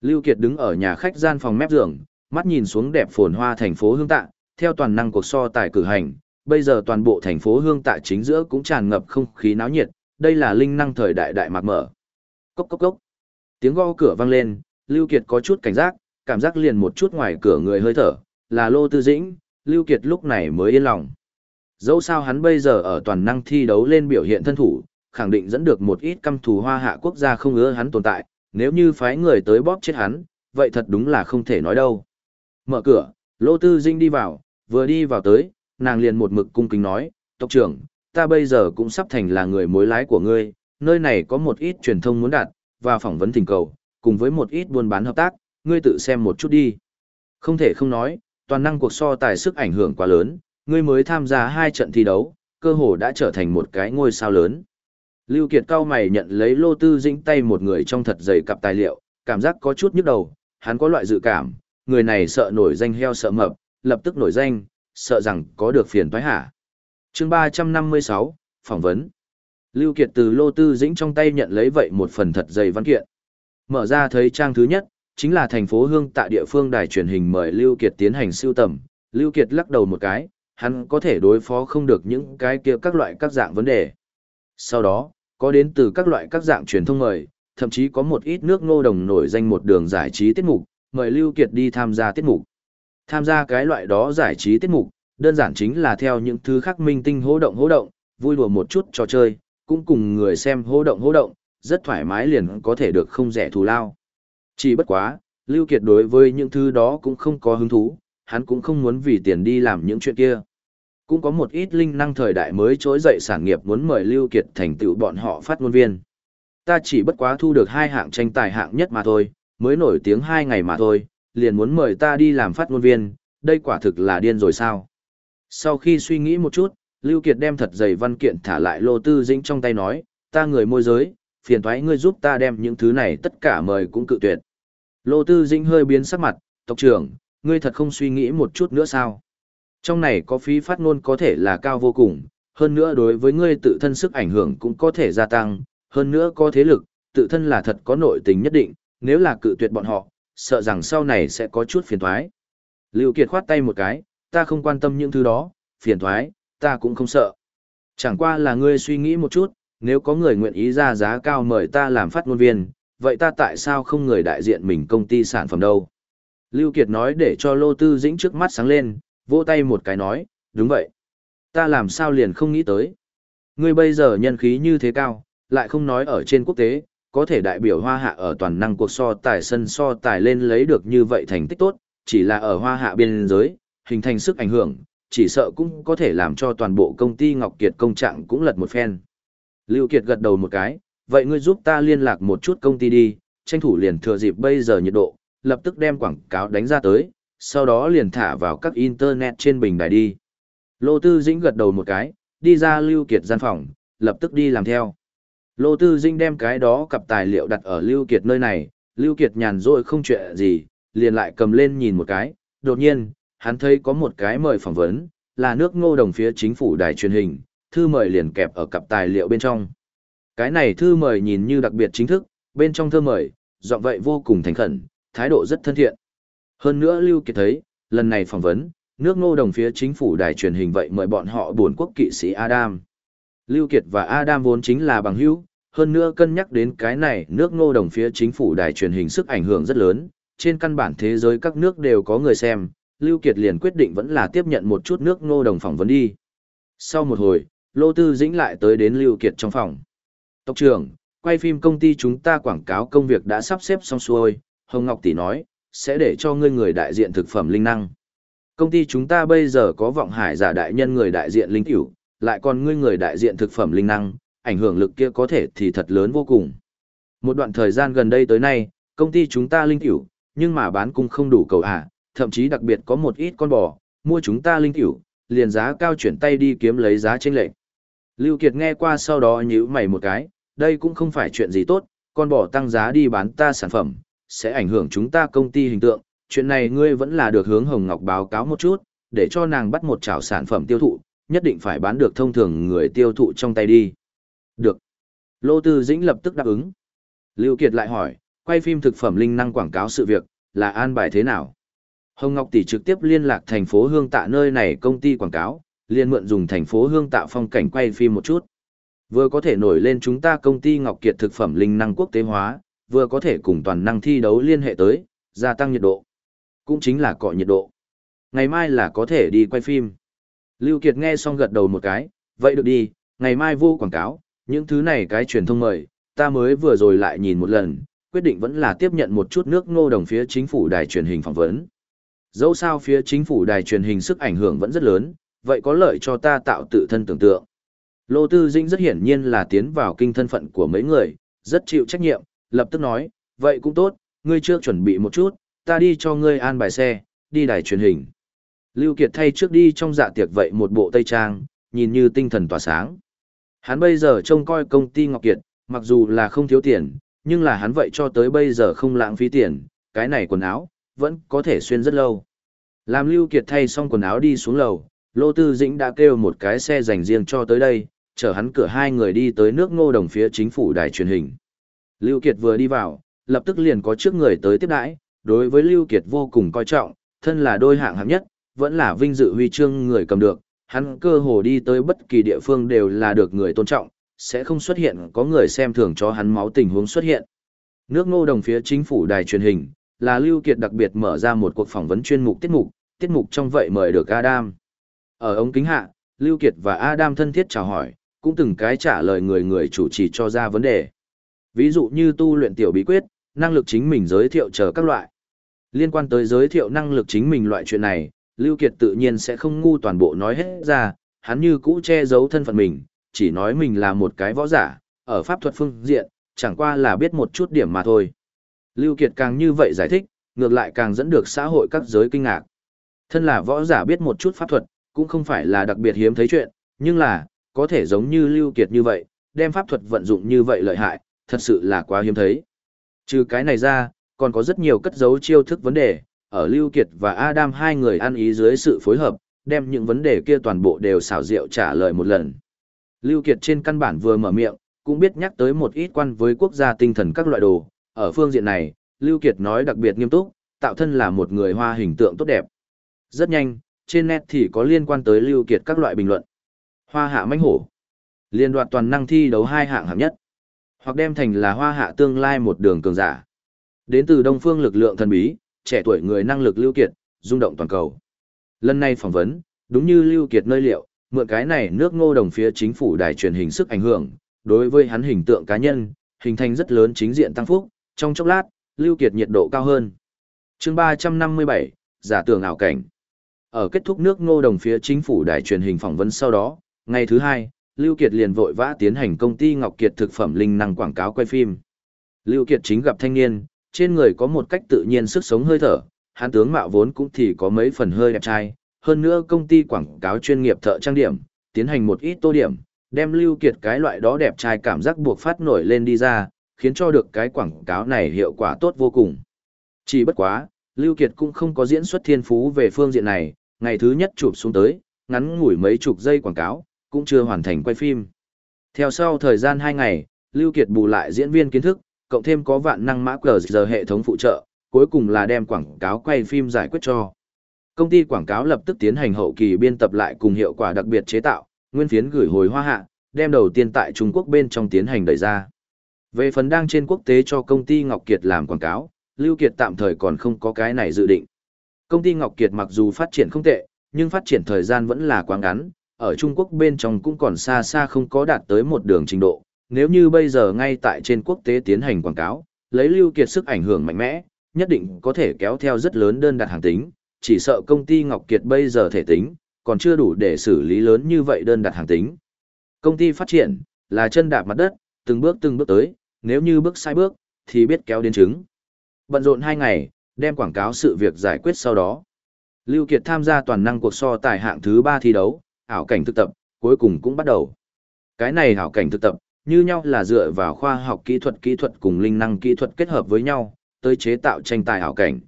Lưu Kiệt đứng ở nhà khách gian phòng mép giường, mắt nhìn xuống đẹp phồn hoa thành phố Hương Tạ, theo toàn năng cuộc so tài cử hành, bây giờ toàn bộ thành phố Hương Tạ chính giữa cũng tràn ngập không khí náo nhiệt, đây là linh năng thời đại đại mạc mở. Cốc cốc cốc. Tiếng gõ cửa vang lên, Lưu Kiệt có chút cảnh giác, cảm giác liền một chút ngoài cửa người hơi thở, là Lô Tư Dĩnh, Lưu Kiệt lúc này mới yên lòng. Dẫu sao hắn bây giờ ở toàn năng thi đấu lên biểu hiện thân thủ, khẳng định dẫn được một ít căm thù hoa hạ quốc gia không ưa hắn tồn tại, nếu như phái người tới bóp chết hắn, vậy thật đúng là không thể nói đâu. Mở cửa, Lô Tư Dinh đi vào, vừa đi vào tới, nàng liền một mực cung kính nói, tộc trưởng, ta bây giờ cũng sắp thành là người mối lái của ngươi, nơi này có một ít truyền thông muốn đạt, và phỏng vấn thỉnh cầu, cùng với một ít buôn bán hợp tác, ngươi tự xem một chút đi. Không thể không nói, toàn năng cuộc so tài sức ảnh hưởng quá lớn, ngươi mới tham gia hai trận thi đấu, cơ hồ đã trở thành một cái ngôi sao lớn. Lưu Kiệt cao mày nhận lấy lô tư dĩnh tay một người trong thật dày cặp tài liệu, cảm giác có chút nhức đầu, hắn có loại dự cảm, người này sợ nổi danh heo sợ mập, lập tức nổi danh, sợ rằng có được phiền toái hả. Chương 356, phỏng vấn. Lưu Kiệt từ lô tư dĩnh trong tay nhận lấy vậy một phần thật dày văn kiện. Mở ra thấy trang thứ nhất, chính là thành phố Hương tại địa phương đài truyền hình mời Lưu Kiệt tiến hành siêu tầm. Lưu Kiệt lắc đầu một cái, hắn có thể đối phó không được những cái kia các loại các dạng vấn đề. Sau đó, có đến từ các loại các dạng truyền thông mời, thậm chí có một ít nước ngô đồng nổi danh một đường giải trí tiết mục, mời Lưu Kiệt đi tham gia tiết mục. Tham gia cái loại đó giải trí tiết mục, đơn giản chính là theo những thứ khác minh tinh hô động hô động, vui đùa một chút trò chơi, cũng cùng người xem hô động hô động, rất thoải mái liền có thể được không rẻ thù lao. Chỉ bất quá, Lưu Kiệt đối với những thứ đó cũng không có hứng thú, hắn cũng không muốn vì tiền đi làm những chuyện kia. Cũng có một ít linh năng thời đại mới trỗi dậy sản nghiệp muốn mời Lưu Kiệt thành tựu bọn họ phát ngôn viên. Ta chỉ bất quá thu được hai hạng tranh tài hạng nhất mà thôi, mới nổi tiếng hai ngày mà thôi, liền muốn mời ta đi làm phát ngôn viên, đây quả thực là điên rồi sao. Sau khi suy nghĩ một chút, Lưu Kiệt đem thật dày văn kiện thả lại Lô Tư Dĩnh trong tay nói, ta người môi giới, phiền thoái ngươi giúp ta đem những thứ này tất cả mời cũng cự tuyệt. Lô Tư Dĩnh hơi biến sắc mặt, tộc trưởng, ngươi thật không suy nghĩ một chút nữa sao? Trong này có phí phát ngôn có thể là cao vô cùng, hơn nữa đối với ngươi tự thân sức ảnh hưởng cũng có thể gia tăng, hơn nữa có thế lực, tự thân là thật có nội tình nhất định, nếu là cự tuyệt bọn họ, sợ rằng sau này sẽ có chút phiền thoái. Lưu Kiệt khoát tay một cái, ta không quan tâm những thứ đó, phiền thoái, ta cũng không sợ. Chẳng qua là ngươi suy nghĩ một chút, nếu có người nguyện ý ra giá cao mời ta làm phát ngôn viên, vậy ta tại sao không người đại diện mình công ty sản phẩm đâu? Lưu Kiệt nói để cho Lô Tư Dĩnh trước mắt sáng lên, vỗ tay một cái nói, đúng vậy. Ta làm sao liền không nghĩ tới. Ngươi bây giờ nhân khí như thế cao, lại không nói ở trên quốc tế, có thể đại biểu hoa hạ ở toàn năng cuộc so tài sân so tài lên lấy được như vậy thành tích tốt, chỉ là ở hoa hạ biên giới, hình thành sức ảnh hưởng, chỉ sợ cũng có thể làm cho toàn bộ công ty Ngọc Kiệt công trạng cũng lật một phen. Lưu Kiệt gật đầu một cái, vậy ngươi giúp ta liên lạc một chút công ty đi, tranh thủ liền thừa dịp bây giờ nhiệt độ, lập tức đem quảng cáo đánh ra tới, sau đó liền thả vào các internet trên bình đài đi. Lô Tư Dĩnh gật đầu một cái, đi ra Lưu Kiệt gian phòng, lập tức đi làm theo. Lô Tư Dinh đem cái đó cặp tài liệu đặt ở Lưu Kiệt nơi này, Lưu Kiệt nhàn rỗi không chuyện gì, liền lại cầm lên nhìn một cái, đột nhiên, hắn thấy có một cái mời phỏng vấn, là nước ngô đồng phía chính phủ đài truyền hình, thư mời liền kẹp ở cặp tài liệu bên trong. Cái này thư mời nhìn như đặc biệt chính thức, bên trong thư mời, giọng vậy vô cùng thành khẩn, thái độ rất thân thiện. Hơn nữa Lưu Kiệt thấy, lần này phỏng vấn, nước ngô đồng phía chính phủ đài truyền hình vậy mời bọn họ buồn quốc kỵ sĩ Adam. Lưu Kiệt và Adam vốn chính là bằng hữu, hơn nữa cân nhắc đến cái này nước ngô đồng phía chính phủ đài truyền hình sức ảnh hưởng rất lớn, trên căn bản thế giới các nước đều có người xem, Lưu Kiệt liền quyết định vẫn là tiếp nhận một chút nước ngô đồng phỏng vấn đi. Sau một hồi, Lô Tư Dĩnh lại tới đến Lưu Kiệt trong phòng. Tộc trưởng, quay phim công ty chúng ta quảng cáo công việc đã sắp xếp xong xuôi, Hồng Ngọc Tỷ nói, sẽ để cho ngươi người đại diện thực phẩm linh năng. Công ty chúng ta bây giờ có vọng hải giả đại nhân người đại diện linh tiểu, lại còn ngươi người đại diện thực phẩm linh năng, ảnh hưởng lực kia có thể thì thật lớn vô cùng. Một đoạn thời gian gần đây tới nay, công ty chúng ta linh tiểu, nhưng mà bán cung không đủ cầu à, thậm chí đặc biệt có một ít con bò, mua chúng ta linh tiểu, liền giá cao chuyển tay đi kiếm lấy giá chênh lệch. Lưu Kiệt nghe qua sau đó nhíu mày một cái, đây cũng không phải chuyện gì tốt, con bò tăng giá đi bán ta sản phẩm, sẽ ảnh hưởng chúng ta công ty hình tượng, chuyện này ngươi vẫn là được hướng Hồng Ngọc báo cáo một chút, để cho nàng bắt một chảo sản phẩm tiêu thụ, nhất định phải bán được thông thường người tiêu thụ trong tay đi. Được. Lô Tư Dĩnh lập tức đáp ứng. Lưu Kiệt lại hỏi, quay phim thực phẩm linh năng quảng cáo sự việc, là an bài thế nào? Hồng Ngọc Tỷ trực tiếp liên lạc thành phố Hương Tạ nơi này công ty quảng cáo, liên mượn dùng thành phố Hương Tạ phong cảnh quay phim một chút. Vừa có thể nổi lên chúng ta công ty Ngọc Kiệt thực phẩm linh năng quốc tế hóa, vừa có thể cùng toàn năng thi đấu liên hệ tới, gia tăng nhiệt độ. Cũng chính là cọ nhiệt độ. Ngày mai là có thể đi quay phim. Lưu Kiệt nghe xong gật đầu một cái, vậy được đi, ngày mai vô quảng cáo, những thứ này cái truyền thông mời, ta mới vừa rồi lại nhìn một lần, quyết định vẫn là tiếp nhận một chút nước ngô đồng phía chính phủ đài truyền hình phỏng vấn. Dẫu sao phía chính phủ đài truyền hình sức ảnh hưởng vẫn rất lớn, vậy có lợi cho ta tạo tự thân tưởng tượng. Lô Tư Dĩnh rất hiển nhiên là tiến vào kinh thân phận của mấy người, rất chịu trách nhiệm, lập tức nói, vậy cũng tốt, ngươi trước chuẩn bị một chút, ta đi cho ngươi an bài xe, đi đài truyền hình. Lưu Kiệt thay trước đi trong dạ tiệc vậy một bộ tây trang, nhìn như tinh thần tỏa sáng. Hắn bây giờ trông coi công ty Ngọc Kiệt, mặc dù là không thiếu tiền, nhưng là hắn vậy cho tới bây giờ không lãng phí tiền, cái này quần áo, vẫn có thể xuyên rất lâu. Làm Lưu Kiệt thay xong quần áo đi xuống lầu, Lô Tư Dĩnh đã kêu một cái xe dành riêng cho tới đây, chở hắn cửa hai người đi tới nước ngô đồng phía chính phủ đài truyền hình. Lưu Kiệt vừa đi vào, lập tức liền có trước người tới tiếp đãi, đối với Lưu Kiệt vô cùng coi trọng, thân là đôi hạng hạng nhất, vẫn là vinh dự huy chương người cầm được, hắn cơ hồ đi tới bất kỳ địa phương đều là được người tôn trọng, sẽ không xuất hiện có người xem thường cho hắn máu tình huống xuất hiện. Nước ngô đồng phía chính phủ đài truyền hình, là Lưu Kiệt đặc biệt mở ra một cuộc phỏng vấn chuyên mục tiết mục, tiết mục trong vậy mời được Adam. Ở ống kính hạ, Lưu Kiệt và Adam thân thiết chào hỏi, cũng từng cái trả lời người người chủ trì cho ra vấn đề. Ví dụ như tu luyện tiểu bí quyết, năng lực chính mình giới thiệu chờ các loại. Liên quan tới giới thiệu năng lực chính mình loại chuyện này, Lưu Kiệt tự nhiên sẽ không ngu toàn bộ nói hết ra, hắn như cũ che giấu thân phận mình, chỉ nói mình là một cái võ giả, ở pháp thuật phương diện, chẳng qua là biết một chút điểm mà thôi. Lưu Kiệt càng như vậy giải thích, ngược lại càng dẫn được xã hội các giới kinh ngạc. Thân là võ giả biết một chút pháp thuật, cũng không phải là đặc biệt hiếm thấy chuyện, nhưng là, có thể giống như Lưu Kiệt như vậy, đem pháp thuật vận dụng như vậy lợi hại, thật sự là quá hiếm thấy. Trừ cái này ra, còn có rất nhiều cất giấu chiêu thức vấn đề, ở Lưu Kiệt và Adam hai người ăn ý dưới sự phối hợp, đem những vấn đề kia toàn bộ đều xảo diệu trả lời một lần. Lưu Kiệt trên căn bản vừa mở miệng, cũng biết nhắc tới một ít quan với quốc gia tinh thần các loại đồ, ở phương diện này, Lưu Kiệt nói đặc biệt nghiêm túc, tạo thân là một người hoa hình tượng tốt đẹp. Rất nhanh, trên net thì có liên quan tới Lưu Kiệt các loại bình luận. Hoa hạ manh hổ. Liên đoạt toàn năng thi đấu hai hạng hạng nhất. Hoặc đem thành là hoa hạ tương lai một đường cường giả. Đến từ đông phương lực lượng thần bí, trẻ tuổi người năng lực Lưu Kiệt, rung động toàn cầu. Lần này phỏng vấn, đúng như Lưu Kiệt nơi liệu, mượn cái này nước ngô đồng phía chính phủ đài truyền hình sức ảnh hưởng, đối với hắn hình tượng cá nhân, hình thành rất lớn chính diện tăng phúc, trong chốc lát, Lưu Kiệt nhiệt độ cao hơn. Chương 357, giả tưởng ảo cảnh. Ở kết thúc nước ngô đồng phía chính phủ đài truyền hình phỏng vấn sau đó, ngày thứ hai, Lưu Kiệt liền vội vã tiến hành công ty Ngọc Kiệt thực phẩm linh năng quảng cáo quay phim. Lưu Kiệt chính gặp thanh niên, trên người có một cách tự nhiên sức sống hơi thở, hắn tướng mạo vốn cũng thì có mấy phần hơi đẹp trai, hơn nữa công ty quảng cáo chuyên nghiệp thợ trang điểm, tiến hành một ít tô điểm, đem Lưu Kiệt cái loại đó đẹp trai cảm giác buộc phát nổi lên đi ra, khiến cho được cái quảng cáo này hiệu quả tốt vô cùng. Chỉ bất quá, Lưu Kiệt cũng không có diễn xuất thiên phú về phương diện này, ngày thứ nhất chụp xuống tới, ngắn ngủi mấy chục giây quảng cáo, cũng chưa hoàn thành quay phim. Theo sau thời gian 2 ngày, Lưu Kiệt bù lại diễn viên kiến thức, cộng thêm có vạn năng mã cờ giờ hệ thống phụ trợ, cuối cùng là đem quảng cáo quay phim giải quyết cho. Công ty quảng cáo lập tức tiến hành hậu kỳ biên tập lại cùng hiệu quả đặc biệt chế tạo, nguyên phiến gửi hồi hoa hạ, đem đầu tiên tại Trung Quốc bên trong tiến hành đẩy ra. Về phần đang trên quốc tế cho công ty Ngọc Kiệt làm quảng cáo, Lưu Kiệt tạm thời còn không có cái này dự định. Công ty Ngọc Kiệt mặc dù phát triển không tệ, nhưng phát triển thời gian vẫn là quá ngắn, ở Trung Quốc bên trong cũng còn xa xa không có đạt tới một đường trình độ. Nếu như bây giờ ngay tại trên quốc tế tiến hành quảng cáo, lấy Lưu Kiệt sức ảnh hưởng mạnh mẽ, nhất định có thể kéo theo rất lớn đơn đặt hàng tính, chỉ sợ công ty Ngọc Kiệt bây giờ thể tính, còn chưa đủ để xử lý lớn như vậy đơn đặt hàng tính. Công ty phát triển, là chân đạp mặt đất, từng bước từng bước tới, nếu như bước sai bước, thì biết kéo đến chứng. Bận rộn hai ngày, đem quảng cáo sự việc giải quyết sau đó. Lưu Kiệt tham gia toàn năng cuộc so tài hạng thứ 3 thi đấu, ảo cảnh thực tập, cuối cùng cũng bắt đầu. Cái này ảo cảnh thực tập, như nhau là dựa vào khoa học kỹ thuật kỹ thuật cùng linh năng kỹ thuật kết hợp với nhau, tới chế tạo tranh tài ảo cảnh.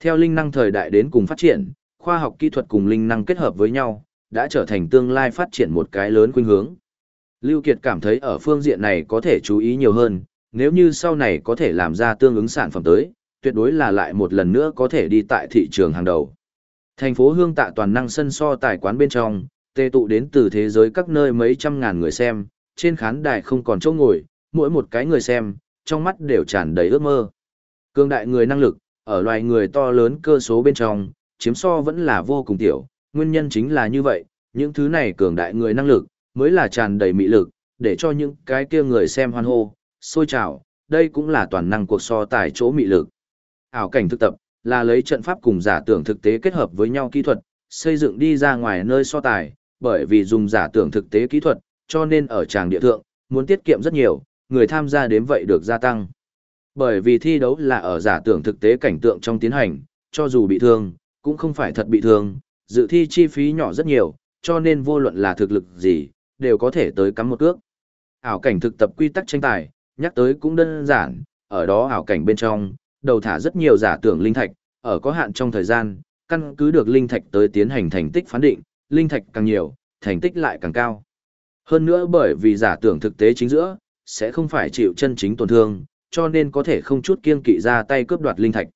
Theo linh năng thời đại đến cùng phát triển, khoa học kỹ thuật cùng linh năng kết hợp với nhau, đã trở thành tương lai phát triển một cái lớn khuynh hướng. Lưu Kiệt cảm thấy ở phương diện này có thể chú ý nhiều hơn, nếu như sau này có thể làm ra tương ứng sản phẩm tới, tuyệt đối là lại một lần nữa có thể đi tại thị trường hàng đầu. Thành phố Hương Tạ toàn năng sân so tài quán bên trong, tê tụ đến từ thế giới các nơi mấy trăm ngàn người xem, trên khán đài không còn chỗ ngồi, mỗi một cái người xem, trong mắt đều tràn đầy ước mơ. Cương đại người năng lực, ở loài người to lớn cơ số bên trong, chiếm so vẫn là vô cùng tiểu, nguyên nhân chính là như vậy, những thứ này cường đại người năng lực, mới là tràn đầy mị lực, để cho những cái kia người xem hoan hô, sôi trào, đây cũng là toàn năng cuộc so tài chỗ mị lực. Ảo cảnh thực tập, là lấy trận pháp cùng giả tưởng thực tế kết hợp với nhau kỹ thuật, xây dựng đi ra ngoài nơi so tài, bởi vì dùng giả tưởng thực tế kỹ thuật, cho nên ở tràng địa thượng, muốn tiết kiệm rất nhiều, người tham gia đến vậy được gia tăng. Bởi vì thi đấu là ở giả tưởng thực tế cảnh tượng trong tiến hành, cho dù bị thương, cũng không phải thật bị thương, dự thi chi phí nhỏ rất nhiều, cho nên vô luận là thực lực gì, đều có thể tới cắm một cước. Ảo cảnh thực tập quy tắc tranh tài, nhắc tới cũng đơn giản, ở đó ảo cảnh bên trong, đầu thả rất nhiều giả tưởng linh thạch, ở có hạn trong thời gian, căn cứ được linh thạch tới tiến hành thành tích phán định, linh thạch càng nhiều, thành tích lại càng cao. Hơn nữa bởi vì giả tưởng thực tế chính giữa, sẽ không phải chịu chân chính tổn thương, cho nên có thể không chút kiên kỵ ra tay cướp đoạt linh thạch.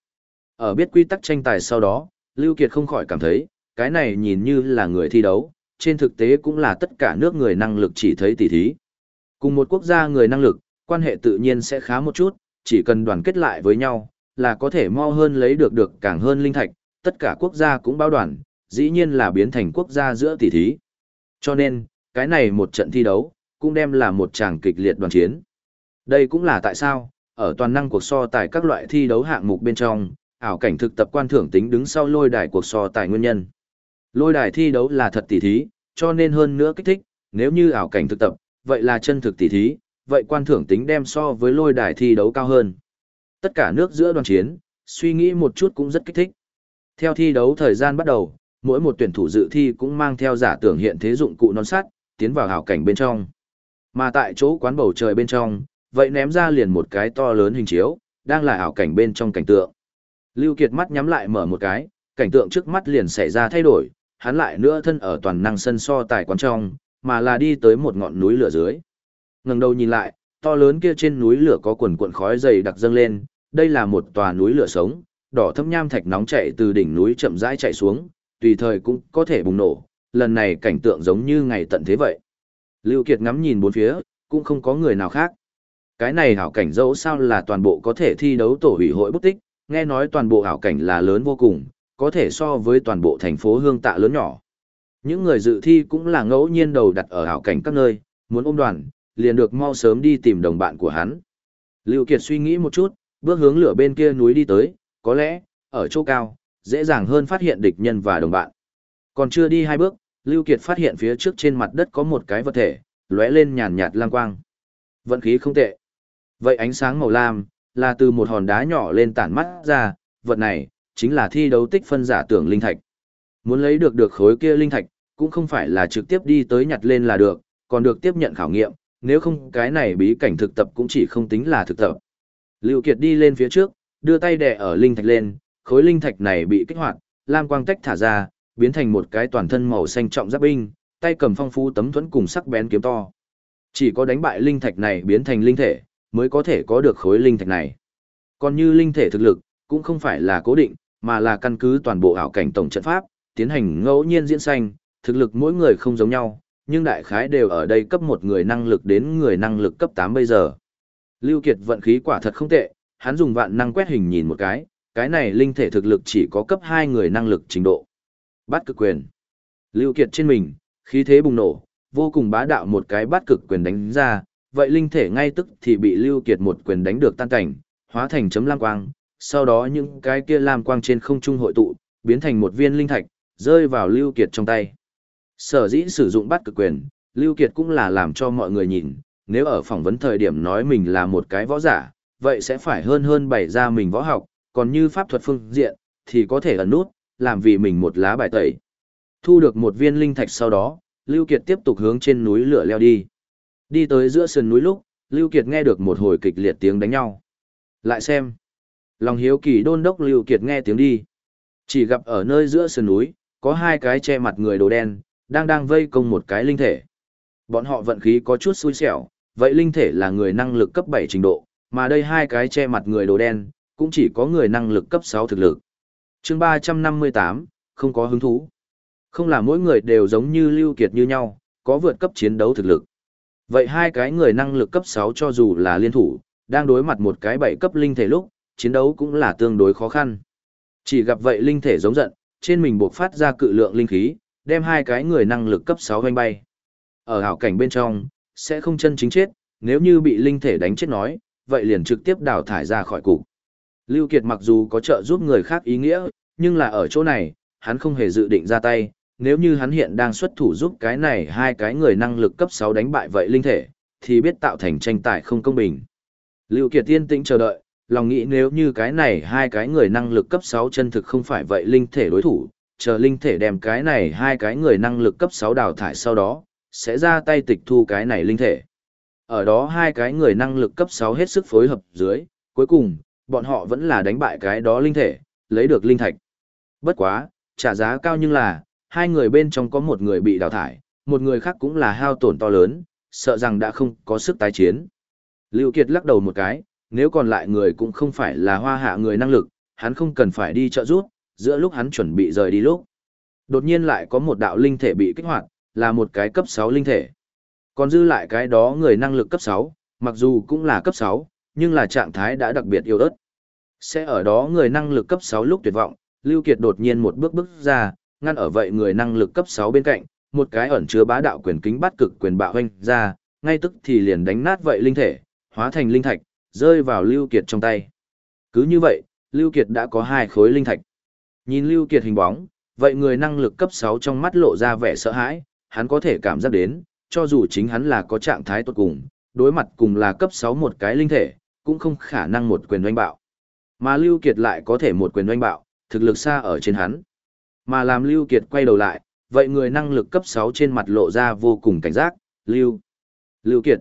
Ở biết quy tắc tranh tài sau đó, Lưu Kiệt không khỏi cảm thấy, cái này nhìn như là người thi đấu, trên thực tế cũng là tất cả nước người năng lực chỉ thấy tỉ thí. Cùng một quốc gia người năng lực, quan hệ tự nhiên sẽ khá một chút, chỉ cần đoàn kết lại với nhau, là có thể mau hơn lấy được được càng hơn linh thạch, tất cả quốc gia cũng bao đoàn, dĩ nhiên là biến thành quốc gia giữa tỷ thí. Cho nên, cái này một trận thi đấu, cũng đem là một tràng kịch liệt đoàn chiến. Đây cũng là tại sao, ở toàn năng cuộc so tài các loại thi đấu hạng mục bên trong, ảo cảnh thực tập quan thưởng tính đứng sau lôi đài cuộc so tài nguyên nhân. Lôi đài thi đấu là thật tỷ thí, cho nên hơn nữa kích thích, nếu như ảo cảnh thực tập, vậy là chân thực tỷ thí, vậy quan thưởng tính đem so với lôi đài thi đấu cao hơn. Tất cả nước giữa đoàn chiến, suy nghĩ một chút cũng rất kích thích. Theo thi đấu thời gian bắt đầu, mỗi một tuyển thủ dự thi cũng mang theo giả tưởng hiện thế dụng cụ non sắt, tiến vào hảo cảnh bên trong. Mà tại chỗ quán bầu trời bên trong, vậy ném ra liền một cái to lớn hình chiếu, đang là hào cảnh bên trong cảnh tượng. Lưu Kiệt mắt nhắm lại mở một cái, cảnh tượng trước mắt liền xảy ra thay đổi, hắn lại nữa thân ở toàn năng sân so tài quán trong, mà là đi tới một ngọn núi lửa dưới. Ngẩng đầu nhìn lại, to lớn kia trên núi lửa có quần cuộn khói dày đặc dâng lên, đây là một tòa núi lửa sống, đỏ thâm nham thạch nóng chảy từ đỉnh núi chậm rãi chảy xuống, tùy thời cũng có thể bùng nổ, lần này cảnh tượng giống như ngày tận thế vậy. Lưu Kiệt ngắm nhìn bốn phía, cũng không có người nào khác. Cái này hảo cảnh dẫu sao là toàn bộ có thể thi đấu tổ hủy hội bút tích, nghe nói toàn bộ hảo cảnh là lớn vô cùng, có thể so với toàn bộ thành phố hương tạ lớn nhỏ. Những người dự thi cũng là ngẫu nhiên đầu đặt ở hảo cảnh các nơi, muốn ôm đoàn, liền được mau sớm đi tìm đồng bạn của hắn. Lưu Kiệt suy nghĩ một chút, bước hướng lửa bên kia núi đi tới, có lẽ, ở chỗ cao, dễ dàng hơn phát hiện địch nhân và đồng bạn. Còn chưa đi hai bước, Lưu Kiệt phát hiện phía trước trên mặt đất có một cái vật thể, lóe lên nhàn nhạt lang quang. Vận khí không tệ. Vậy ánh sáng màu lam, là từ một hòn đá nhỏ lên tản mắt ra, vật này, chính là thi đấu tích phân giả tưởng linh thạch. Muốn lấy được được khối kia linh thạch, cũng không phải là trực tiếp đi tới nhặt lên là được, còn được tiếp nhận khảo nghiệm, nếu không cái này bí cảnh thực tập cũng chỉ không tính là thực tập. Lưu Kiệt đi lên phía trước, đưa tay đè ở linh thạch lên, khối linh thạch này bị kích hoạt, lam quang tách thả ra, biến thành một cái toàn thân màu xanh trọng giáp binh, tay cầm phong phú tấm thuẫn cùng sắc bén kiếm to. Chỉ có đánh bại linh thạch này biến thành linh thể, mới có thể có được khối linh thạch này. Còn như linh thể thực lực, cũng không phải là cố định, mà là căn cứ toàn bộ ảo cảnh tổng trận pháp, tiến hành ngẫu nhiên diễn sanh, thực lực mỗi người không giống nhau, nhưng đại khái đều ở đây cấp một người năng lực đến người năng lực cấp 8 bây giờ. Lưu Kiệt vận khí quả thật không tệ, hắn dùng vạn năng quét hình nhìn một cái, cái này linh thể thực lực chỉ có cấp 2 người năng lực trình độ. Bắt cực quyền. Lưu Kiệt trên mình, khí thế bùng nổ, vô cùng bá đạo một cái bắt cực quyền đánh ra, vậy linh thể ngay tức thì bị Lưu Kiệt một quyền đánh được tan cảnh, hóa thành chấm lam quang, sau đó những cái kia lam quang trên không trung hội tụ, biến thành một viên linh thạch, rơi vào Lưu Kiệt trong tay. Sở dĩ sử dụng bắt cực quyền, Lưu Kiệt cũng là làm cho mọi người nhìn, nếu ở phỏng vấn thời điểm nói mình là một cái võ giả, vậy sẽ phải hơn hơn bày ra mình võ học, còn như pháp thuật phương diện, thì có thể ẩn nút, làm vì mình một lá bài tẩy. Thu được một viên linh thạch sau đó, Lưu Kiệt tiếp tục hướng trên núi lửa leo đi. Đi tới giữa sườn núi lúc, Lưu Kiệt nghe được một hồi kịch liệt tiếng đánh nhau. Lại xem. Lòng hiếu kỳ đôn đốc Lưu Kiệt nghe tiếng đi. Chỉ gặp ở nơi giữa sườn núi, có hai cái che mặt người đồ đen, đang đang vây công một cái linh thể. Bọn họ vận khí có chút xui xẻo, vậy linh thể là người năng lực cấp 7 trình độ, mà đây hai cái che mặt người đồ đen, cũng chỉ có người năng lực cấp 6 thực lực chương 358, không có hứng thú. Không là mỗi người đều giống như Lưu Kiệt như nhau, có vượt cấp chiến đấu thực lực. Vậy hai cái người năng lực cấp 6 cho dù là liên thủ, đang đối mặt một cái bảy cấp linh thể lúc, chiến đấu cũng là tương đối khó khăn. Chỉ gặp vậy linh thể giống giận, trên mình buộc phát ra cự lượng linh khí, đem hai cái người năng lực cấp 6 hoanh bay. Ở hảo cảnh bên trong, sẽ không chân chính chết, nếu như bị linh thể đánh chết nói, vậy liền trực tiếp đào thải ra khỏi cục. Lưu Kiệt mặc dù có trợ giúp người khác ý nghĩa, nhưng là ở chỗ này, hắn không hề dự định ra tay, nếu như hắn hiện đang xuất thủ giúp cái này hai cái người năng lực cấp 6 đánh bại vậy linh thể, thì biết tạo thành tranh tài không công bình. Lưu Kiệt tiên tĩnh chờ đợi, lòng nghĩ nếu như cái này hai cái người năng lực cấp 6 chân thực không phải vậy linh thể đối thủ, chờ linh thể đem cái này hai cái người năng lực cấp 6 đào thải sau đó, sẽ ra tay tịch thu cái này linh thể. Ở đó hai cái người năng lực cấp 6 hết sức phối hợp dưới, cuối cùng, bọn họ vẫn là đánh bại cái đó linh thể, lấy được linh thạch. Bất quá, trả giá cao nhưng là, hai người bên trong có một người bị đào thải, một người khác cũng là hao tổn to lớn, sợ rằng đã không có sức tái chiến. Lưu Kiệt lắc đầu một cái, nếu còn lại người cũng không phải là hoa hạ người năng lực, hắn không cần phải đi trợ giúp, giữa lúc hắn chuẩn bị rời đi lúc. Đột nhiên lại có một đạo linh thể bị kích hoạt, là một cái cấp 6 linh thể. Còn dư lại cái đó người năng lực cấp 6, mặc dù cũng là cấp 6, nhưng là trạng thái đã đặc biệt yếu ớt. Sẽ ở đó người năng lực cấp 6 lúc tuyệt vọng, Lưu Kiệt đột nhiên một bước bước ra, ngăn ở vậy người năng lực cấp 6 bên cạnh, một cái ẩn chứa bá đạo quyền kính bắt cực quyền bạo hoanh ra, ngay tức thì liền đánh nát vậy linh thể, hóa thành linh thạch, rơi vào Lưu Kiệt trong tay. Cứ như vậy, Lưu Kiệt đã có hai khối linh thạch. Nhìn Lưu Kiệt hình bóng, vậy người năng lực cấp 6 trong mắt lộ ra vẻ sợ hãi, hắn có thể cảm giác đến, cho dù chính hắn là có trạng thái tốt cùng, đối mặt cùng là cấp 6 một cái linh thể, cũng không khả năng một quyền doanh bạo. Mà Lưu Kiệt lại có thể một quyền doanh bạo, thực lực xa ở trên hắn. Mà làm Lưu Kiệt quay đầu lại, vậy người năng lực cấp 6 trên mặt lộ ra vô cùng cảnh giác, Lưu. Lưu Kiệt.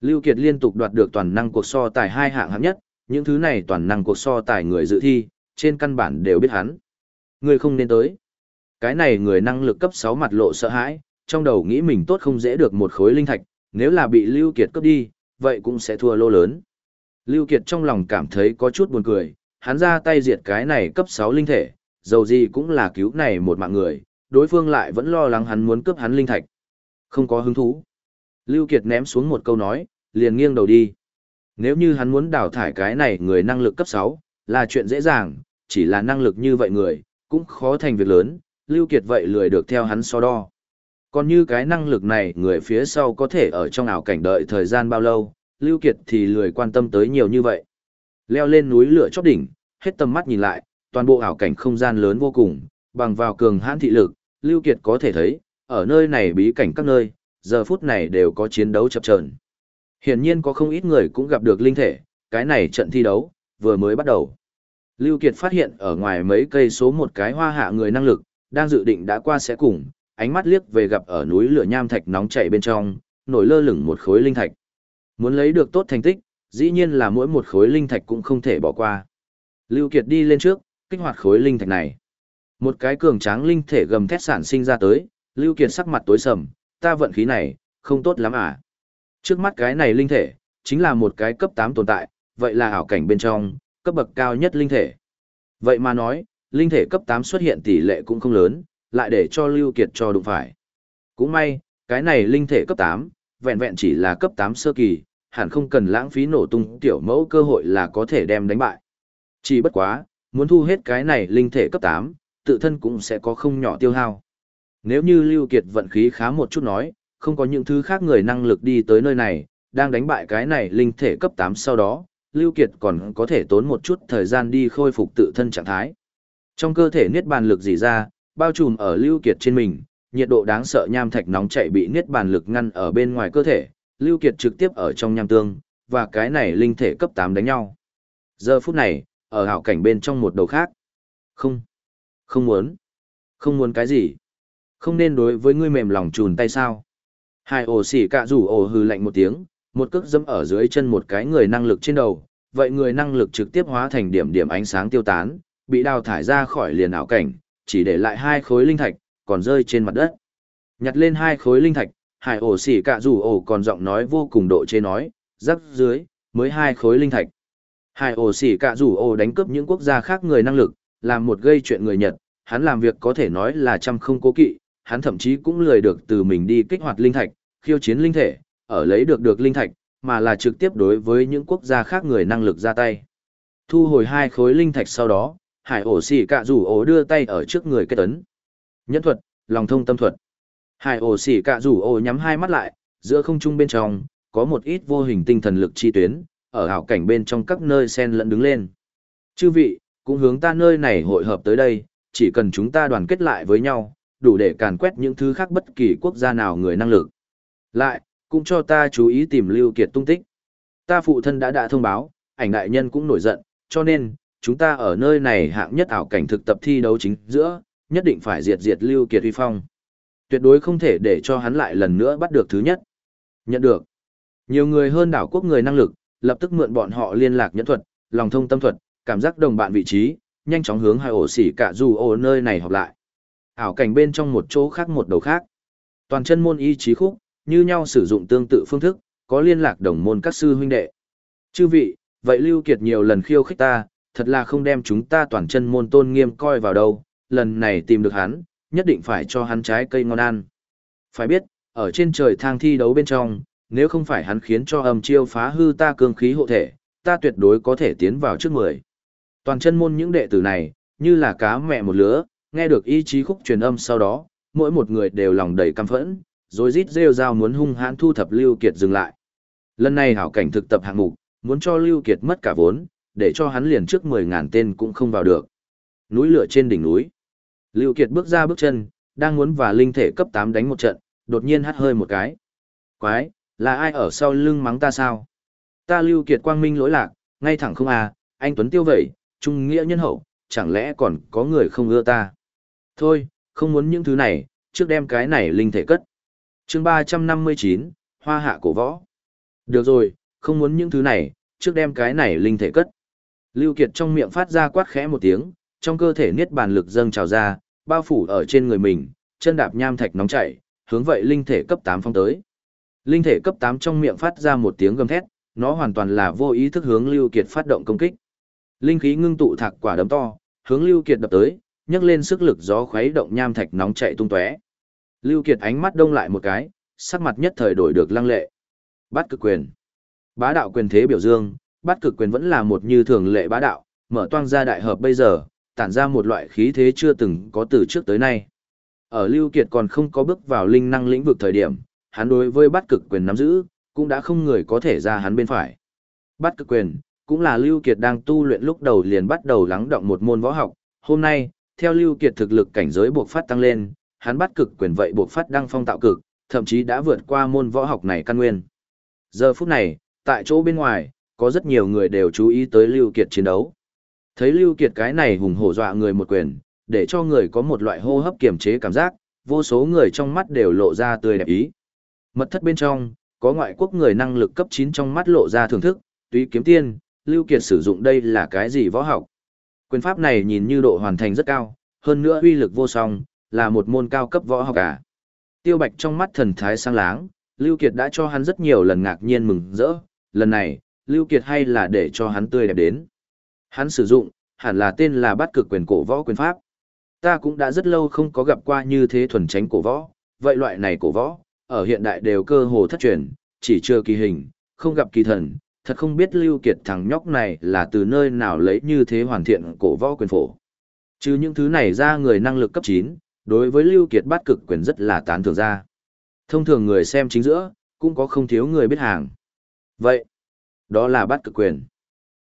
Lưu Kiệt liên tục đoạt được toàn năng cuộc so tài hai hạng hạng nhất, những thứ này toàn năng cuộc so tài người dự thi, trên căn bản đều biết hắn. Người không nên tới. Cái này người năng lực cấp 6 mặt lộ sợ hãi, trong đầu nghĩ mình tốt không dễ được một khối linh thạch, nếu là bị Lưu Kiệt cướp đi, vậy cũng sẽ thua lô lớn. Lưu Kiệt trong lòng cảm thấy có chút buồn cười, hắn ra tay diệt cái này cấp 6 linh thể, dầu gì cũng là cứu này một mạng người, đối phương lại vẫn lo lắng hắn muốn cướp hắn linh thạch. Không có hứng thú. Lưu Kiệt ném xuống một câu nói, liền nghiêng đầu đi. Nếu như hắn muốn đào thải cái này người năng lực cấp 6, là chuyện dễ dàng, chỉ là năng lực như vậy người, cũng khó thành việc lớn, Lưu Kiệt vậy lười được theo hắn so đo. Còn như cái năng lực này người phía sau có thể ở trong ảo cảnh đợi thời gian bao lâu, Lưu Kiệt thì lười quan tâm tới nhiều như vậy. Leo lên núi lửa chót đỉnh, hết tầm mắt nhìn lại, toàn bộ ảo cảnh không gian lớn vô cùng, bằng vào cường hãn thị lực, Lưu Kiệt có thể thấy, ở nơi này bí cảnh các nơi, giờ phút này đều có chiến đấu chập chờn. Hiển nhiên có không ít người cũng gặp được linh thể, cái này trận thi đấu, vừa mới bắt đầu. Lưu Kiệt phát hiện ở ngoài mấy cây số một cái hoa hạ người năng lực, đang dự định đã qua sẽ cùng, ánh mắt liếc về gặp ở núi lửa nham thạch nóng chảy bên trong, nổi lơ lửng một khối linh thạch. Muốn lấy được tốt thành tích, dĩ nhiên là mỗi một khối linh thạch cũng không thể bỏ qua. Lưu Kiệt đi lên trước, kích hoạt khối linh thạch này. Một cái cường tráng linh thể gầm thét sản sinh ra tới, Lưu Kiệt sắc mặt tối sầm, ta vận khí này, không tốt lắm à. Trước mắt cái này linh thể, chính là một cái cấp 8 tồn tại, vậy là ảo cảnh bên trong, cấp bậc cao nhất linh thể. Vậy mà nói, linh thể cấp 8 xuất hiện tỷ lệ cũng không lớn, lại để cho Lưu Kiệt cho đụng phải. Cũng may, cái này linh thể cấp 8, vẹn vẹn chỉ là cấp 8 sơ kỳ, hẳn không cần lãng phí nổ tung tiểu mẫu cơ hội là có thể đem đánh bại. Chỉ bất quá, muốn thu hết cái này linh thể cấp 8, tự thân cũng sẽ có không nhỏ tiêu hao. Nếu như Lưu Kiệt vận khí khá một chút nói, không có những thứ khác người năng lực đi tới nơi này, đang đánh bại cái này linh thể cấp 8 sau đó, Lưu Kiệt còn có thể tốn một chút thời gian đi khôi phục tự thân trạng thái. Trong cơ thể niết bàn lực dì ra, bao trùm ở Lưu Kiệt trên mình, nhiệt độ đáng sợ nham thạch nóng chảy bị niết bàn lực ngăn ở bên ngoài cơ thể, Lưu Kiệt trực tiếp ở trong nham tương, và cái này linh thể cấp 8 đánh nhau. Giờ phút này, ở hảo cảnh bên trong một đầu khác. Không, không muốn, không muốn cái gì. Không nên đối với ngươi mềm lòng chùn tay sao. Hai ổ xỉ cạ rủ ổ hư lạnh một tiếng, một cước dẫm ở dưới chân một cái người năng lực trên đầu, vậy người năng lực trực tiếp hóa thành điểm điểm ánh sáng tiêu tán, bị đào thải ra khỏi liền ảo cảnh, chỉ để lại hai khối linh thạch, còn rơi trên mặt đất. Nhặt lên hai khối linh thạch, hải ổ xỉ cạ rủ ổ còn giọng nói vô cùng độ chế nói, rắc dưới, mới hai khối linh thạch. Hải ổ xỉ cạ rủ ổ đánh cướp những quốc gia khác người năng lực, làm một gây chuyện người Nhật, hắn làm việc có thể nói là trăm không cố kỵ, hắn thậm chí cũng lười được từ mình đi kích hoạt linh thạch, khiêu chiến linh thể, ở lấy được được linh thạch, mà là trực tiếp đối với những quốc gia khác người năng lực ra tay. Thu hồi hai khối linh thạch sau đó, hải ổ xỉ cạ rủ ổ đưa tay ở trước người kết tấn. Nhẫn thuật, lòng thông tâm thuật. Hải ổ xỉ cạ rủ ổ nhắm hai mắt lại, giữa không trung bên trong, có một ít vô hình tinh thần lực chi tuyến, ở hảo cảnh bên trong các nơi sen lẫn đứng lên. Chư vị, cũng hướng ta nơi này hội hợp tới đây, chỉ cần chúng ta đoàn kết lại với nhau, đủ để càn quét những thứ khác bất kỳ quốc gia nào người năng lực. Lại, cũng cho ta chú ý tìm Lưu Kiệt tung tích. Ta phụ thân đã đã thông báo, ảnh đại nhân cũng nổi giận, cho nên, chúng ta ở nơi này hạng nhất ảo cảnh thực tập thi đấu chính giữa, nhất định phải diệt diệt Lưu Kiệt uy phong. Tuyệt đối không thể để cho hắn lại lần nữa bắt được thứ nhất. Nhận được. Nhiều người hơn đảo quốc người năng lực, lập tức mượn bọn họ liên lạc nhẫn thuật, lòng thông tâm thuật, cảm giác đồng bạn vị trí, nhanh chóng hướng hai ổ xỉ cả dù ổ nơi này họp lại. Ảo cảnh bên trong một chỗ khác một đầu khác. Toàn chân môn y trí khúc, như nhau sử dụng tương tự phương thức, có liên lạc đồng môn các sư huynh đệ. Chư vị, vậy Lưu Kiệt nhiều lần khiêu khích ta, thật là không đem chúng ta toàn chân môn tôn nghiêm coi vào đâu, lần này tìm được hắn, nhất định phải cho hắn trái cây ngon ăn. Phải biết, ở trên trời thang thi đấu bên trong, nếu không phải hắn khiến cho âm chiêu phá hư ta cương khí hộ thể, ta tuyệt đối có thể tiến vào trước mười. Toàn chân môn những đệ tử này, như là cá mẹ một lứa, nghe được ý chí khúc truyền âm sau đó, mỗi một người đều lòng đầy căm phẫn, rồi rít rêu rao muốn hung hãn thu thập Lưu Kiệt dừng lại. Lần này hảo cảnh thực tập hạng mục, muốn cho Lưu Kiệt mất cả vốn, để cho hắn liền trước 10.000 tên cũng không vào được. Núi lửa trên đỉnh núi. Lưu Kiệt bước ra bước chân, đang muốn và linh thể cấp 8 đánh một trận, đột nhiên hắt hơi một cái. Quái, là ai ở sau lưng mắng ta sao? Ta Lưu Kiệt quang minh lỗi lạc, ngay thẳng không à, anh Tuấn tiêu vậy, trung nghĩa nhân hậu, chẳng lẽ còn có người không ưa ta? Thôi, không muốn những thứ này, trước đem cái này linh thể cất. chương 359, Hoa hạ cổ võ. Được rồi, không muốn những thứ này, trước đem cái này linh thể cất. Lưu Kiệt trong miệng phát ra quát khẽ một tiếng, trong cơ thể niết bàn lực dâng trào ra, bao phủ ở trên người mình, chân đạp nham thạch nóng chảy, hướng vậy linh thể cấp 8 phong tới. Linh thể cấp 8 trong miệng phát ra một tiếng gầm thét, nó hoàn toàn là vô ý thức hướng Lưu Kiệt phát động công kích. Linh khí ngưng tụ thạc quả đấm to, hướng Lưu Kiệt đập tới, nhấc lên sức lực gió khuấy động nham thạch nóng chảy tung tóe. Lưu Kiệt ánh mắt đông lại một cái, sắc mặt nhất thời đổi được lăng lệ. Bát cực quyền. Bá đạo quyền thế biểu dương, bát cực quyền vẫn là một như thường lệ bá đạo, mở toang ra đại hợp bây giờ, tản ra một loại khí thế chưa từng có từ trước tới nay. Ở Lưu Kiệt còn không có bước vào linh năng lĩnh vực thời điểm, hắn đối với bát cực quyền nắm giữ, cũng đã không người có thể ra hắn bên phải. Bát cực quyền, cũng là Lưu Kiệt đang tu luyện lúc đầu liền bắt đầu lắng động một môn võ học, hôm nay, theo Lưu Kiệt thực lực cảnh giới buộc phát tăng lên, hắn bắt cực quyền vậy buộc phát đăng phong tạo cực, thậm chí đã vượt qua môn võ học này căn nguyên. Giờ phút này, tại chỗ bên ngoài, có rất nhiều người đều chú ý tới Lưu Kiệt chiến đấu. Thấy Lưu Kiệt cái này hùng hổ dọa người một quyền, để cho người có một loại hô hấp kiềm chế cảm giác, vô số người trong mắt đều lộ ra tươi đẹp ý. Mật thất bên trong, có ngoại quốc người năng lực cấp 9 trong mắt lộ ra thưởng thức, túy kiếm tiên, Lưu Kiệt sử dụng đây là cái gì võ học? Quyền pháp này nhìn như độ hoàn thành rất cao, hơn nữa uy lực vô song, là một môn cao cấp võ học cả. Tiêu Bạch trong mắt thần thái sang láng, Lưu Kiệt đã cho hắn rất nhiều lần ngạc nhiên mừng rỡ, lần này, Lưu Kiệt hay là để cho hắn tươi đẹp đến. Hắn sử dụng, hẳn là tên là bắt cực quyền cổ võ quyền pháp. Ta cũng đã rất lâu không có gặp qua như thế thuần tránh cổ võ, vậy loại này cổ võ, ở hiện đại đều cơ hồ thất truyền, chỉ chưa kỳ hình, không gặp kỳ thần, thật không biết Lưu Kiệt thằng nhóc này là từ nơi nào lấy như thế hoàn thiện cổ võ quyền phổ. Chứ những thứ này ra người năng lực cấp 9, đối với Lưu Kiệt bắt cực quyền rất là tán thưởng ra. Thông thường người xem chính giữa, cũng có không thiếu người biết hàng. Vậy, đó là bắt cực quyền.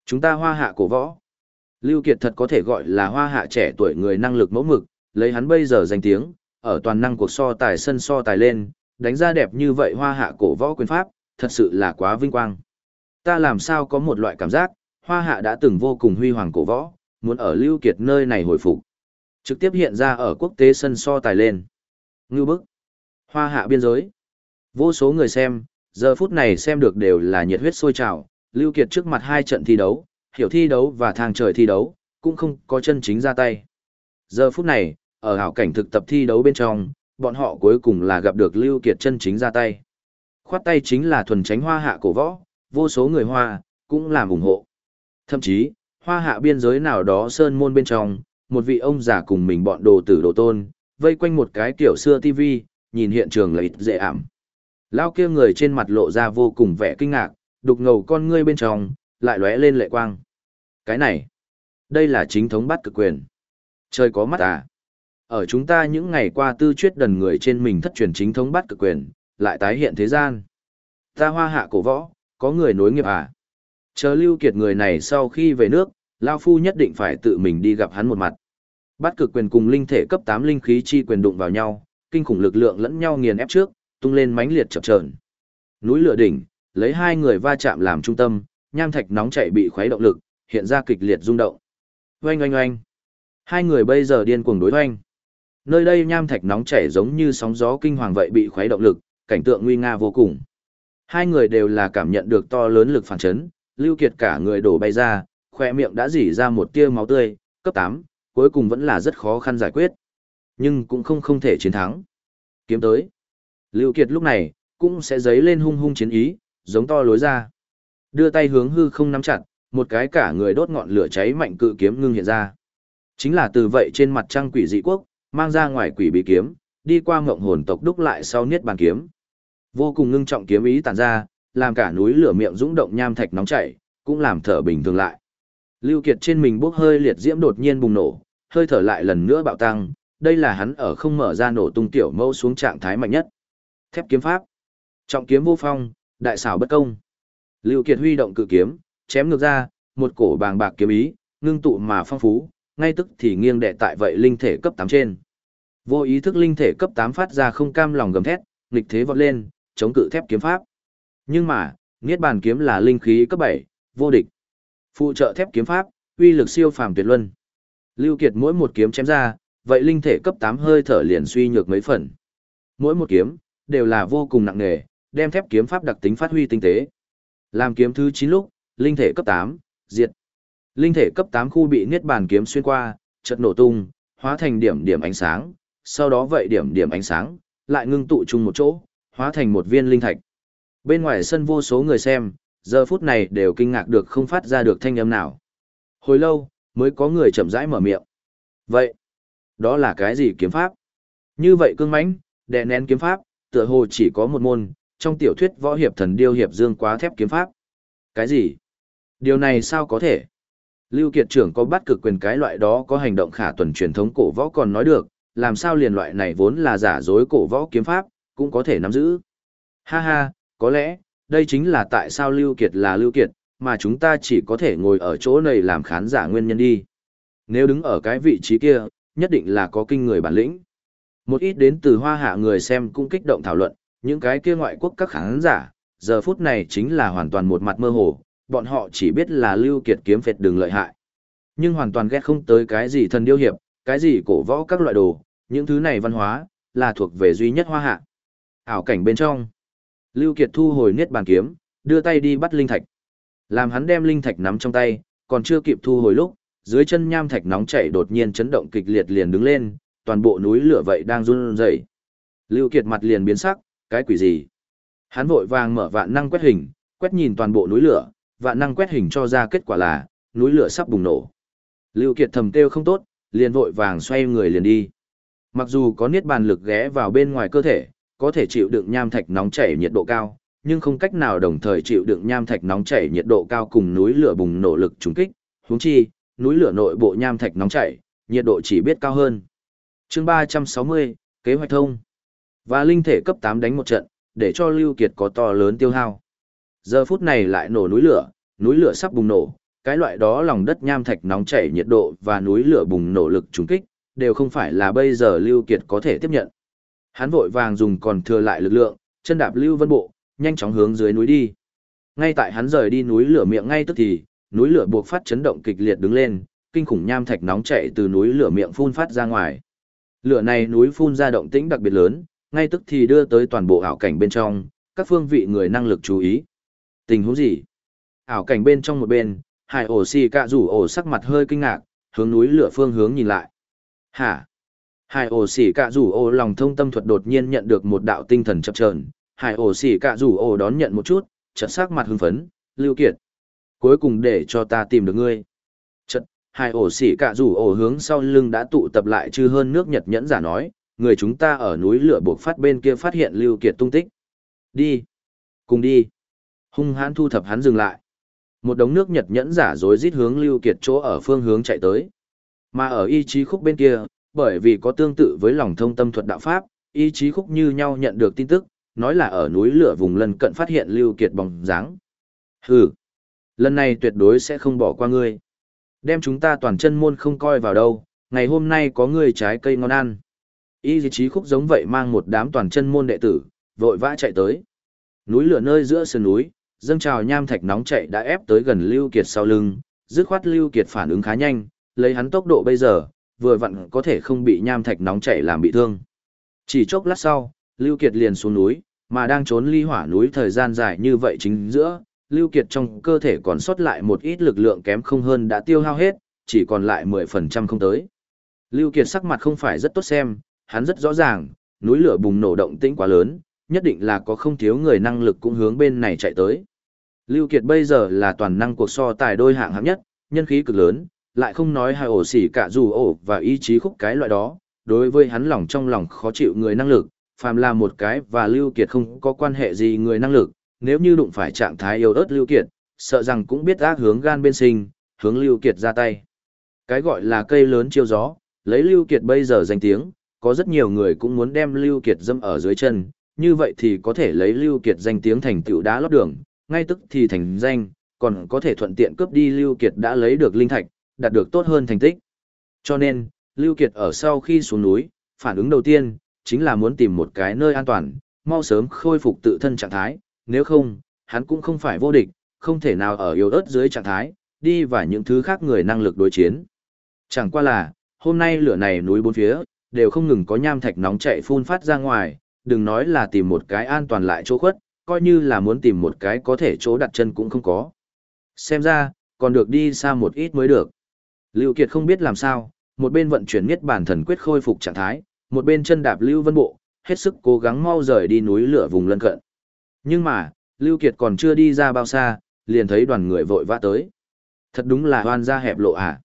Chúng ta hoa hạ cổ võ. Lưu Kiệt thật có thể gọi là hoa hạ trẻ tuổi người năng lực mẫu mực, lấy hắn bây giờ danh tiếng, ở toàn năng cuộc so tài sân so tài lên, đánh ra đẹp như vậy hoa hạ cổ võ quyền pháp, thật sự là quá vinh quang. Ta làm sao có một loại cảm giác, hoa hạ đã từng vô cùng huy hoàng cổ võ, muốn ở Lưu Kiệt nơi này hồi phục. Trực tiếp hiện ra ở quốc tế sân so tài lên. Ngưu bức. Hoa hạ biên giới. Vô số người xem, giờ phút này xem được đều là nhiệt huyết sôi trào, Lưu Kiệt trước mặt hai trận thi đấu, hiểu thi đấu và thang trời thi đấu, cũng không có chân chính ra tay. Giờ phút này, ở hảo cảnh thực tập thi đấu bên trong, bọn họ cuối cùng là gặp được Lưu Kiệt chân chính ra tay. Khoát tay chính là thuần tránh hoa hạ cổ võ, vô số người hoa, cũng làm ủng hộ. Thậm chí, hoa hạ biên giới nào đó sơn môn bên trong, một vị ông già cùng mình bọn đồ tử đồ tôn, vây quanh một cái kiểu xưa TV, nhìn hiện trường là ít dễ ảm. Lao kia người trên mặt lộ ra vô cùng vẻ kinh ngạc, đục ngầu con ngươi bên trong, lại lóe lên lệ quang. Cái này, đây là chính thống bắt cực quyền. Trời có mắt à? Ở chúng ta những ngày qua tư chuyết đần người trên mình thất truyền chính thống bắt cực quyền, lại tái hiện thế gian. Ta hoa hạ cổ võ, có người nối nghiệp à? Chờ lưu kiệt người này sau khi về nước, Lao Phu nhất định phải tự mình đi gặp hắn một mặt. Bắt cực quyền cùng linh thể cấp 8 linh khí chi quyền đụng vào nhau, kinh khủng lực lượng lẫn nhau nghiền ép trước, tung lên mãnh liệt chập chờn. Núi lửa đỉnh, lấy hai người va chạm làm trung tâm, nham thạch nóng chảy bị khuấy động lực, hiện ra kịch liệt rung động. Oanh oanh oanh. Hai người bây giờ điên cuồng đối oanh. Nơi đây nham thạch nóng chảy giống như sóng gió kinh hoàng vậy bị khuấy động lực, cảnh tượng nguy nga vô cùng. Hai người đều là cảm nhận được to lớn lực phản chấn, Lưu Kiệt cả người đổ bay ra, khóe miệng đã dỉ ra một tia máu tươi, cấp 8, cuối cùng vẫn là rất khó khăn giải quyết. Nhưng cũng không không thể chiến thắng. Kiếm tới. Lưu Kiệt lúc này, cũng sẽ giấy lên hung hung chiến ý, giống to lối ra. Đưa tay hướng hư không nắm chặt, một cái cả người đốt ngọn lửa cháy mạnh cự kiếm ngưng hiện ra. Chính là từ vậy trên mặt trăng quỷ dị quốc, mang ra ngoài quỷ bí kiếm, đi qua ngộng hồn tộc đúc lại sau niết bàn kiếm. Vô cùng ngưng trọng kiếm ý tản ra, làm cả núi lửa miệng dũng động nham thạch nóng chảy, cũng làm thở bình thường lại. Lưu Kiệt trên mình bốc hơi liệt diễm đột nhiên bùng nổ, hơi thở lại lần nữa bạo tăng, đây là hắn ở không mở ra nổ tung tiểu mâu xuống trạng thái mạnh nhất. Thép kiếm pháp, trọng kiếm vô phong, đại xảo bất công. Lưu Kiệt huy động cự kiếm, chém ngược ra, một cổ bàng bạc kiếm ý, ngưng tụ mà phong phú, ngay tức thì nghiêng đệ tại vậy linh thể cấp 8 trên. Vô ý thức linh thể cấp 8 phát ra không cam lòng gầm thét, nghịch thế vọt lên, chống cự thép kiếm pháp. Nhưng mà, Niết bàn kiếm là linh khí cấp 7, vô địch. Phụ trợ thép kiếm pháp, uy lực siêu phàm tuyệt luân. Lưu Kiệt mỗi một kiếm chém ra, vậy linh thể cấp 8 hơi thở liền suy nhược mấy phần. Mỗi một kiếm đều là vô cùng nặng nề, đem thép kiếm pháp đặc tính phát huy tinh tế. Làm kiếm thứ 9 lúc, linh thể cấp 8, diệt. Linh thể cấp 8 khu bị niết bàn kiếm xuyên qua, chợt nổ tung, hóa thành điểm điểm ánh sáng, sau đó vậy điểm điểm ánh sáng lại ngưng tụ chung một chỗ, hóa thành một viên linh thạch. Bên ngoài sân vô số người xem, giờ phút này đều kinh ngạc được không phát ra được thanh âm nào. Hồi lâu, mới có người chậm rãi mở miệng. Vậy, đó là cái gì kiếm pháp? Như vậy cương mãnh, đè nén kiếm pháp, tựa hồ chỉ có một môn, trong tiểu thuyết võ hiệp thần điêu hiệp dương quá thép kiếm pháp. Cái gì? Điều này sao có thể? Lưu Kiệt trưởng có bắt cực quyền cái loại đó có hành động khả tuần truyền thống cổ võ còn nói được, làm sao liền loại này vốn là giả dối cổ võ kiếm pháp, cũng có thể nắm giữ. Ha ha, có lẽ, đây chính là tại sao Lưu Kiệt là Lưu Kiệt, mà chúng ta chỉ có thể ngồi ở chỗ này làm khán giả nguyên nhân đi. Nếu đứng ở cái vị trí kia, nhất định là có kinh người bản lĩnh. Một ít đến từ hoa hạ người xem cũng kích động thảo luận, những cái kia ngoại quốc các khán giả, giờ phút này chính là hoàn toàn một mặt mơ hồ, bọn họ chỉ biết là Lưu Kiệt kiếm phệt đường lợi hại. Nhưng hoàn toàn ghét không tới cái gì thần điêu hiệp, cái gì cổ võ các loại đồ, những thứ này văn hóa, là thuộc về duy nhất hoa hạ. Ảo cảnh bên trong. Lưu Kiệt thu hồi niết bàn kiếm, đưa tay đi bắt linh thạch. Làm hắn đem linh thạch nắm trong tay, còn chưa kịp thu hồi lúc, Dưới chân nham thạch nóng chảy đột nhiên chấn động kịch liệt liền đứng lên, toàn bộ núi lửa vậy đang run rẩy. Lưu Kiệt mặt liền biến sắc, cái quỷ gì? Hắn vội vàng mở vạn năng quét hình, quét nhìn toàn bộ núi lửa, vạn năng quét hình cho ra kết quả là, núi lửa sắp bùng nổ. Lưu Kiệt thầm kêu không tốt, liền vội vàng xoay người liền đi. Mặc dù có niết bàn lực ghé vào bên ngoài cơ thể, có thể chịu đựng nham thạch nóng chảy nhiệt độ cao, nhưng không cách nào đồng thời chịu đựng nham thạch nóng chảy nhiệt độ cao cùng núi lửa bùng nổ lực trùng kích, huống chi, núi lửa nội bộ nham thạch nóng chảy, nhiệt độ chỉ biết cao hơn. Chương 360, kế hoạch thông. Và linh thể cấp 8 đánh một trận, để cho Lưu Kiệt có to lớn tiêu hao. Giờ phút này lại nổ núi lửa, núi lửa sắp bùng nổ, cái loại đó lòng đất nham thạch nóng chảy nhiệt độ và núi lửa bùng nổ lực trùng kích, đều không phải là bây giờ Lưu Kiệt có thể tiếp nhận. Hắn vội vàng dùng còn thừa lại lực lượng, chân đạp Lưu Vân Bộ, nhanh chóng hướng dưới núi đi. Ngay tại hắn rời đi núi lửa miệng ngay tức thì, núi lửa buộc phát chấn động kịch liệt đứng lên, kinh khủng nham thạch nóng chảy từ núi lửa miệng phun phát ra ngoài. Lửa này núi phun ra động tĩnh đặc biệt lớn, ngay tức thì đưa tới toàn bộ ảo cảnh bên trong, các phương vị người năng lực chú ý. Tình huống gì? Ảo cảnh bên trong một bên, hải ổ xì cạ rủ ổ sắc mặt hơi kinh ngạc, hướng núi lửa phương hướng nhìn lại. Hả? Hải ổ xì cạ rủ ổ lòng thông tâm thuật đột nhiên nhận được một đạo tinh thần chập chờn hải ổ xì cạ rủ ổ đón nhận một chút, chợt sắc mặt hưng phấn, lưu kiệt. Cuối cùng để cho ta tìm được ngươi. Chợt, hải ổ xì cạ rủ ổ hướng sau lưng đã tụ tập lại chư hơn nước Nhật nhẫn giả nói, người chúng ta ở núi lửa buộc phát bên kia phát hiện lưu kiệt tung tích. Đi. Cùng đi. Hung hãn thu thập hắn dừng lại. Một đống nước Nhật nhẫn giả dối rít hướng Lưu Kiệt chỗ ở phương hướng chạy tới. Mà ở y chí khúc bên kia, bởi vì có tương tự với lòng thông tâm thuật đạo pháp, y chí khúc như nhau nhận được tin tức, nói là ở núi lửa vùng lân cận phát hiện Lưu Kiệt bóng dáng. Hừ, lần này tuyệt đối sẽ không bỏ qua ngươi. Đem chúng ta toàn chân môn không coi vào đâu, ngày hôm nay có ngươi trái cây ngon ăn. Y chí khúc giống vậy mang một đám toàn chân môn đệ tử, vội vã chạy tới. Núi lửa nơi giữa sườn núi, dâng trào nham thạch nóng chạy đã ép tới gần Lưu Kiệt sau lưng, dứt khoát Lưu Kiệt phản ứng khá nhanh, lấy hắn tốc độ bây giờ, vừa vặn có thể không bị nham thạch nóng chảy làm bị thương. Chỉ chốc lát sau, Lưu Kiệt liền xuống núi, mà đang trốn ly hỏa núi thời gian dài như vậy chính giữa, Lưu Kiệt trong cơ thể còn sót lại một ít lực lượng kém không hơn đã tiêu hao hết, chỉ còn lại 10% không tới. Lưu Kiệt sắc mặt không phải rất tốt xem, hắn rất rõ ràng, núi lửa bùng nổ động tĩnh quá lớn, nhất định là có không thiếu người năng lực cũng hướng bên này chạy tới. Lưu Kiệt bây giờ là toàn năng cuộc so tài đôi hạng hạng nhất, nhân khí cực lớn, lại không nói hai ổ xỉ cả dù ổ và ý chí khúc cái loại đó, đối với hắn lòng trong lòng khó chịu người năng lực, phàm là một cái và Lưu Kiệt không có quan hệ gì người năng lực, nếu như đụng phải trạng thái yếu ớt Lưu Kiệt, sợ rằng cũng biết ác hướng gan bên sinh, hướng Lưu Kiệt ra tay. Cái gọi là cây lớn chiêu gió, lấy Lưu Kiệt bây giờ danh tiếng, có rất nhiều người cũng muốn đem Lưu Kiệt dâm ở dưới chân, như vậy thì có thể lấy Lưu Kiệt danh tiếng thành tựu đá lót đường, ngay tức thì thành danh, còn có thể thuận tiện cướp đi Lưu Kiệt đã lấy được linh thạch, đạt được tốt hơn thành tích. Cho nên, Lưu Kiệt ở sau khi xuống núi, phản ứng đầu tiên, chính là muốn tìm một cái nơi an toàn, mau sớm khôi phục tự thân trạng thái, nếu không, hắn cũng không phải vô địch, không thể nào ở yếu ớt dưới trạng thái, đi và những thứ khác người năng lực đối chiến. Chẳng qua là, hôm nay lửa này núi bốn phía, đều không ngừng có nham thạch nóng chạy phun phát ra ngoài, đừng nói là tìm một cái an toàn lại chỗ khuất, coi như là muốn tìm một cái có thể chỗ đặt chân cũng không có. Xem ra, còn được đi xa một ít mới được. Lưu Kiệt không biết làm sao, một bên vận chuyển nhất bản thần quyết khôi phục trạng thái, một bên chân đạp Lưu Vân Bộ, hết sức cố gắng mau rời đi núi lửa vùng lân cận. Nhưng mà, Lưu Kiệt còn chưa đi ra bao xa, liền thấy đoàn người vội vã tới. Thật đúng là hoan gia hẹp lộ à.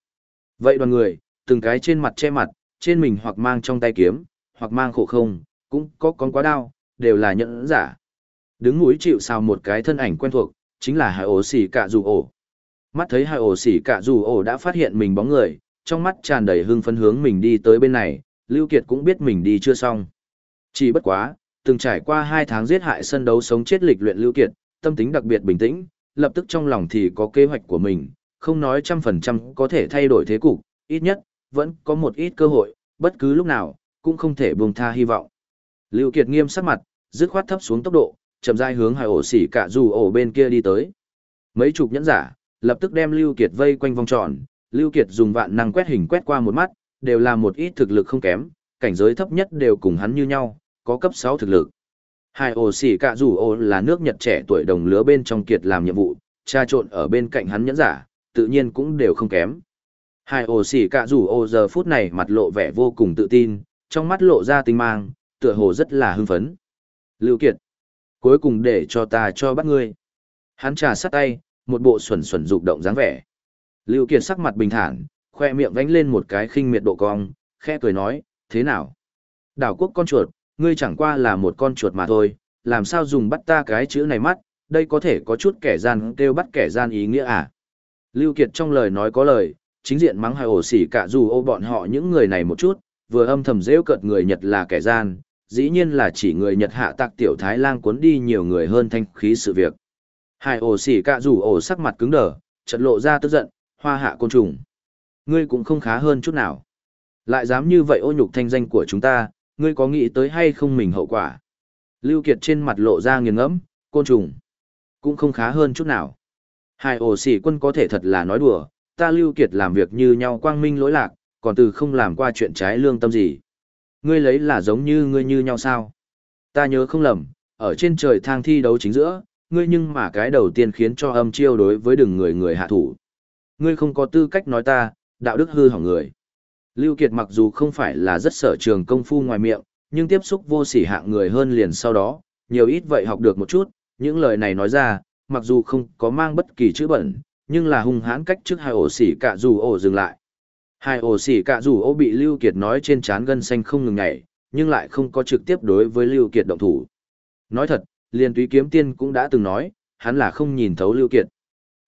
Vậy đoàn người, từng cái trên mặt che mặt, trên mình hoặc mang trong tay kiếm, hoặc mang khổ không, cũng có con quá đao, đều là nhẫn giả. Đứng núi chịu sao một cái thân ảnh quen thuộc, chính là hai ổ xỉ cả dù ổ. Mắt thấy hai ổ xỉ cả dù ổ đã phát hiện mình bóng người, trong mắt tràn đầy hưng phấn hướng mình đi tới bên này, Lưu Kiệt cũng biết mình đi chưa xong. Chỉ bất quá, từng trải qua hai tháng giết hại sân đấu sống chết lịch luyện Lưu Kiệt, tâm tính đặc biệt bình tĩnh, lập tức trong lòng thì có kế hoạch của mình, không nói trăm phần trăm có thể thay đổi thế cục, ít nhất, vẫn có một ít cơ hội, bất cứ lúc nào, cũng không thể buông tha hy vọng. Lưu Kiệt nghiêm sắc mặt, dứt khoát thấp xuống tốc độ, chậm rãi hướng hải ổ xỉ cả dù ổ bên kia đi tới. Mấy chục nhẫn giả, lập tức đem Lưu Kiệt vây quanh vòng tròn, Lưu Kiệt dùng vạn năng quét hình quét qua một mắt, đều là một ít thực lực không kém, cảnh giới thấp nhất đều cùng hắn như nhau, có cấp 6 thực lực. hai ổ xỉ cả dù ổ là nước Nhật trẻ tuổi đồng lứa bên trong Kiệt làm nhiệm vụ, tra trộn ở bên cạnh hắn nhẫn giả, tự nhiên cũng đều không kém. Hai ổ xỉ cả rủ ô giờ phút này mặt lộ vẻ vô cùng tự tin, trong mắt lộ ra tinh mang, tựa hồ rất là hưng phấn. Lưu Kiệt, cuối cùng để cho ta cho bắt ngươi. Hắn trà sắt tay, một bộ xuẩn xuẩn rụng động dáng vẻ. Lưu Kiệt sắc mặt bình thản, khoe miệng vánh lên một cái khinh miệt độ cong, khẽ cười nói, thế nào? Đảo quốc con chuột, ngươi chẳng qua là một con chuột mà thôi, làm sao dùng bắt ta cái chữ này mắt, đây có thể có chút kẻ gian kêu bắt kẻ gian ý nghĩa à? Lưu Kiệt trong lời nói có lời, chính diện mắng hai ổ xỉ cả dù ô bọn họ những người này một chút, vừa âm thầm dễ cợt người Nhật là kẻ gian, dĩ nhiên là chỉ người Nhật hạ tạc tiểu Thái lang cuốn đi nhiều người hơn thanh khí sự việc. Hai ổ xỉ cả dù ổ sắc mặt cứng đờ, chợt lộ ra tức giận, hoa hạ côn trùng. Ngươi cũng không khá hơn chút nào. Lại dám như vậy ô nhục thanh danh của chúng ta, ngươi có nghĩ tới hay không mình hậu quả? Lưu Kiệt trên mặt lộ ra nghiền ngẫm, côn trùng. Cũng không khá hơn chút nào. Hai ổ xỉ quân có thể thật là nói đùa, ta Lưu Kiệt làm việc như nhau quang minh lỗi lạc, còn từ không làm qua chuyện trái lương tâm gì. Ngươi lấy là giống như ngươi như nhau sao? Ta nhớ không lầm, ở trên trời thang thi đấu chính giữa, ngươi nhưng mà cái đầu tiên khiến cho âm chiêu đối với đừng người người hạ thủ. Ngươi không có tư cách nói ta, đạo đức hư hỏng người. Lưu Kiệt mặc dù không phải là rất sở trường công phu ngoài miệng, nhưng tiếp xúc vô sỉ hạng người hơn liền sau đó, nhiều ít vậy học được một chút, những lời này nói ra, mặc dù không có mang bất kỳ chữ bẩn, nhưng là hung hãn cách trước hai ổ xỉ cả dù ổ dừng lại. Hai ổ xỉ cả dù ổ bị Lưu Kiệt nói trên trán gân xanh không ngừng nhảy, nhưng lại không có trực tiếp đối với Lưu Kiệt động thủ. Nói thật, liền túy kiếm tiên cũng đã từng nói, hắn là không nhìn thấu Lưu Kiệt.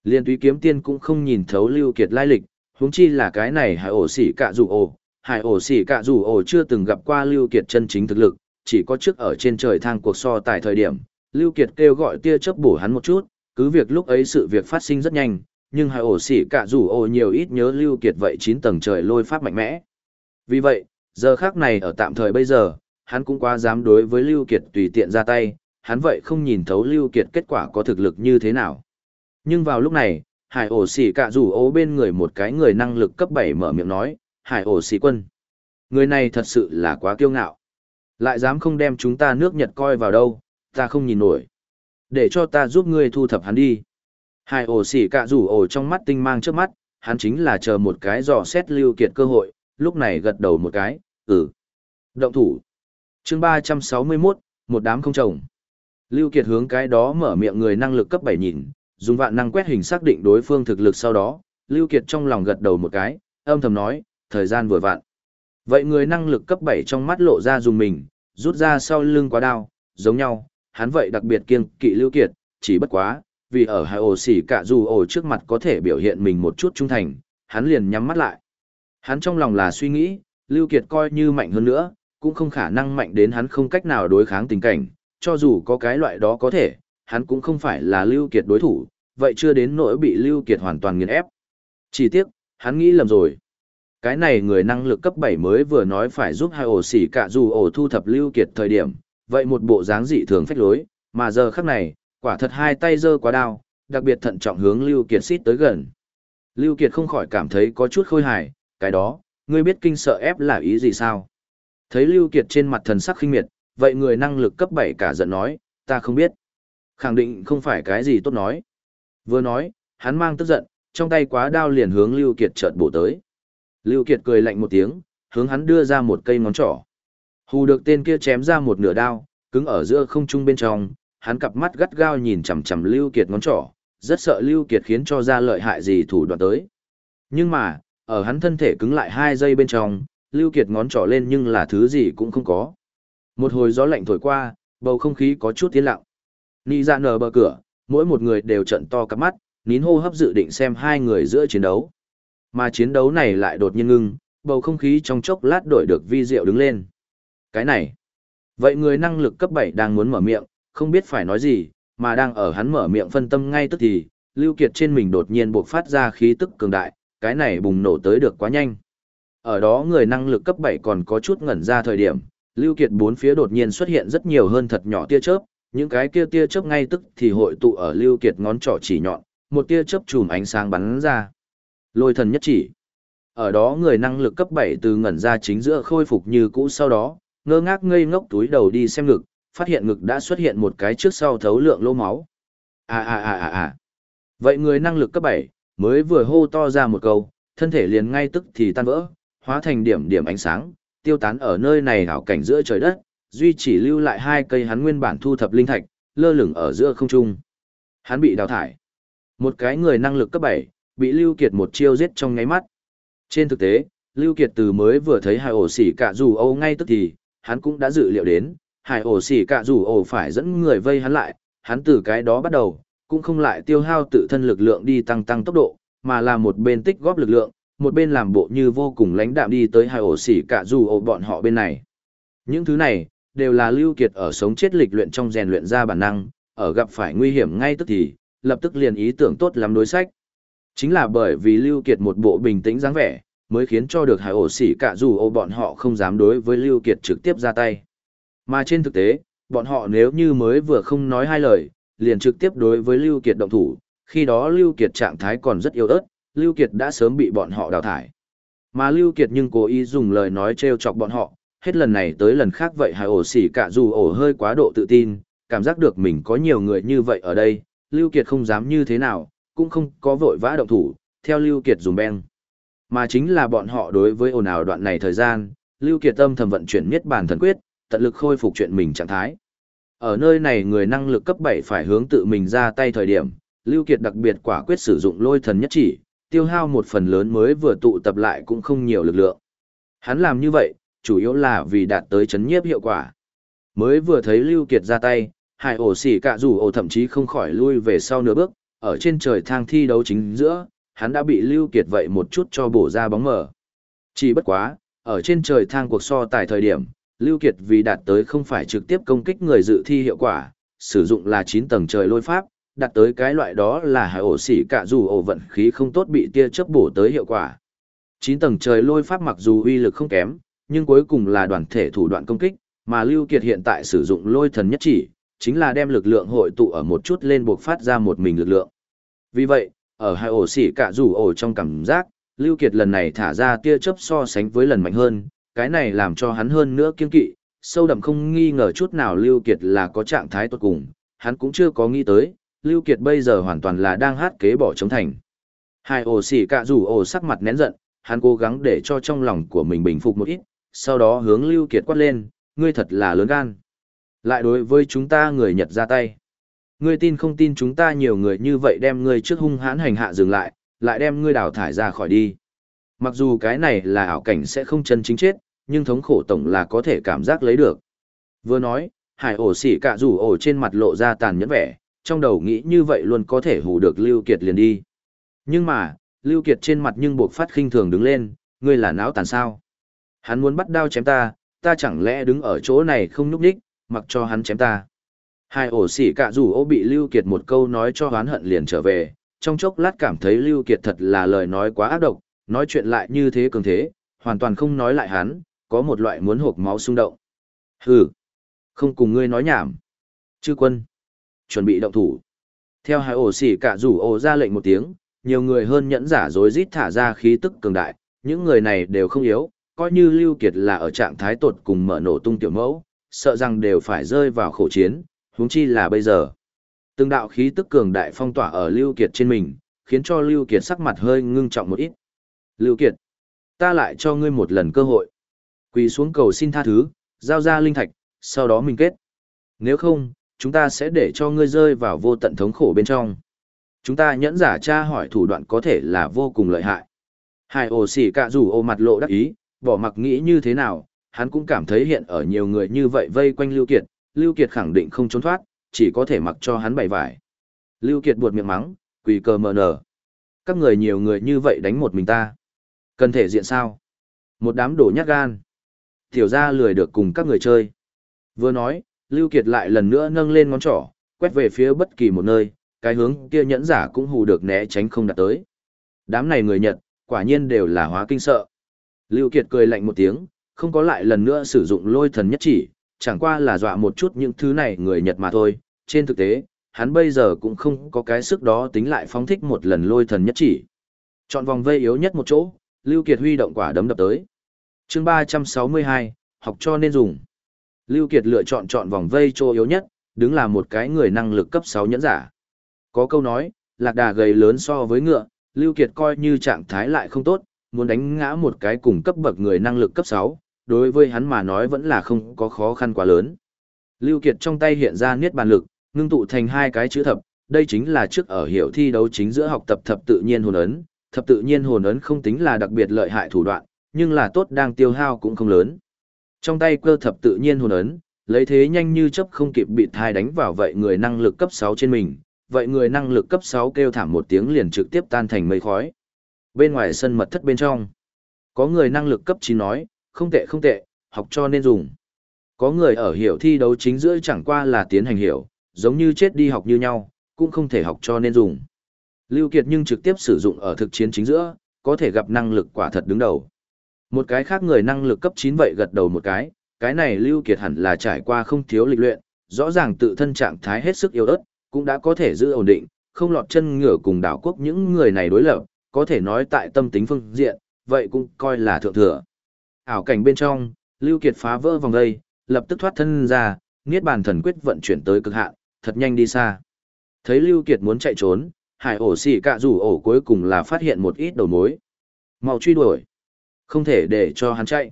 Liên túy kiếm tiên cũng không nhìn thấu Lưu Kiệt lai lịch, huống chi là cái này hải ổ xỉ cạ dù ổ. Hải ổ xỉ cạ dù ổ chưa từng gặp qua Lưu Kiệt chân chính thực lực, chỉ có trước ở trên trời thang cuộc so tại thời điểm, Lưu Kiệt kêu gọi tia chớp bổ hắn một chút, cứ việc lúc ấy sự việc phát sinh rất nhanh, nhưng hải ổ xỉ cả rủ ổ nhiều ít nhớ Lưu Kiệt vậy chín tầng trời lôi pháp mạnh mẽ. Vì vậy, giờ khắc này ở tạm thời bây giờ, hắn cũng quá dám đối với Lưu Kiệt tùy tiện ra tay, hắn vậy không nhìn thấu Lưu Kiệt kết quả có thực lực như thế nào. Nhưng vào lúc này, hải ổ xỉ cạ rủ ố bên người một cái người năng lực cấp bảy mở miệng nói, hải ổ xỉ quân. Người này thật sự là quá kiêu ngạo. Lại dám không đem chúng ta nước Nhật coi vào đâu, ta không nhìn nổi. Để cho ta giúp ngươi thu thập hắn đi. Hai ổ xỉ cạ rủ ổ trong mắt tinh mang trước mắt, hắn chính là chờ một cái dò xét lưu kiệt cơ hội, lúc này gật đầu một cái, ừ. Động thủ. chương ba trăm sáu mươi 361, một đám không chồng. Lưu Kiệt hướng cái đó mở miệng người năng lực cấp bảy nhìn, dùng vạn năng quét hình xác định đối phương thực lực sau đó, Lưu Kiệt trong lòng gật đầu một cái, âm thầm nói, thời gian vừa vặn. Vậy người năng lực cấp 7 trong mắt lộ ra dùng mình, rút ra sau lưng quá đao, giống nhau, hắn vậy đặc biệt kiêng kỵ Lưu Kiệt, chỉ bất quá, vì ở hai ổ xỉ cả dù ổ trước mặt có thể biểu hiện mình một chút trung thành, hắn liền nhắm mắt lại. Hắn trong lòng là suy nghĩ, Lưu Kiệt coi như mạnh hơn nữa, cũng không khả năng mạnh đến hắn không cách nào đối kháng tình cảnh, cho dù có cái loại đó có thể, hắn cũng không phải là Lưu Kiệt đối thủ, vậy chưa đến nỗi bị Lưu Kiệt hoàn toàn nghiền ép. Chỉ tiếc, hắn nghĩ lầm rồi. Cái này người năng lực cấp 7 mới vừa nói phải giúp hai ổ xỉ cả dù ổ thu thập Lưu Kiệt thời điểm, vậy một bộ dáng dị thường phách lối, mà giờ khắc này, quả thật hai tay giơ quá đao, đặc biệt thận trọng hướng Lưu Kiệt xít tới gần. Lưu Kiệt không khỏi cảm thấy có chút khôi hài, cái đó, ngươi biết kinh sợ ép là ý gì sao? Thấy Lưu Kiệt trên mặt thần sắc khinh miệt, vậy người năng lực cấp 7 cả giận nói, ta không biết. Khẳng định không phải cái gì tốt nói. Vừa nói, hắn mang tức giận, trong tay quá đao liền hướng Lưu Kiệt chợt bổ tới. Lưu Kiệt cười lạnh một tiếng, hướng hắn đưa ra một cây ngón trỏ. Hù được tên kia chém ra một nửa đao, cứng ở giữa không trung bên trong, hắn cặp mắt gắt gao nhìn chằm chằm Lưu Kiệt ngón trỏ, rất sợ Lưu Kiệt khiến cho ra lợi hại gì thủ đoạn tới. Nhưng mà, ở hắn thân thể cứng lại hai giây bên trong, Lưu Kiệt ngón trỏ lên nhưng là thứ gì cũng không có. Một hồi gió lạnh thổi qua, bầu không khí có chút tiến lặng. Nị ra nở bờ cửa, mỗi một người đều trận to cặp mắt, nín hô hấp dự định xem hai người giữa chiến đấu. Mà chiến đấu này lại đột nhiên ngưng, bầu không khí trong chốc lát đổi được vi diệu đứng lên. Cái này. Vậy người năng lực cấp 7 đang muốn mở miệng, không biết phải nói gì, mà đang ở hắn mở miệng phân tâm ngay tức thì, Lưu Kiệt trên mình đột nhiên bộc phát ra khí tức cường đại, cái này bùng nổ tới được quá nhanh. Ở đó người năng lực cấp 7 còn có chút ngẩn ra thời điểm, Lưu Kiệt bốn phía đột nhiên xuất hiện rất nhiều hơn thật nhỏ tia chớp, những cái kia tia chớp ngay tức thì hội tụ ở Lưu Kiệt ngón trỏ chỉ nhọn, một tia chớp chùm ánh sáng bắn ra. Lôi thần nhất chỉ. Ở đó người năng lực cấp 7 từ ngẩn ra chính giữa khôi phục như cũ sau đó, ngơ ngác ngây ngốc túi đầu đi xem ngực, phát hiện ngực đã xuất hiện một cái trước sau thấu lượng lỗ máu. À à à à à. Vậy người năng lực cấp 7, mới vừa hô to ra một câu, thân thể liền ngay tức thì tan vỡ, hóa thành điểm điểm ánh sáng, tiêu tán ở nơi này hảo cảnh giữa trời đất, duy chỉ lưu lại hai cây hắn nguyên bản thu thập linh thạch, lơ lửng ở giữa không trung. Hắn bị đào thải. Một cái người năng lực cấp 7, bị Lưu Kiệt một chiêu giết trong ngáy mắt. Trên thực tế, Lưu Kiệt từ mới vừa thấy hai ổ xỉ cả dù Âu ngay tức thì, hắn cũng đã dự liệu đến, hải ổ xỉ cả dù ổ phải dẫn người vây hắn lại, hắn từ cái đó bắt đầu, cũng không lại tiêu hao tự thân lực lượng đi tăng tăng tốc độ, mà là một bên tích góp lực lượng, một bên làm bộ như vô cùng lãnh đạm đi tới hải ổ xỉ cả dù ổ bọn họ bên này. Những thứ này, đều là Lưu Kiệt ở sống chết lịch luyện trong rèn luyện ra bản năng, ở gặp phải nguy hiểm ngay tức thì, lập tức liền ý tưởng tốt lắm đối sách. Chính là bởi vì Lưu Kiệt một bộ bình tĩnh dáng vẻ, mới khiến cho được hải ổ xỉ cả dù ô bọn họ không dám đối với Lưu Kiệt trực tiếp ra tay. Mà trên thực tế, bọn họ nếu như mới vừa không nói hai lời, liền trực tiếp đối với Lưu Kiệt động thủ, khi đó Lưu Kiệt trạng thái còn rất yếu ớt, Lưu Kiệt đã sớm bị bọn họ đào thải. Mà Lưu Kiệt nhưng cố ý dùng lời nói treo chọc bọn họ, hết lần này tới lần khác vậy hải ổ xỉ cả dù ổ hơi quá độ tự tin, cảm giác được mình có nhiều người như vậy ở đây, Lưu Kiệt không dám như thế nào, cũng không có vội vã động thủ, theo Lưu Kiệt dùng beng. Mà chính là bọn họ đối với ồn ào đoạn này thời gian, Lưu Kiệt tâm thầm vận chuyển miết bàn thần quyết, tận lực khôi phục chuyện mình trạng thái. Ở nơi này người năng lực cấp 7 phải hướng tự mình ra tay thời điểm, Lưu Kiệt đặc biệt quả quyết sử dụng lôi thần nhất chỉ, tiêu hao một phần lớn mới vừa tụ tập lại cũng không nhiều lực lượng. Hắn làm như vậy, chủ yếu là vì đạt tới chấn nhiếp hiệu quả. Mới vừa thấy Lưu Kiệt ra tay, hải ổ xỉ cả dù ổ thậm chí không khỏi lui về sau nửa bước, ở trên trời thang thi đấu chính giữa, hắn đã bị Lưu Kiệt vậy một chút cho bổ ra bóng mờ. Chỉ bất quá, ở trên trời thang cuộc so tài thời điểm, Lưu Kiệt vì đạt tới không phải trực tiếp công kích người dự thi hiệu quả, sử dụng là 9 tầng trời lôi pháp, đạt tới cái loại đó là hải ổ xỉ cả dù ổ vận khí không tốt bị tia chớp bổ tới hiệu quả. 9 tầng trời lôi pháp mặc dù uy lực không kém, nhưng cuối cùng là đoàn thể thủ đoạn công kích, mà Lưu Kiệt hiện tại sử dụng lôi thần nhất chỉ, chính là đem lực lượng hội tụ ở một chút lên buộc phát ra một mình lực lượng. Vì vậy, ở hai ổ xỉ cả rủ ổ trong cảm giác, Lưu Kiệt lần này thả ra tia chớp so sánh với lần mạnh hơn, cái này làm cho hắn hơn nữa kiên kỵ, sâu đậm không nghi ngờ chút nào Lưu Kiệt là có trạng thái tốt cùng, hắn cũng chưa có nghĩ tới, Lưu Kiệt bây giờ hoàn toàn là đang hát kế bỏ chống thành. Hai ổ xỉ cả rủ ổ sắc mặt nén giận, hắn cố gắng để cho trong lòng của mình bình phục một ít, sau đó hướng Lưu Kiệt quát lên, ngươi thật là lớn gan. Lại đối với chúng ta người Nhật ra tay. Ngươi tin không tin chúng ta nhiều người như vậy đem ngươi trước hung hãn hành hạ dừng lại, lại đem ngươi đào thải ra khỏi đi. Mặc dù cái này là ảo cảnh sẽ không chân chính chết, nhưng thống khổ tổng là có thể cảm giác lấy được. Vừa nói, hải ổ xỉ cả rủ ổ trên mặt lộ ra tàn nhẫn vẻ, trong đầu nghĩ như vậy luôn có thể hù được Lưu Kiệt liền đi. Nhưng mà, Lưu Kiệt trên mặt nhưng buộc phát khinh thường đứng lên, ngươi là não tàn sao. Hắn muốn bắt đao chém ta, ta chẳng lẽ đứng ở chỗ này không núp đích, mặc cho hắn chém ta. Hai ổ xỉ cả rủ ô bị Lưu Kiệt một câu nói cho hoán hận liền trở về, trong chốc lát cảm thấy Lưu Kiệt thật là lời nói quá ác độc, nói chuyện lại như thế cường thế, hoàn toàn không nói lại hắn, có một loại muốn hộp máu xung động. Hừ, không cùng ngươi nói nhảm. Chư quân, chuẩn bị động thủ. Theo hai ổ xỉ cả rủ ô ra lệnh một tiếng, nhiều người hơn nhẫn giả dối rít thả ra khí tức cường đại, những người này đều không yếu, coi như Lưu Kiệt là ở trạng thái tột cùng mở nổ tung tiểu mẫu, sợ rằng đều phải rơi vào khổ chiến, huống chi là bây giờ. Từng đạo khí tức cường đại phong tỏa ở Lưu Kiệt trên mình, khiến cho Lưu Kiệt sắc mặt hơi ngưng trọng một ít. Lưu Kiệt, ta lại cho ngươi một lần cơ hội. Quỳ xuống cầu xin tha thứ, giao ra linh thạch, sau đó mình kết. Nếu không, chúng ta sẽ để cho ngươi rơi vào vô tận thống khổ bên trong. Chúng ta nhẫn giả tra hỏi thủ đoạn có thể là vô cùng lợi hại. Hai ổ xỉ cả rủ ô mặt lộ đắc ý, bỏ mặc nghĩ như thế nào, hắn cũng cảm thấy hiện ở nhiều người như vậy vây quanh Lưu Kiệt, Lưu Kiệt khẳng định không trốn thoát, chỉ có thể mặc cho hắn bày vải. Lưu Kiệt buột miệng mắng, quỳ cờ mờ nở. Các người nhiều người như vậy đánh một mình ta. Cần thể diện sao? Một đám đồ nhát gan. Tiểu gia lười được cùng các người chơi. Vừa nói, Lưu Kiệt lại lần nữa nâng lên ngón trỏ, quét về phía bất kỳ một nơi, cái hướng kia nhẫn giả cũng hù được né tránh không đạt tới. Đám này người Nhật, quả nhiên đều là hóa kinh sợ. Lưu Kiệt cười lạnh một tiếng, không có lại lần nữa sử dụng lôi thần nhất chỉ, chẳng qua là dọa một chút những thứ này người Nhật mà thôi. Trên thực tế, hắn bây giờ cũng không có cái sức đó tính lại phóng thích một lần lôi thần nhất chỉ. Chọn vòng vây yếu nhất một chỗ, Lưu Kiệt huy động quả đấm đập tới. Chương 362, học cho nên dùng. Lưu Kiệt lựa chọn chọn vòng vây chỗ yếu nhất, đứng là một cái người năng lực cấp 6 nhẫn giả. Có câu nói, lạc đà gầy lớn so với ngựa, Lưu Kiệt coi như trạng thái lại không tốt, muốn đánh ngã một cái cùng cấp bậc người năng lực cấp 6, đối với hắn mà nói vẫn là không có khó khăn quá lớn. Lưu Kiệt trong tay hiện ra niết bàn lực, ngưng tụ thành hai cái chữ thập, đây chính là trước ở hiểu thi đấu chính giữa học tập thập tự nhiên hồn ấn, thập tự nhiên hồn ấn không tính là đặc biệt lợi hại thủ đoạn, nhưng là tốt đang tiêu hao cũng không lớn. Trong tay cơ thập tự nhiên hồn ấn, lấy thế nhanh như chớp không kịp bị thai đánh vào vậy người năng lực cấp 6 trên mình, vậy người năng lực cấp 6 kêu thảm một tiếng liền trực tiếp tan thành mây khói. Bên ngoài sân mật thất bên trong, có người năng lực cấp 9 nói, không tệ không tệ, học cho nên dùng. Có người ở hiểu thi đấu chính giữa chẳng qua là tiến hành hiểu, giống như chết đi học như nhau, cũng không thể học cho nên dùng. Lưu Kiệt nhưng trực tiếp sử dụng ở thực chiến chính giữa, có thể gặp năng lực quả thật đứng đầu. Một cái khác người năng lực cấp 9 vậy gật đầu một cái, cái này Lưu Kiệt hẳn là trải qua không thiếu lịch luyện, rõ ràng tự thân trạng thái hết sức yếu ớt, cũng đã có thể giữ ổn định, không lọt chân ngửa cùng đảo quốc những người này đối lập, có thể nói tại tâm tính phương diện, vậy cũng coi là thượng thừa. Ảo cảnh bên trong, Lưu Kiệt phá vỡ vòng đây, lập tức thoát thân ra, niết bàn thần quyết vận chuyển tới cực hạn, thật nhanh đi xa. Thấy Lưu Kiệt muốn chạy trốn, hải ổ xỉ cạ rủ ổ cuối cùng là phát hiện một ít đầu mối. Mau truy đuổi. Không thể để cho hắn chạy.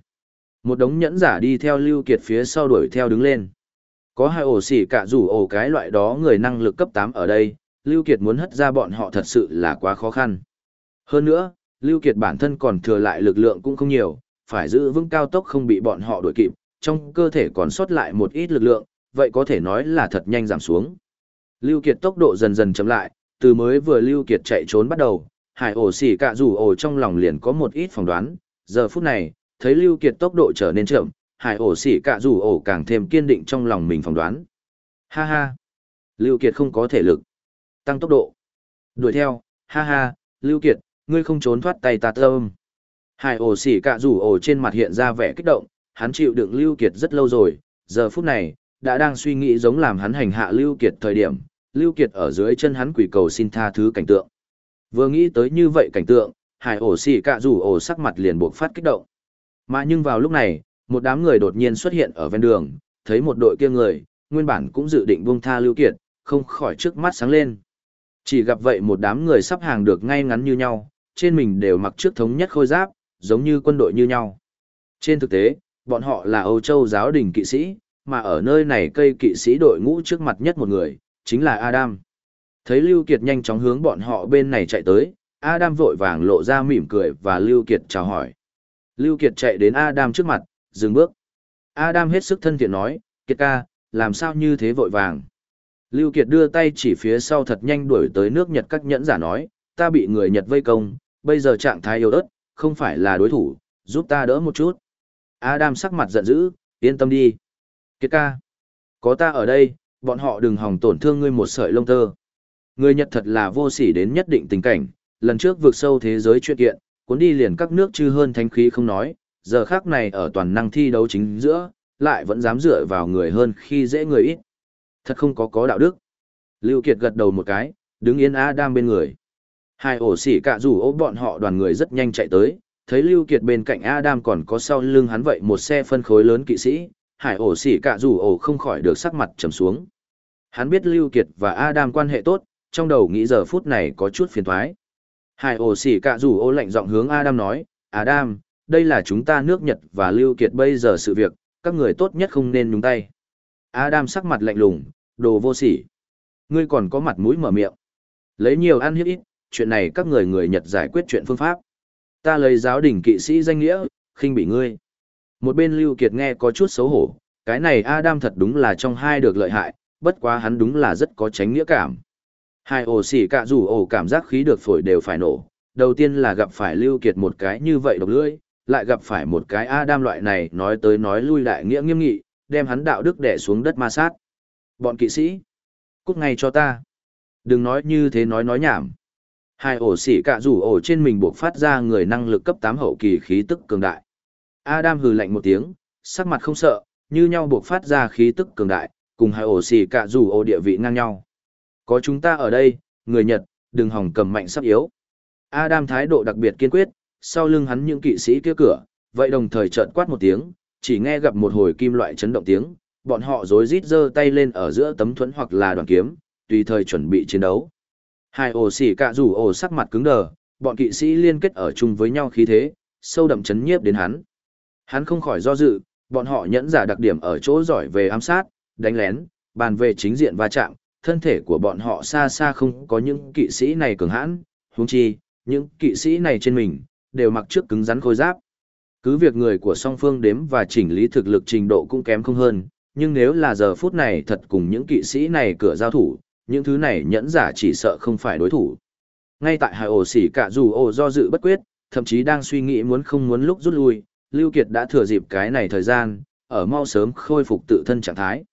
Một đống nhẫn giả đi theo Lưu Kiệt phía sau đuổi theo đứng lên. Có hai ổ xỉ cạ rủ ổ cái loại đó người năng lực cấp 8 ở đây, Lưu Kiệt muốn hất ra bọn họ thật sự là quá khó khăn. Hơn nữa, Lưu Kiệt bản thân còn thừa lại lực lượng cũng không nhiều, phải giữ vững cao tốc không bị bọn họ đuổi kịp, trong cơ thể còn sót lại một ít lực lượng, vậy có thể nói là thật nhanh giảm xuống. Lưu Kiệt tốc độ dần dần chậm lại, từ mới vừa Lưu Kiệt chạy trốn bắt đầu, hải ổ xỉ Cả rủ ổ trong lòng liền có một ít phỏng đoán, giờ phút này, thấy Lưu Kiệt tốc độ trở nên chậm, hải ổ xỉ Cả rủ ổ càng thêm kiên định trong lòng mình phỏng đoán. Ha ha! Lưu Kiệt không có thể lực. Tăng tốc độ. Đuổi theo, ha ha, Lưu Kiệt, ngươi không trốn thoát tay ta thơm. Hải ổ xỉ cạ rủ ổ trên mặt hiện ra vẻ kích động, hắn chịu đựng Lưu Kiệt rất lâu rồi, giờ phút này, đã đang suy nghĩ giống làm hắn hành hạ Lưu Kiệt thời điểm, Lưu Kiệt ở dưới chân hắn quỷ cầu xin tha thứ cảnh tượng. Vừa nghĩ tới như vậy cảnh tượng, hải ổ xỉ cạ rủ ổ sắc mặt liền buộc phát kích động. Mà nhưng vào lúc này, một đám người đột nhiên xuất hiện ở ven đường, thấy một đội kia người, nguyên bản cũng dự định buông tha Lưu Kiệt, không khỏi trước mắt sáng lên. Chỉ gặp vậy một đám người sắp hàng được ngay ngắn như nhau, trên mình đều mặc trước thống nhất khôi giáp, giống như quân đội như nhau. Trên thực tế, bọn họ là Âu Châu giáo đình kỵ sĩ, mà ở nơi này cây kỵ sĩ đội ngũ trước mặt nhất một người, chính là Adam. Thấy Lưu Kiệt nhanh chóng hướng bọn họ bên này chạy tới, Adam vội vàng lộ ra mỉm cười và Lưu Kiệt chào hỏi. Lưu Kiệt chạy đến Adam trước mặt, dừng bước. Adam hết sức thân thiện nói, Kiệt ca, làm sao như thế vội vàng. Lưu Kiệt đưa tay chỉ phía sau thật nhanh đuổi tới nước Nhật các nhẫn giả nói, ta bị người Nhật vây công, bây giờ trạng thái yếu ớt, không phải là đối thủ, giúp ta đỡ một chút. Adam sắc mặt giận dữ, yên tâm đi. Kiệt ca, có ta ở đây, bọn họ đừng hòng tổn thương ngươi một sợi lông tơ. Người Nhật thật là vô sỉ đến nhất định tình cảnh, lần trước vượt sâu thế giới chuyện kiện, cuốn đi liền các nước chư hơn thánh khí không nói, giờ khác này ở toàn năng thi đấu chính giữa, lại vẫn dám dựa vào người hơn khi dễ người ít. Thật không có có đạo đức. Lưu Kiệt gật đầu một cái, đứng yên Adam bên người. Hai ổ xỉ cả rủ ố bọn họ đoàn người rất nhanh chạy tới, thấy Lưu Kiệt bên cạnh Adam còn có sau lưng hắn vậy một xe phân khối lớn kỵ sĩ, hải ổ xỉ cả rủ ổ không khỏi được sắc mặt trầm xuống. Hắn biết Lưu Kiệt và Adam quan hệ tốt, trong đầu nghĩ giờ phút này có chút phiền toái. Hải ổ xỉ cả rủ ổ lạnh giọng hướng Adam nói, Adam, đây là chúng ta nước Nhật và Lưu Kiệt bây giờ sự việc, các người tốt nhất không nên nhúng tay. Adam sắc mặt lạnh lùng, đồ vô sỉ. Ngươi còn có mặt mũi mở miệng. Lấy nhiều ăn hiếp ít, chuyện này các người người Nhật giải quyết chuyện phương pháp. Ta lấy giáo đình kỵ sĩ danh nghĩa, khinh bị ngươi. Một bên Lưu Kiệt nghe có chút xấu hổ, cái này Adam thật đúng là trong hai được lợi hại, bất quá hắn đúng là rất có tránh nghĩa cảm. Hai ổ xỉ cả dù ổ cảm giác khí được phổi đều phải nổ, đầu tiên là gặp phải Lưu Kiệt một cái như vậy độc lưỡi, lại gặp phải một cái Adam loại này nói tới nói lui đại nghĩa nghiêm nghị, đem hắn đạo đức đè xuống đất ma sát. Bọn kỵ sĩ, cút ngay cho ta. Đừng nói như thế nói nói nhảm. Hai ổ xỉ cả rủ ổ trên mình buộc phát ra người năng lực cấp 8 hậu kỳ khí tức cường đại. Adam hừ lạnh một tiếng, sắc mặt không sợ, như nhau buộc phát ra khí tức cường đại, cùng hai ổ xỉ cả rủ ổ địa vị ngang nhau. Có chúng ta ở đây, người Nhật, đừng hòng cầm mạnh sắp yếu. Adam thái độ đặc biệt kiên quyết, sau lưng hắn những kỵ sĩ kia cửa, vậy đồng thời trợn quát một tiếng, chỉ nghe gặp một hồi kim loại chấn động tiếng, bọn họ rối rít giơ tay lên ở giữa tấm thuẫn hoặc là đoàn kiếm, tùy thời chuẩn bị chiến đấu. Hai ổ xỉ cả rủ ổ sắc mặt cứng đờ, bọn kỵ sĩ liên kết ở chung với nhau khí thế, sâu đậm chấn nhiếp đến hắn. Hắn không khỏi do dự, bọn họ nhẫn giả đặc điểm ở chỗ giỏi về ám sát, đánh lén, bàn về chính diện va chạm, thân thể của bọn họ xa xa không có những kỵ sĩ này cường hãn, huống chi, những kỵ sĩ này trên mình, đều mặc trước cứng rắn khôi giáp. Cứ việc người của song phương đếm và chỉnh lý thực lực trình độ cũng kém không hơn, nhưng nếu là giờ phút này thật cùng những kỵ sĩ này cửa giao thủ, những thứ này nhẫn giả chỉ sợ không phải đối thủ. Ngay tại hải ổ xỉ cả dù ổ do dự bất quyết, thậm chí đang suy nghĩ muốn không muốn lúc rút lui, Lưu Kiệt đã thừa dịp cái này thời gian, ở mau sớm khôi phục tự thân trạng thái.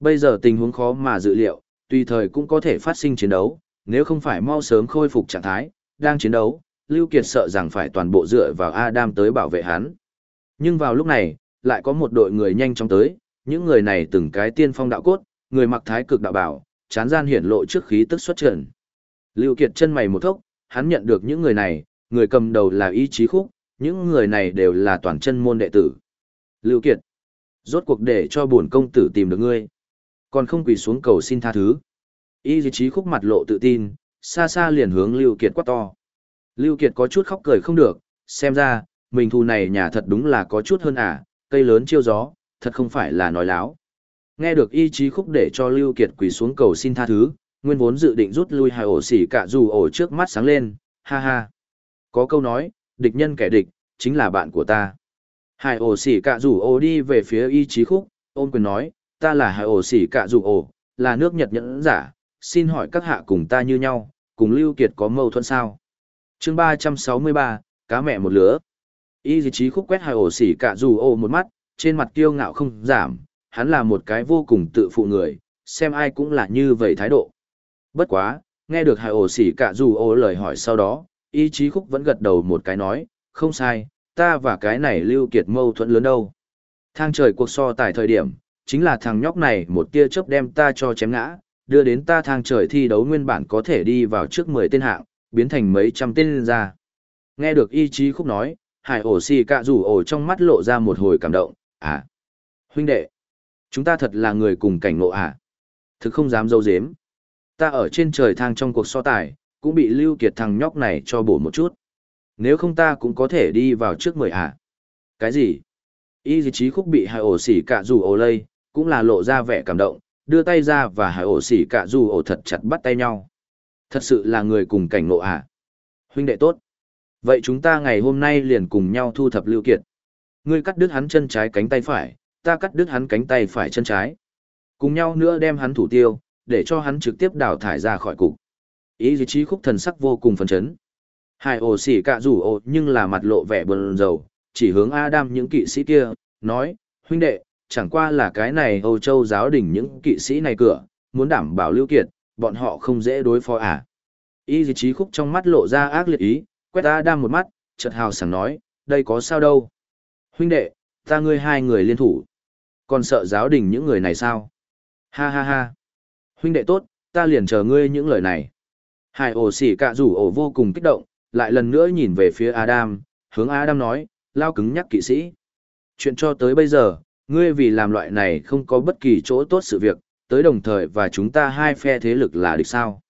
Bây giờ tình huống khó mà dự liệu, tùy thời cũng có thể phát sinh chiến đấu, nếu không phải mau sớm khôi phục trạng thái, đang chiến đấu, Lưu Kiệt sợ rằng phải toàn bộ dựa vào Adam tới bảo vệ hắn. Nhưng vào lúc này, lại có một đội người nhanh chóng tới, những người này từng cái tiên phong đạo cốt, người mặc thái cực đạo bảo, chán gian hiển lộ trước khí tức xuất trận. Lưu Kiệt chân mày một thốc, hắn nhận được những người này, người cầm đầu là ý chí khúc, những người này đều là toàn chân môn đệ tử. Lưu Kiệt, rốt cuộc để cho bổn công tử tìm được ngươi, còn không quỳ xuống cầu xin tha thứ. Ý chí khúc mặt lộ tự tin, xa xa liền hướng Lưu Kiệt quát to. Lưu Kiệt có chút khóc cười không được, xem ra, mình thù này nhà thật đúng là có chút hơn à, cây lớn chiêu gió, thật không phải là nói láo. Nghe được ý chí khúc để cho Lưu Kiệt quỳ xuống cầu xin tha thứ, nguyên vốn dự định rút lui hai ổ xỉ cả dù ổ trước mắt sáng lên, ha ha. Có câu nói, địch nhân kẻ địch, chính là bạn của ta. Hai ổ xỉ cả dù ổ đi về phía ý chí khúc, ôn quyền nói, ta là hai ổ xỉ cả dù ổ, là nước Nhật nhẫn giả, xin hỏi các hạ cùng ta như nhau, cùng Lưu Kiệt có mâu thuẫn sao? chương 363, cá mẹ một lứa. Y chí khúc quét hai ổ xỉ cả dù ổ một mắt, trên mặt kiêu ngạo không giảm, hắn là một cái vô cùng tự phụ người, xem ai cũng là như vậy thái độ. Bất quá, nghe được hai ổ xỉ cả dù ổ lời hỏi sau đó, y chí khúc vẫn gật đầu một cái nói, không sai, ta và cái này lưu kiệt mâu thuẫn lớn đâu. Thang trời cuộc so tại thời điểm, chính là thằng nhóc này một tia chớp đem ta cho chém ngã, đưa đến ta thang trời thi đấu nguyên bản có thể đi vào trước 10 tên hạng, biến thành mấy trăm tên ra. Nghe được y chí khúc nói, hải ổ xì cạ rủ ổ trong mắt lộ ra một hồi cảm động, à, huynh đệ, chúng ta thật là người cùng cảnh ngộ à, thực không dám dâu dếm. Ta ở trên trời thang trong cuộc so tài, cũng bị lưu kiệt thằng nhóc này cho bổ một chút. Nếu không ta cũng có thể đi vào trước mười à. Cái gì? Y chí khúc bị hại ổ xỉ cả dù ổ lây, cũng là lộ ra vẻ cảm động, đưa tay ra và hại ổ xỉ cả dù ổ thật chặt bắt tay nhau. Thật sự là người cùng cảnh ngộ à. Huynh đệ tốt. Vậy chúng ta ngày hôm nay liền cùng nhau thu thập lưu kiệt. Ngươi cắt đứt hắn chân trái cánh tay phải, ta cắt đứt hắn cánh tay phải chân trái. Cùng nhau nữa đem hắn thủ tiêu, để cho hắn trực tiếp đào thải ra khỏi cục. Ý chí khúc thần sắc vô cùng phấn chấn. Hai ổ xỉ cạ rủ ổ nhưng là mặt lộ vẻ buồn rầu, chỉ hướng Adam những kỵ sĩ kia, nói, huynh đệ, chẳng qua là cái này Âu Châu giáo đình những kỵ sĩ này cửa, muốn đảm bảo lưu kiệt, bọn họ không dễ đối phó à. Y trí khúc trong mắt lộ ra ác liệt ý, quét Adam một mắt, chợt hào sảng nói, đây có sao đâu. Huynh đệ, ta ngươi hai người liên thủ. Còn sợ giáo đình những người này sao? Ha ha ha. Huynh đệ tốt, ta liền chờ ngươi những lời này. Hải ổ xỉ cạ rủ ổ vô cùng kích động, lại lần nữa nhìn về phía Adam, hướng Adam nói, lao cứng nhắc kỵ sĩ. Chuyện cho tới bây giờ, ngươi vì làm loại này không có bất kỳ chỗ tốt sự việc, tới đồng thời và chúng ta hai phe thế lực là địch sao.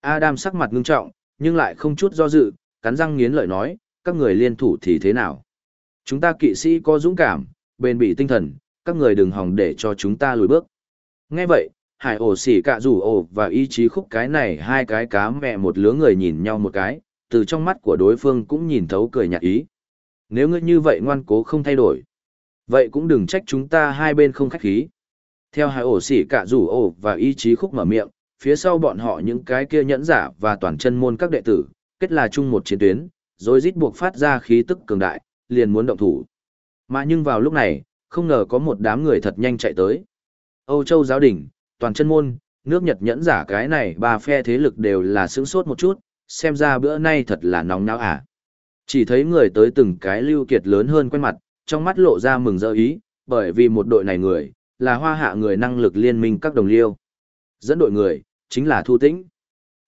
Adam sắc mặt ngưng trọng, nhưng lại không chút do dự, cắn răng nghiến lợi nói, các người liên thủ thì thế nào? Chúng ta kỵ sĩ có dũng cảm, bền bỉ tinh thần, các người đừng hòng để cho chúng ta lùi bước. Nghe vậy, hải ổ xỉ cạ rủ ổ và ý chí khúc cái này hai cái cá mẹ một lứa người nhìn nhau một cái, từ trong mắt của đối phương cũng nhìn thấu cười nhạt ý. Nếu ngươi như vậy ngoan cố không thay đổi, vậy cũng đừng trách chúng ta hai bên không khách khí. Theo hải ổ xỉ cạ rủ ổ và ý chí khúc mở miệng, phía sau bọn họ những cái kia nhẫn giả và toàn chân môn các đệ tử, kết là chung một chiến tuyến, rồi rít buộc phát ra khí tức cường đại, liền muốn động thủ. Mà nhưng vào lúc này, không ngờ có một đám người thật nhanh chạy tới. Âu Châu giáo đỉnh, toàn chân môn, nước Nhật nhẫn giả cái này ba phe thế lực đều là sướng sốt một chút, xem ra bữa nay thật là nóng náo à. Chỉ thấy người tới từng cái lưu kiệt lớn hơn quen mặt, trong mắt lộ ra mừng rỡ ý, bởi vì một đội này người, là hoa hạ người năng lực liên minh các đồng liêu. Dẫn đội người, chính là Thu Tĩnh.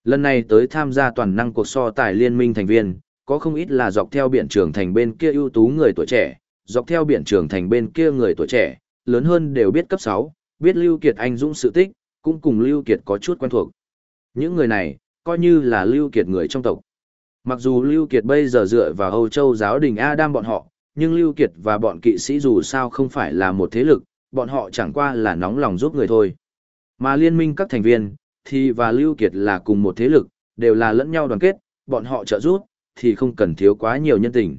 Lần này tới tham gia toàn năng cuộc so tài liên minh thành viên, có không ít là dọc theo biển trường thành bên kia ưu tú người tuổi trẻ, dọc theo biển trường thành bên kia người tuổi trẻ, lớn hơn đều biết cấp 6, biết Lưu Kiệt anh dũng sự tích, cũng cùng Lưu Kiệt có chút quen thuộc. Những người này, coi như là Lưu Kiệt người trong tộc. Mặc dù Lưu Kiệt bây giờ dựa vào Âu Châu giáo đình Adam bọn họ, nhưng Lưu Kiệt và bọn kỵ sĩ dù sao không phải là một thế lực, bọn họ chẳng qua là nóng lòng giúp người thôi. Mà liên minh các thành viên, thì và Lưu Kiệt là cùng một thế lực, đều là lẫn nhau đoàn kết, bọn họ trợ giúp, thì không cần thiếu quá nhiều nhân tình.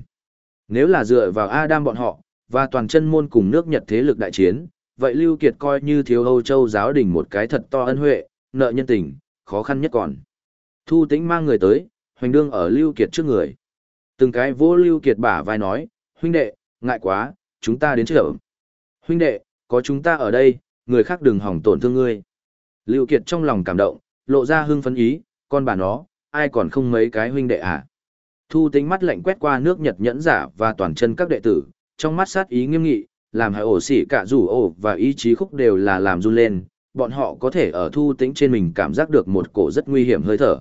Nếu là dựa vào Adam bọn họ, và toàn chân môn cùng nước Nhật thế lực đại chiến, vậy Lưu Kiệt coi như thiếu Âu Châu giáo đình một cái thật to ân huệ, nợ nhân tình, khó khăn nhất còn. Thu tĩnh mang người tới, hoành đương ở Lưu Kiệt trước người. Từng cái vô Lưu Kiệt bả vai nói, huynh đệ, ngại quá, chúng ta đến chợ. Huynh đệ, có chúng ta ở đây, người khác đừng hỏng tổn thương ngươi. Lưu Kiệt trong lòng cảm động, lộ ra hưng phấn ý, con bà nó, ai còn không mấy cái huynh đệ à. Thu tính mắt lạnh quét qua nước Nhật nhẫn giả và toàn chân các đệ tử, trong mắt sát ý nghiêm nghị, làm hại ổ xỉ cả rủ ổ và ý chí khúc đều là làm run lên, bọn họ có thể ở thu tính trên mình cảm giác được một cổ rất nguy hiểm hơi thở.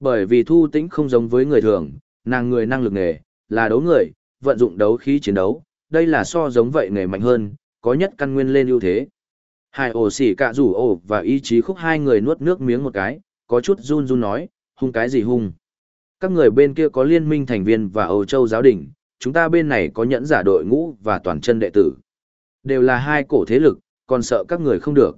Bởi vì thu tính không giống với người thường, nàng người năng lực nghề, là đấu người, vận dụng đấu khí chiến đấu, đây là so giống vậy nghề mạnh hơn, có nhất căn nguyên lên ưu thế. Hai ổ xỉ cả rủ ổ và ý chí khúc hai người nuốt nước miếng một cái, có chút run run nói, hung cái gì hung. Các người bên kia có liên minh thành viên và Âu Châu giáo đình, chúng ta bên này có nhẫn giả đội ngũ và toàn chân đệ tử. Đều là hai cổ thế lực, còn sợ các người không được.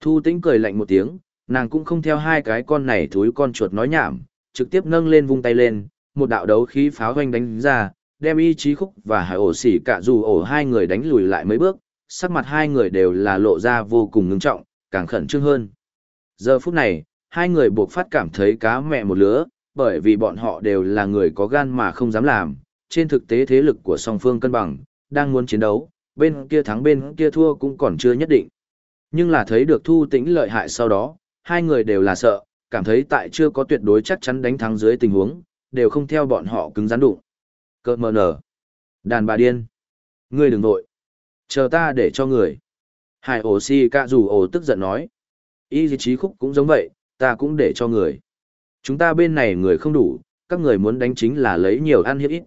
Thu tĩnh cười lạnh một tiếng, nàng cũng không theo hai cái con này thúi con chuột nói nhảm, trực tiếp nâng lên vung tay lên, một đạo đấu khí pháo hoanh đánh ra, đem y trí khúc và hải ổ xỉ cả dù ổ hai người đánh lùi lại mấy bước, sắc mặt hai người đều là lộ ra vô cùng ngưng trọng, càng khẩn trương hơn. Giờ phút này, hai người buộc phát cảm thấy cá mẹ một lứa, bởi vì bọn họ đều là người có gan mà không dám làm, trên thực tế thế lực của song phương cân bằng, đang muốn chiến đấu, bên kia thắng bên kia thua cũng còn chưa nhất định. Nhưng là thấy được thu tĩnh lợi hại sau đó, hai người đều là sợ, cảm thấy tại chưa có tuyệt đối chắc chắn đánh thắng dưới tình huống, đều không theo bọn họ cứng rắn đụng. Cơ mờ nở. Đàn bà điên. Ngươi đừng nội. Chờ ta để cho người. Hải ổ si ca dù ổ tức giận nói. Y trí khúc cũng giống vậy, ta cũng để cho người. Chúng ta bên này người không đủ, các người muốn đánh chính là lấy nhiều ăn hiếp ít.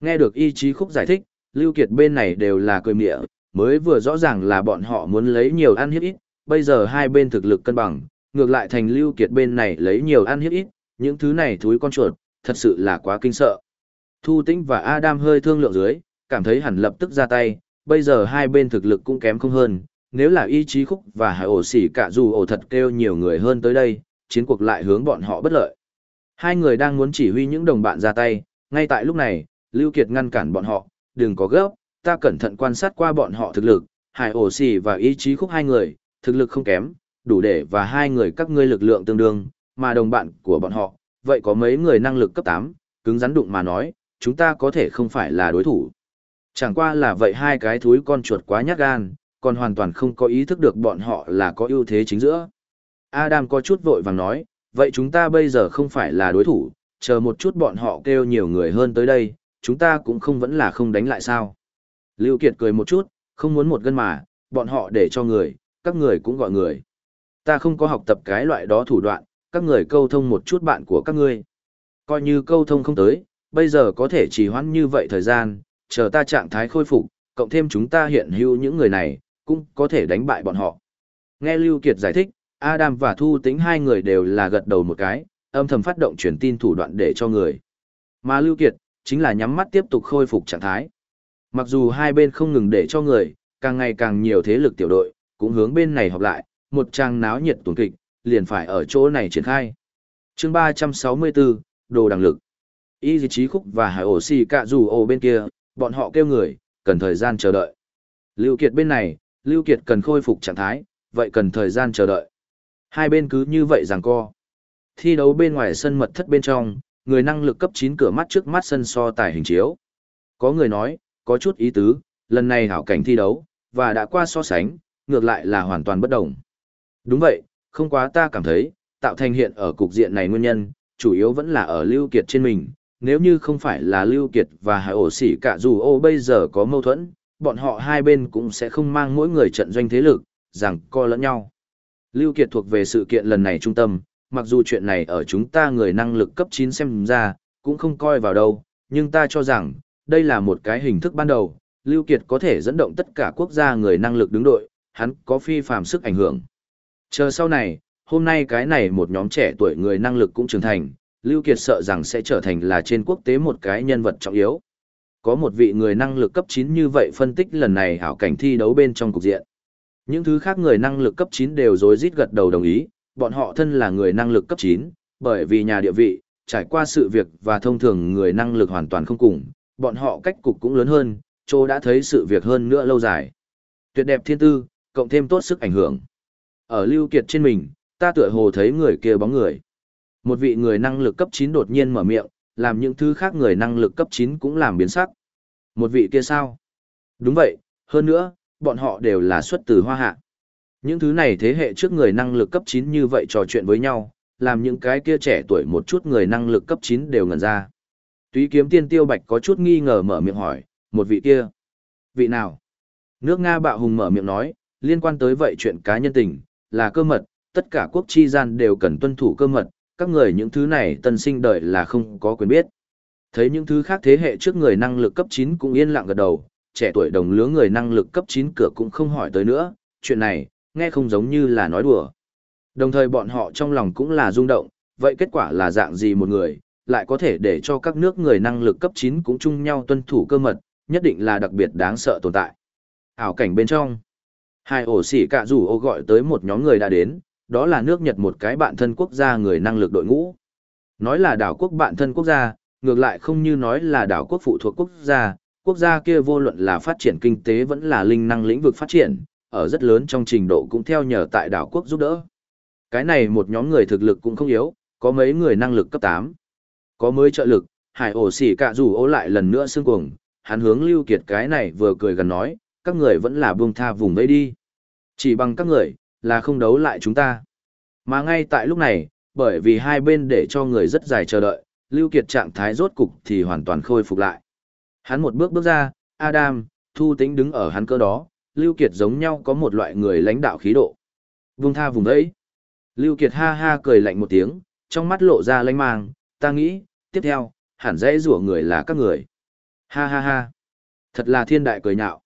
Nghe được y trí khúc giải thích, Lưu Kiệt bên này đều là cười mịa, mới vừa rõ ràng là bọn họ muốn lấy nhiều ăn hiếp ít, bây giờ hai bên thực lực cân bằng, ngược lại thành Lưu Kiệt bên này lấy nhiều ăn hiếp ít, những thứ này thúi con chuột, thật sự là quá kinh sợ. Thu Tĩnh và Adam hơi thương lượng dưới, cảm thấy hẳn lập tức ra tay, bây giờ hai bên thực lực cũng kém không hơn, nếu là y trí khúc và hải ổ xỉ cả dù ổ thật kêu nhiều người hơn tới đây, chiến cuộc lại hướng bọn họ bất lợi. Hai người đang muốn chỉ huy những đồng bạn ra tay, ngay tại lúc này, Lưu Kiệt ngăn cản bọn họ, đừng có gấp, ta cẩn thận quan sát qua bọn họ thực lực, hải ổ xì và ý chí khúc hai người, thực lực không kém, đủ để và hai người các ngươi lực lượng tương đương, mà đồng bạn của bọn họ, vậy có mấy người năng lực cấp 8, cứng rắn đụng mà nói, chúng ta có thể không phải là đối thủ. Chẳng qua là vậy hai cái thúi con chuột quá nhát gan, còn hoàn toàn không có ý thức được bọn họ là có ưu thế chính giữa. Adam có chút vội vàng nói, vậy chúng ta bây giờ không phải là đối thủ, chờ một chút bọn họ kêu nhiều người hơn tới đây, chúng ta cũng không vẫn là không đánh lại sao. Lưu Kiệt cười một chút, không muốn một gân mà, bọn họ để cho người, các người cũng gọi người. Ta không có học tập cái loại đó thủ đoạn, các người câu thông một chút bạn của các ngươi. Coi như câu thông không tới, bây giờ có thể chỉ hoãn như vậy thời gian, chờ ta trạng thái khôi phục, cộng thêm chúng ta hiện hữu những người này, cũng có thể đánh bại bọn họ. Nghe Lưu Kiệt giải thích, Adam và Thu Tĩnh hai người đều là gật đầu một cái, âm thầm phát động truyền tin thủ đoạn để cho người. Mà Lưu Kiệt, chính là nhắm mắt tiếp tục khôi phục trạng thái. Mặc dù hai bên không ngừng để cho người, càng ngày càng nhiều thế lực tiểu đội, cũng hướng bên này họp lại, một trang náo nhiệt tuần kịch, liền phải ở chỗ này triển khai. chương 364, Đồ Đằng Lực. Y Di Trí Khúc và Hải Ổ Xì Cạ Dù Ổ bên kia, bọn họ kêu người, cần thời gian chờ đợi. Lưu Kiệt bên này, Lưu Kiệt cần khôi phục trạng thái, vậy cần thời gian chờ đợi. Hai bên cứ như vậy rằng co. Thi đấu bên ngoài sân mật thất bên trong, người năng lực cấp 9 cửa mắt trước mắt sân so tài hình chiếu. Có người nói, có chút ý tứ, lần này hảo cảnh thi đấu, và đã qua so sánh, ngược lại là hoàn toàn bất đồng. Đúng vậy, không quá ta cảm thấy, tạo thành hiện ở cục diện này nguyên nhân, chủ yếu vẫn là ở Lưu Kiệt trên mình. Nếu như không phải là Lưu Kiệt và Hải ổ sỉ cả dù ô bây giờ có mâu thuẫn, bọn họ hai bên cũng sẽ không mang mỗi người trận doanh thế lực, rằng co lẫn nhau. Lưu Kiệt thuộc về sự kiện lần này trung tâm, mặc dù chuyện này ở chúng ta người năng lực cấp 9 xem ra, cũng không coi vào đâu, nhưng ta cho rằng, đây là một cái hình thức ban đầu, Lưu Kiệt có thể dẫn động tất cả quốc gia người năng lực đứng đội, hắn có phi phàm sức ảnh hưởng. Chờ sau này, hôm nay cái này một nhóm trẻ tuổi người năng lực cũng trưởng thành, Lưu Kiệt sợ rằng sẽ trở thành là trên quốc tế một cái nhân vật trọng yếu. Có một vị người năng lực cấp 9 như vậy phân tích lần này hảo cảnh thi đấu bên trong cục diện. Những thứ khác người năng lực cấp 9 đều rối rít gật đầu đồng ý, bọn họ thân là người năng lực cấp 9, bởi vì nhà địa vị, trải qua sự việc và thông thường người năng lực hoàn toàn không cùng, bọn họ cách cục cũng lớn hơn, Châu đã thấy sự việc hơn nữa lâu dài. Tuyệt đẹp thiên tư, cộng thêm tốt sức ảnh hưởng. Ở Lưu Kiệt trên mình, ta tựa hồ thấy người kia bóng người. Một vị người năng lực cấp 9 đột nhiên mở miệng, làm những thứ khác người năng lực cấp 9 cũng làm biến sắc. Một vị kia sao? Đúng vậy, hơn nữa, bọn họ đều là xuất từ hoa hạ. Những thứ này thế hệ trước người năng lực cấp 9 như vậy trò chuyện với nhau, làm những cái kia trẻ tuổi một chút người năng lực cấp 9 đều ngẩn ra. Túy kiếm tiên tiêu bạch có chút nghi ngờ mở miệng hỏi, một vị kia. Vị nào? Nước Nga bạo hùng mở miệng nói, liên quan tới vậy chuyện cá nhân tình, là cơ mật, tất cả quốc chi gian đều cần tuân thủ cơ mật, các người những thứ này tân sinh đợi là không có quyền biết. Thấy những thứ khác thế hệ trước người năng lực cấp 9 cũng yên lặng gật đầu, trẻ tuổi đồng lứa người năng lực cấp 9 cửa cũng không hỏi tới nữa, chuyện này, nghe không giống như là nói đùa. Đồng thời bọn họ trong lòng cũng là rung động, vậy kết quả là dạng gì một người, lại có thể để cho các nước người năng lực cấp 9 cũng chung nhau tuân thủ cơ mật, nhất định là đặc biệt đáng sợ tồn tại. Ảo cảnh bên trong, hai ổ xỉ cả rủ ô gọi tới một nhóm người đã đến, đó là nước Nhật một cái bạn thân quốc gia người năng lực đội ngũ. Nói là đảo quốc bạn thân quốc gia, ngược lại không như nói là đảo quốc phụ thuộc quốc gia, quốc gia kia vô luận là phát triển kinh tế vẫn là linh năng lĩnh vực phát triển, ở rất lớn trong trình độ cũng theo nhờ tại đảo quốc giúp đỡ. Cái này một nhóm người thực lực cũng không yếu, có mấy người năng lực cấp 8. Có mới trợ lực, hải ổ xỉ cả rủ ố lại lần nữa xương cuồng, hắn hướng lưu kiệt cái này vừa cười gần nói, các người vẫn là buông tha vùng đấy đi. Chỉ bằng các người, là không đấu lại chúng ta. Mà ngay tại lúc này, bởi vì hai bên để cho người rất dài chờ đợi, Lưu Kiệt trạng thái rốt cục thì hoàn toàn khôi phục lại. Hắn một bước bước ra, Adam, Thu Tĩnh đứng ở hắn cơ đó, Lưu Kiệt giống nhau có một loại người lãnh đạo khí độ. Vung tha vùng đấy. Lưu Kiệt ha ha cười lạnh một tiếng, trong mắt lộ ra lanh mang, ta nghĩ, tiếp theo, hẳn dễ rủa người là các người. Ha ha ha. Thật là thiên đại cười nhạo.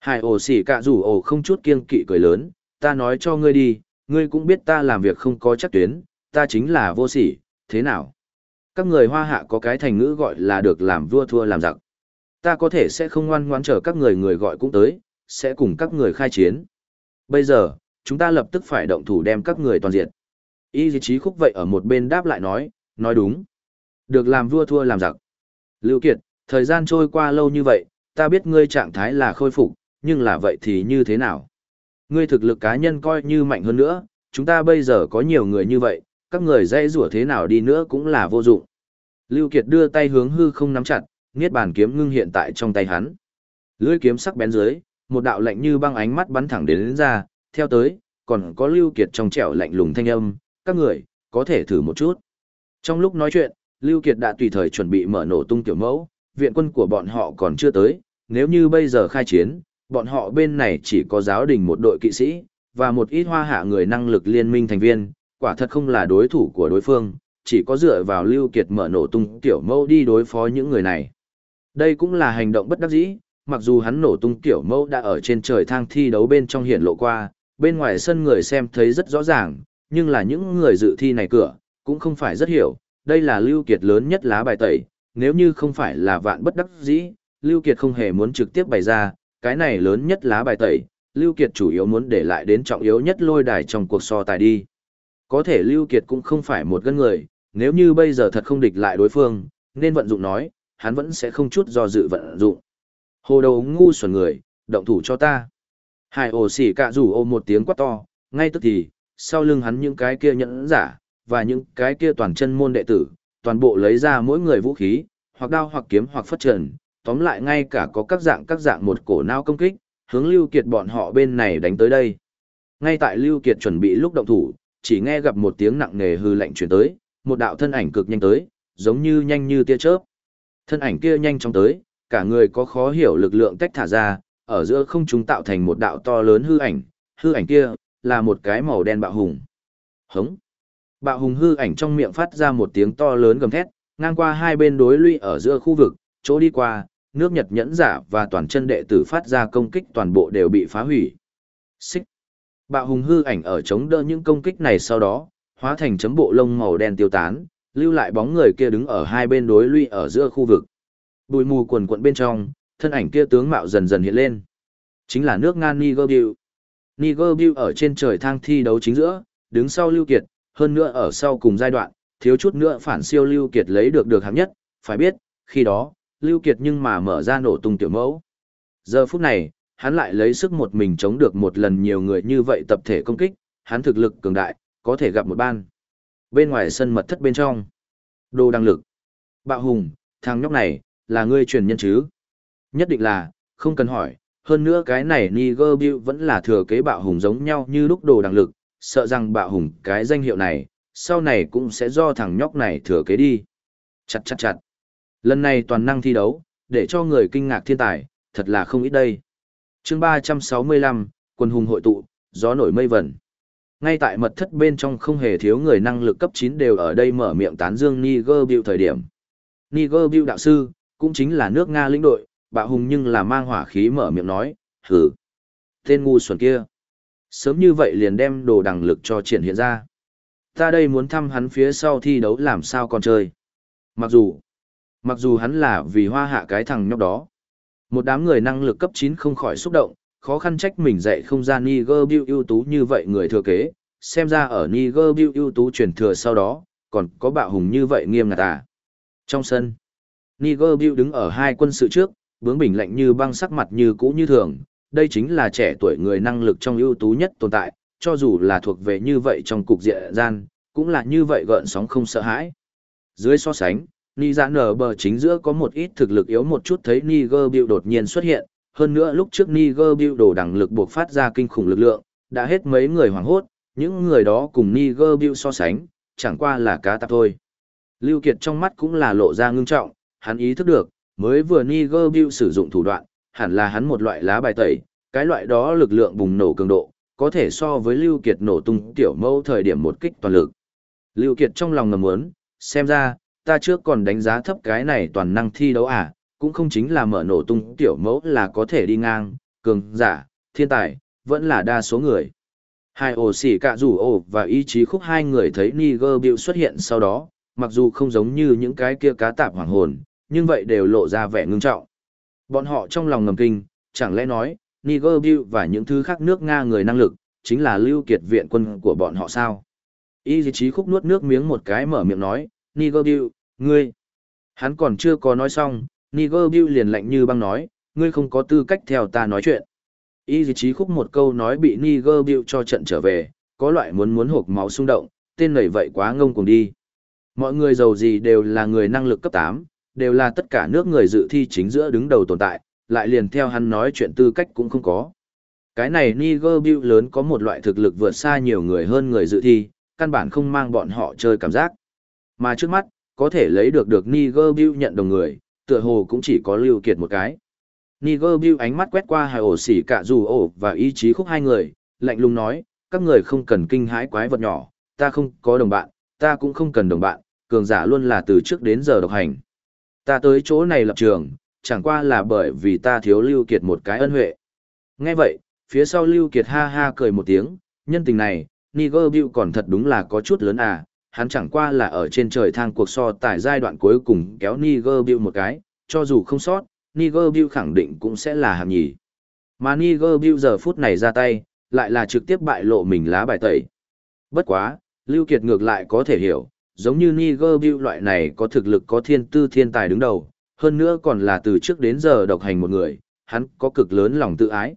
Hải ổ xỉ cả rủ ổ không chút kiêng kỵ cười lớn, ta nói cho ngươi đi, ngươi cũng biết ta làm việc không có chắc tuyến, ta chính là vô sỉ, thế nào? Các người hoa hạ có cái thành ngữ gọi là được làm vua thua làm giặc. Ta có thể sẽ không ngoan ngoan chờ các người người gọi cũng tới, sẽ cùng các người khai chiến. Bây giờ, chúng ta lập tức phải động thủ đem các người toàn diện. Y dì trí khúc vậy ở một bên đáp lại nói, nói đúng. Được làm vua thua làm giặc. Lưu Kiệt, thời gian trôi qua lâu như vậy, ta biết ngươi trạng thái là khôi phục, nhưng là vậy thì như thế nào? Ngươi thực lực cá nhân coi như mạnh hơn nữa, chúng ta bây giờ có nhiều người như vậy, các người dây rủa thế nào đi nữa cũng là vô dụng. Lưu Kiệt đưa tay hướng hư không nắm chặt, niết bàn kiếm ngưng hiện tại trong tay hắn. Lưỡi kiếm sắc bén dưới, một đạo lạnh như băng ánh mắt bắn thẳng đến, đến ra, theo tới, còn có Lưu Kiệt trong trẻo lạnh lùng thanh âm, các người, có thể thử một chút. Trong lúc nói chuyện, Lưu Kiệt đã tùy thời chuẩn bị mở nổ tung tiểu mẫu, viện quân của bọn họ còn chưa tới, nếu như bây giờ khai chiến, bọn họ bên này chỉ có giáo đình một đội kỵ sĩ, và một ít hoa hạ người năng lực liên minh thành viên, quả thật không là đối thủ của đối phương, chỉ có dựa vào Lưu Kiệt mở nổ tung tiểu mẫu đi đối phó những người này. Đây cũng là hành động bất đắc dĩ, mặc dù hắn nổ tung kiểu mâu đã ở trên trời thang thi đấu bên trong hiện lộ qua, bên ngoài sân người xem thấy rất rõ ràng, nhưng là những người dự thi này cửa, cũng không phải rất hiểu, đây là Lưu Kiệt lớn nhất lá bài tẩy, nếu như không phải là vạn bất đắc dĩ, Lưu Kiệt không hề muốn trực tiếp bày ra, cái này lớn nhất lá bài tẩy, Lưu Kiệt chủ yếu muốn để lại đến trọng yếu nhất lôi đài trong cuộc so tài đi. Có thể Lưu Kiệt cũng không phải một gân người, nếu như bây giờ thật không địch lại đối phương, nên vận dụng nói, hắn vẫn sẽ không chút do dự vận dụng. Hồ đầu ngu xuẩn người, động thủ cho ta. Hải ổ xỉ cạ rủ ôm một tiếng quát to, ngay tức thì, sau lưng hắn những cái kia nhẫn giả, và những cái kia toàn chân môn đệ tử, toàn bộ lấy ra mỗi người vũ khí, hoặc đao hoặc kiếm hoặc phất trần, tóm lại ngay cả có các dạng các dạng một cổ nao công kích, hướng Lưu Kiệt bọn họ bên này đánh tới đây. Ngay tại Lưu Kiệt chuẩn bị lúc động thủ, chỉ nghe gặp một tiếng nặng nề hư lạnh truyền tới, một đạo thân ảnh cực nhanh tới, giống như nhanh như tia chớp. Thân ảnh kia nhanh chóng tới, cả người có khó hiểu lực lượng tách thả ra, ở giữa không trung tạo thành một đạo to lớn hư ảnh, hư ảnh kia là một cái màu đen bạo hùng. Hống. Bạo hùng hư ảnh trong miệng phát ra một tiếng to lớn gầm thét, ngang qua hai bên đối lụy ở giữa khu vực, chỗ đi qua, nước Nhật nhẫn giả và toàn chân đệ tử phát ra công kích toàn bộ đều bị phá hủy. Xích. Bạo hùng hư ảnh ở chống đỡ những công kích này sau đó, hóa thành chấm bộ lông màu đen tiêu tán, lưu lại bóng người kia đứng ở hai bên đối lũy ở giữa khu vực. Bụi mù quần quận bên trong, thân ảnh kia tướng mạo dần dần hiện lên. Chính là nước ngan Niger Niger ở trên trời thang thi đấu chính giữa, đứng sau Lưu Kiệt, hơn nữa ở sau cùng giai đoạn, thiếu chút nữa phản siêu Lưu Kiệt lấy được được hạng nhất, phải biết, khi đó, Lưu Kiệt nhưng mà mở ra nổ tung tiểu mẫu. Giờ phút này, hắn lại lấy sức một mình chống được một lần nhiều người như vậy tập thể công kích, hắn thực lực cường đại, có thể gặp một ban. Bên ngoài sân mật thất bên trong, đồ đăng lực. Bạo hùng, thằng nhóc này, là ngươi truyền nhân chứ? Nhất định là, không cần hỏi, hơn nữa cái này Niger Bill vẫn là thừa kế bạo hùng giống nhau như lúc đồ đăng lực, sợ rằng bạo hùng cái danh hiệu này, sau này cũng sẽ do thằng nhóc này thừa kế đi. Chặt chặt chặt. Lần này toàn năng thi đấu, để cho người kinh ngạc thiên tài, thật là không ít đây. chương 365, quân hùng hội tụ, gió nổi mây vẩn. Ngay tại mật thất bên trong không hề thiếu người năng lực cấp 9 đều ở đây mở miệng tán dương Niger Bill thời điểm. Niger Bill đạo sư, cũng chính là nước Nga lĩnh đội, bạo hùng nhưng là mang hỏa khí mở miệng nói, hử. Tên ngu xuẩn kia. Sớm như vậy liền đem đồ đằng lực cho triển hiện ra. Ta đây muốn thăm hắn phía sau thi đấu làm sao còn chơi. Mặc dù, mặc dù hắn là vì hoa hạ cái thằng nhóc đó. Một đám người năng lực cấp 9 không khỏi xúc động, khó khăn trách mình dạy không ra Niger Bill ưu tú như vậy người thừa kế, xem ra ở Niger Bill ưu tú truyền thừa sau đó, còn có bạo hùng như vậy nghiêm ngặt à. Trong sân, Niger Bill đứng ở hai quân sự trước, bướng bỉnh lạnh như băng sắc mặt như cũ như thường, đây chính là trẻ tuổi người năng lực trong ưu tú nhất tồn tại, cho dù là thuộc về như vậy trong cục diện gian, cũng là như vậy gợn sóng không sợ hãi. Dưới so sánh, Ni dạ nở bờ chính giữa có một ít thực lực yếu một chút thấy Niger Bill đột nhiên xuất hiện, hơn nữa lúc trước Niger Bill đồ đẳng lực buộc phát ra kinh khủng lực lượng, đã hết mấy người hoảng hốt, những người đó cùng Niger Bill so sánh, chẳng qua là cá tạp thôi. Lưu Kiệt trong mắt cũng là lộ ra ngưng trọng, hắn ý thức được, mới vừa Niger Bill sử dụng thủ đoạn, hẳn là hắn một loại lá bài tẩy, cái loại đó lực lượng bùng nổ cường độ, có thể so với Lưu Kiệt nổ tung tiểu mâu thời điểm một kích toàn lực. Lưu Kiệt trong lòng ngầm muốn, xem ra, ta trước còn đánh giá thấp cái này toàn năng thi đấu à, cũng không chính là mở nổ tung tiểu mẫu là có thể đi ngang, cường, giả, thiên tài, vẫn là đa số người. Hai ổ xỉ cả rủ ổ và ý chí khúc hai người thấy Niger Bill xuất hiện sau đó, mặc dù không giống như những cái kia cá tạp hoàng hồn, nhưng vậy đều lộ ra vẻ ngưng trọng. Bọn họ trong lòng ngầm kinh, chẳng lẽ nói, Niger Bill và những thứ khác nước Nga người năng lực, chính là lưu kiệt viện quân của bọn họ sao? Y chí khúc nuốt nước miếng một cái mở miệng nói, Niger Bill, ngươi. Hắn còn chưa có nói xong, Niger Bill liền lạnh như băng nói, ngươi không có tư cách theo ta nói chuyện. Y chí khúc một câu nói bị Niger Bill cho trận trở về, có loại muốn muốn hộp máu xung động, tên này vậy quá ngông cùng đi. Mọi người giàu gì đều là người năng lực cấp 8, đều là tất cả nước người dự thi chính giữa đứng đầu tồn tại, lại liền theo hắn nói chuyện tư cách cũng không có. Cái này Niger Bill lớn có một loại thực lực vượt xa nhiều người hơn người dự thi, căn bản không mang bọn họ chơi cảm giác. Mà trước mắt, có thể lấy được được Niger Bill nhận đồng người, tựa hồ cũng chỉ có Lưu Kiệt một cái. Niger Bill ánh mắt quét qua hai ổ xỉ cả dù ổ và ý chí khúc hai người, lạnh lùng nói, các người không cần kinh hãi quái vật nhỏ, ta không có đồng bạn, ta cũng không cần đồng bạn, cường giả luôn là từ trước đến giờ độc hành. Ta tới chỗ này lập trường, chẳng qua là bởi vì ta thiếu Lưu Kiệt một cái ân huệ. Nghe vậy, phía sau Lưu Kiệt ha ha cười một tiếng, nhân tình này, Niger Bill còn thật đúng là có chút lớn à, hắn chẳng qua là ở trên trời thang cuộc so tại giai đoạn cuối cùng kéo Niger Bill một cái, cho dù không sót, Niger Bill khẳng định cũng sẽ là hạng nhì. Mà Niger Bill giờ phút này ra tay, lại là trực tiếp bại lộ mình lá bài tẩy. Bất quá, Lưu Kiệt ngược lại có thể hiểu, giống như Niger Bill loại này có thực lực có thiên tư thiên tài đứng đầu, hơn nữa còn là từ trước đến giờ độc hành một người, hắn có cực lớn lòng tự ái.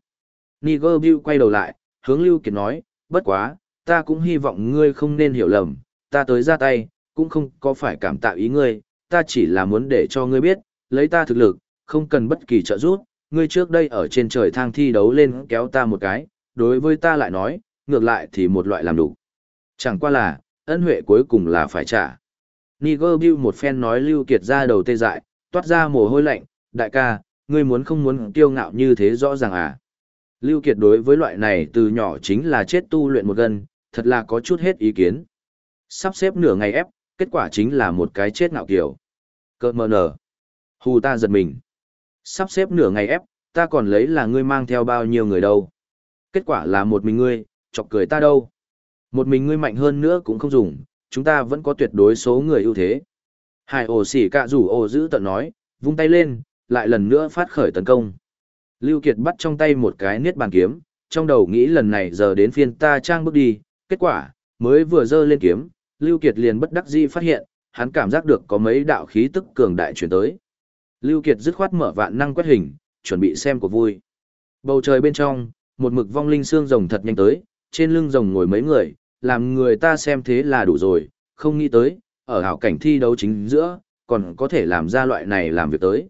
Niger Bill quay đầu lại, hướng Lưu Kiệt nói, bất quá, ta cũng hy vọng ngươi không nên hiểu lầm, ta tới ra tay, cũng không có phải cảm tạ ý ngươi, ta chỉ là muốn để cho ngươi biết, lấy ta thực lực, không cần bất kỳ trợ giúp, ngươi trước đây ở trên trời thang thi đấu lên kéo ta một cái, đối với ta lại nói, ngược lại thì một loại làm đủ. Chẳng qua là, ân huệ cuối cùng là phải trả. Niger Bill một phen nói Lưu Kiệt ra đầu tê dại, toát ra mồ hôi lạnh, đại ca, ngươi muốn không muốn kiêu ngạo như thế rõ ràng à. Lưu Kiệt đối với loại này từ nhỏ chính là chết tu luyện một gần, thật là có chút hết ý kiến. Sắp xếp nửa ngày ép, kết quả chính là một cái chết ngạo kiểu. Cơ mờ nở. Hù ta giật mình. Sắp xếp nửa ngày ép, ta còn lấy là ngươi mang theo bao nhiêu người đâu. Kết quả là một mình ngươi, chọc cười ta đâu. Một mình ngươi mạnh hơn nữa cũng không dùng, chúng ta vẫn có tuyệt đối số người ưu thế. Hải ổ xỉ cạ rủ ổ giữ tận nói, vung tay lên, lại lần nữa phát khởi tấn công. Lưu Kiệt bắt trong tay một cái niết bàn kiếm, trong đầu nghĩ lần này giờ đến phiên ta trang bước đi, kết quả, mới vừa giơ lên kiếm, Lưu Kiệt liền bất đắc dĩ phát hiện, hắn cảm giác được có mấy đạo khí tức cường đại truyền tới. Lưu Kiệt dứt khoát mở vạn năng quét hình, chuẩn bị xem của vui. Bầu trời bên trong, một mực vong linh xương rồng thật nhanh tới, trên lưng rồng ngồi mấy người, làm người ta xem thế là đủ rồi, không nghĩ tới, ở hảo cảnh thi đấu chính giữa, còn có thể làm ra loại này làm việc tới.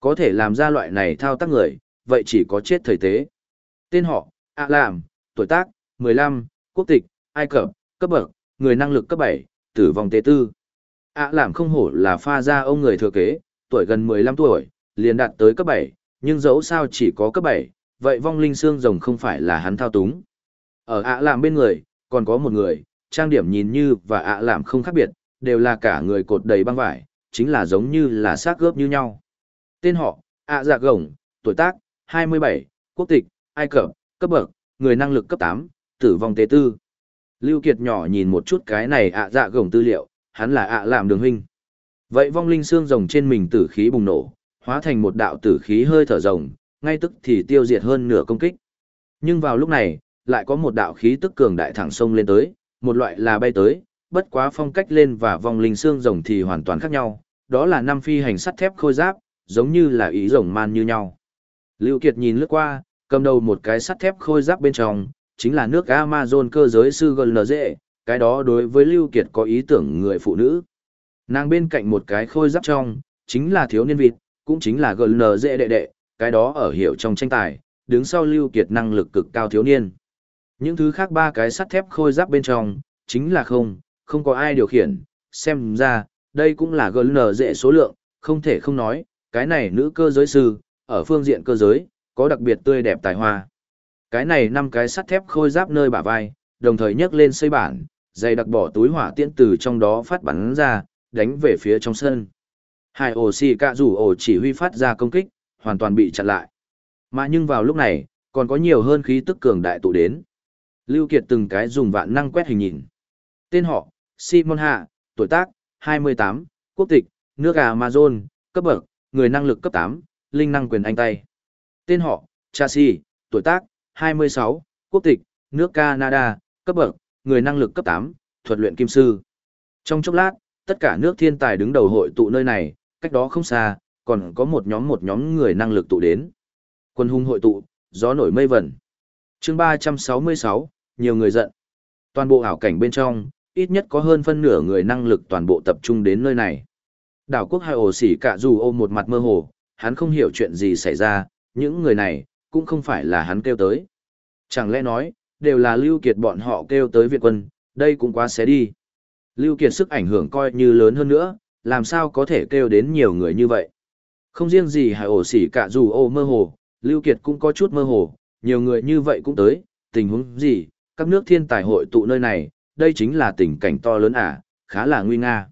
Có thể làm ra loại này thao tác người, vậy chỉ có chết thời tế. Tên họ, ạ làm, tuổi tác, 15, quốc tịch, Ai Cập, cấp bậc, người năng lực cấp 7, tử vong tế tư. ạ làm không hổ là pha ra ông người thừa kế, tuổi gần 15 tuổi, liền đạt tới cấp 7, nhưng dẫu sao chỉ có cấp 7, vậy vong linh xương rồng không phải là hắn thao túng. Ở ạ làm bên người, còn có một người, trang điểm nhìn như và ạ làm không khác biệt, đều là cả người cột đầy băng vải, chính là giống như là xác gớp như nhau. Tên họ, Ả dạ gồng, tuổi tác, 27, quốc tịch, Ai Cập, cấp bậc, người năng lực cấp 8, tử vong tế tư. Lưu Kiệt nhỏ nhìn một chút cái này ạ dạ gồng tư liệu, hắn là ạ làm đường huynh. Vậy vong linh xương rồng trên mình tử khí bùng nổ, hóa thành một đạo tử khí hơi thở rồng, ngay tức thì tiêu diệt hơn nửa công kích. Nhưng vào lúc này, lại có một đạo khí tức cường đại thẳng sông lên tới, một loại là bay tới, bất quá phong cách lên và vong linh xương rồng thì hoàn toàn khác nhau, đó là năm phi hành sắt thép khôi giáp, giống như là ý rồng man như nhau. Lưu Kiệt nhìn lướt qua, cầm đầu một cái sắt thép khôi giáp bên trong, chính là nước Amazon cơ giới sư GLZ, cái đó đối với Lưu Kiệt có ý tưởng người phụ nữ. Nàng bên cạnh một cái khôi giáp trong, chính là thiếu niên vịt, cũng chính là GLZ đệ đệ, cái đó ở hiệu trong tranh tài, đứng sau Lưu Kiệt năng lực cực cao thiếu niên. Những thứ khác ba cái sắt thép khôi giáp bên trong, chính là không, không có ai điều khiển, xem ra, đây cũng là GLZ số lượng, không thể không nói, cái này nữ cơ giới sư, ở phương diện cơ giới, có đặc biệt tươi đẹp tài hoa. Cái này năm cái sắt thép khôi giáp nơi bả vai, đồng thời nhấc lên xây bản, dày đặc bỏ túi hỏa tiễn từ trong đó phát bắn ra, đánh về phía trong sân. Hai ổ xì cạ rủ ổ chỉ huy phát ra công kích, hoàn toàn bị chặn lại. Mà nhưng vào lúc này, còn có nhiều hơn khí tức cường đại tụ đến. Lưu Kiệt từng cái dùng vạn năng quét hình nhìn. Tên họ, Simon Hạ, tuổi tác, 28, quốc tịch, nước Amazon, cấp bậc, người năng lực cấp 8, linh năng quyền anh tay. Tên họ, Chassis, tuổi tác, 26, quốc tịch, nước Canada, cấp bậc, người năng lực cấp 8, thuật luyện kim sư. Trong chốc lát, tất cả nước thiên tài đứng đầu hội tụ nơi này, cách đó không xa, còn có một nhóm một nhóm người năng lực tụ đến. Quân hung hội tụ, gió nổi mây vẩn. chương 366, nhiều người giận. Toàn bộ ảo cảnh bên trong, ít nhất có hơn phân nửa người năng lực toàn bộ tập trung đến nơi này. Đảo quốc hai ổ xỉ cả dù ôm một mặt mơ hồ, hắn không hiểu chuyện gì xảy ra, những người này, cũng không phải là hắn kêu tới. Chẳng lẽ nói, đều là Lưu Kiệt bọn họ kêu tới Việt quân, đây cũng quá xé đi. Lưu Kiệt sức ảnh hưởng coi như lớn hơn nữa, làm sao có thể kêu đến nhiều người như vậy. Không riêng gì hải ổ xỉ cả dù ô mơ hồ, Lưu Kiệt cũng có chút mơ hồ, nhiều người như vậy cũng tới, tình huống gì, các nước thiên tài hội tụ nơi này, đây chính là tình cảnh to lớn à, khá là nguy nga.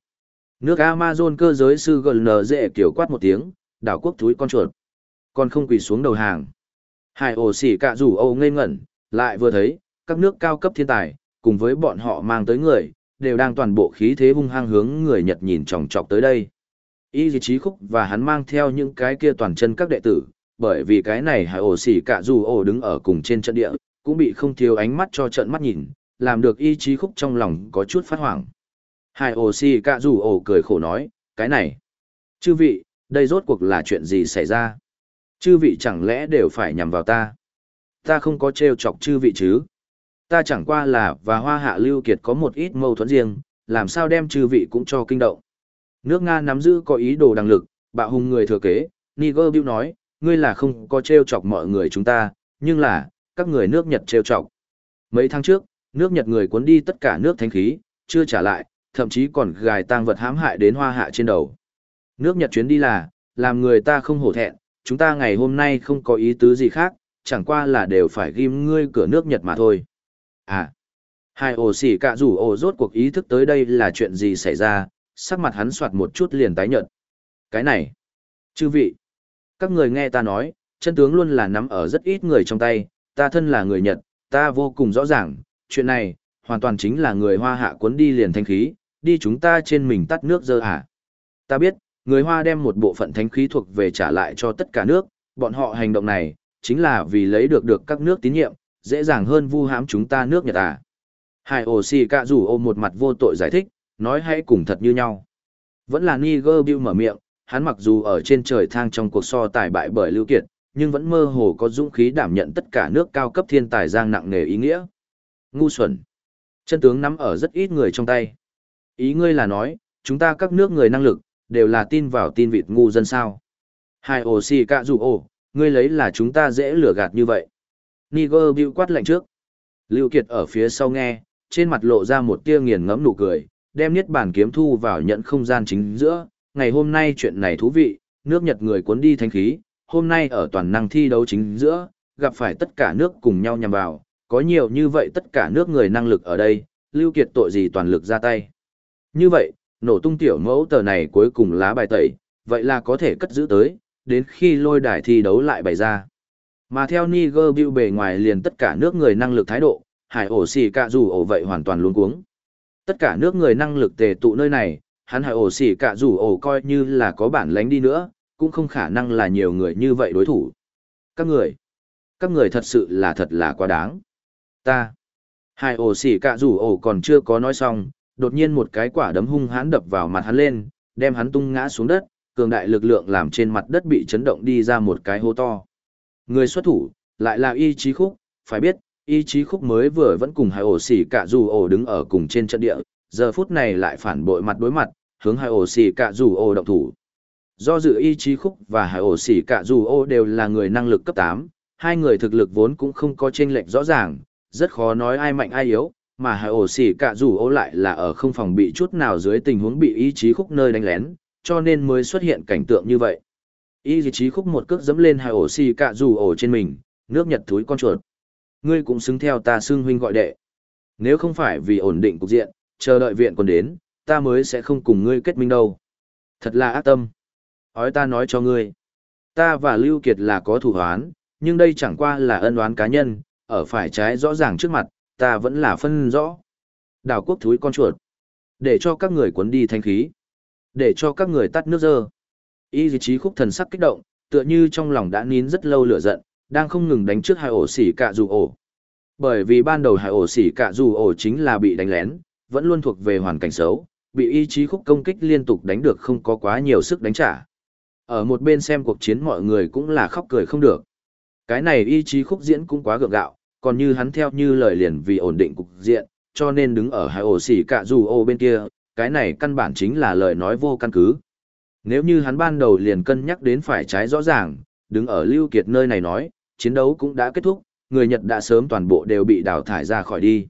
Nước Amazon cơ giới sư gần dễ kiểu quát một tiếng, đảo quốc túi con chuột. Còn không quỳ xuống đầu hàng. Hải ổ xỉ cả rủ âu ngây ngẩn, lại vừa thấy, các nước cao cấp thiên tài, cùng với bọn họ mang tới người, đều đang toàn bộ khí thế hung hăng hướng người Nhật nhìn chòng chọc tới đây. Y dì trí khúc và hắn mang theo những cái kia toàn chân các đệ tử, bởi vì cái này hải ổ xỉ cả dù ổ đứng ở cùng trên trận địa, cũng bị không thiếu ánh mắt cho trận mắt nhìn, làm được y trí khúc trong lòng có chút phát hoảng. Hải ổ xỉ cả dù ổ cười khổ nói, cái này, chư vị, đây rốt cuộc là chuyện gì xảy ra? Chư vị chẳng lẽ đều phải nhằm vào ta? Ta không có trêu chọc chư vị chứ? Ta chẳng qua là và hoa hạ lưu kiệt có một ít mâu thuẫn riêng, làm sao đem chư vị cũng cho kinh động. Nước Nga nắm giữ có ý đồ đằng lực, bạo hùng người thừa kế, Niger Bill nói, ngươi là không có trêu chọc mọi người chúng ta, nhưng là, các người nước Nhật trêu chọc. Mấy tháng trước, nước Nhật người cuốn đi tất cả nước thánh khí, chưa trả lại, thậm chí còn gài tang vật hãm hại đến hoa hạ trên đầu. Nước Nhật chuyến đi là, làm người ta không hổ thẹn, chúng ta ngày hôm nay không có ý tứ gì khác, chẳng qua là đều phải ghim ngươi cửa nước Nhật mà thôi. À, hai ổ xỉ cả rủ ổ rốt cuộc ý thức tới đây là chuyện gì xảy ra, sắc mặt hắn soạt một chút liền tái nhợt. Cái này, chư vị, các người nghe ta nói, chân tướng luôn là nắm ở rất ít người trong tay, ta thân là người Nhật, ta vô cùng rõ ràng, chuyện này, hoàn toàn chính là người hoa hạ cuốn đi liền thanh khí, đi chúng ta trên mình tắt nước dơ hả. Ta biết, người hoa đem một bộ phận thánh khí thuộc về trả lại cho tất cả nước, bọn họ hành động này, chính là vì lấy được được các nước tín nhiệm, dễ dàng hơn vu hãm chúng ta nước Nhật à. Hải ổ xì cạ rủ ôm một mặt vô tội giải thích, nói hãy cùng thật như nhau. Vẫn là Niger Bill mở miệng, hắn mặc dù ở trên trời thang trong cuộc so tài bại bởi Lưu Kiệt, nhưng vẫn mơ hồ có dũng khí đảm nhận tất cả nước cao cấp thiên tài giang nặng nề ý nghĩa. Ngu xuẩn. Chân tướng nắm ở rất ít người trong tay. Ý ngươi là nói, chúng ta các nước người năng lực, đều là tin vào tin vịt ngu dân sao. Hai ổ xì cạ dù ổ, ngươi lấy là chúng ta dễ lừa gạt như vậy. Niger bịu quát lạnh trước. Lưu Kiệt ở phía sau nghe, trên mặt lộ ra một tia nghiền ngẫm nụ cười, đem niết bản kiếm thu vào nhận không gian chính giữa. Ngày hôm nay chuyện này thú vị, nước Nhật người cuốn đi thanh khí, hôm nay ở toàn năng thi đấu chính giữa, gặp phải tất cả nước cùng nhau nhằm vào, có nhiều như vậy tất cả nước người năng lực ở đây, Lưu Kiệt tội gì toàn lực ra tay. Như vậy, nổ tung tiểu mẫu tờ này cuối cùng lá bài tẩy, vậy là có thể cất giữ tới, đến khi lôi đài thi đấu lại bày ra. Mà theo Niger Bill bề ngoài liền tất cả nước người năng lực thái độ, hải ổ xì cả dù ổ vậy hoàn toàn luôn cuống. Tất cả nước người năng lực tề tụ nơi này, hắn hải ổ xì cả dù ổ coi như là có bản lánh đi nữa, cũng không khả năng là nhiều người như vậy đối thủ. Các người, các người thật sự là thật là quá đáng. Ta, hải ổ xì cả dù ổ còn chưa có nói xong, đột nhiên một cái quả đấm hung hãn đập vào mặt hắn lên, đem hắn tung ngã xuống đất, cường đại lực lượng làm trên mặt đất bị chấn động đi ra một cái hố to. Người xuất thủ, lại là y chí khúc, phải biết, y chí khúc mới vừa vẫn cùng hai ổ xỉ cả dù ổ đứng ở cùng trên trận địa, giờ phút này lại phản bội mặt đối mặt, hướng hai ổ xỉ cả dù ổ động thủ. Do dự y chí khúc và hai ổ xỉ cả dù ổ đều là người năng lực cấp 8, hai người thực lực vốn cũng không có chênh lệch rõ ràng, rất khó nói ai mạnh ai yếu, mà hai ổ xỉ cả dù ổ lại là ở không phòng bị chút nào dưới tình huống bị ý chí khúc nơi đánh lén, cho nên mới xuất hiện cảnh tượng như vậy. ý chí khúc một cước dẫm lên hai ổ xì cạ dù ổ trên mình, nước nhật thúi con chuột. Ngươi cũng xứng theo ta xưng huynh gọi đệ. Nếu không phải vì ổn định cục diện, chờ đợi viện còn đến, ta mới sẽ không cùng ngươi kết minh đâu. Thật là ác tâm. Ói ta nói cho ngươi. Ta và Lưu Kiệt là có thủ hoán, nhưng đây chẳng qua là ân oán cá nhân, ở phải trái rõ ràng trước mặt, ta vẫn là phân rõ. Đảo quốc thúi con chuột. Để cho các người cuốn đi thanh khí. Để cho các người tắt nước dơ. Y dì trí khúc thần sắc kích động, tựa như trong lòng đã nín rất lâu lửa giận, đang không ngừng đánh trước hai ổ xỉ cả dù ổ. Bởi vì ban đầu hai ổ xỉ cả dù ổ chính là bị đánh lén, vẫn luôn thuộc về hoàn cảnh xấu, bị y chí khúc công kích liên tục đánh được không có quá nhiều sức đánh trả. Ở một bên xem cuộc chiến mọi người cũng là khóc cười không được. Cái này y chí khúc diễn cũng quá gượng gạo, còn như hắn theo như lời liền vì ổn định cục diện, cho nên đứng ở hai ổ xỉ cả dù ô bên kia, cái này căn bản chính là lời nói vô căn cứ. Nếu như hắn ban đầu liền cân nhắc đến phải trái rõ ràng, đứng ở Lưu Kiệt nơi này nói, chiến đấu cũng đã kết thúc, người Nhật đã sớm toàn bộ đều bị đào thải ra khỏi đi.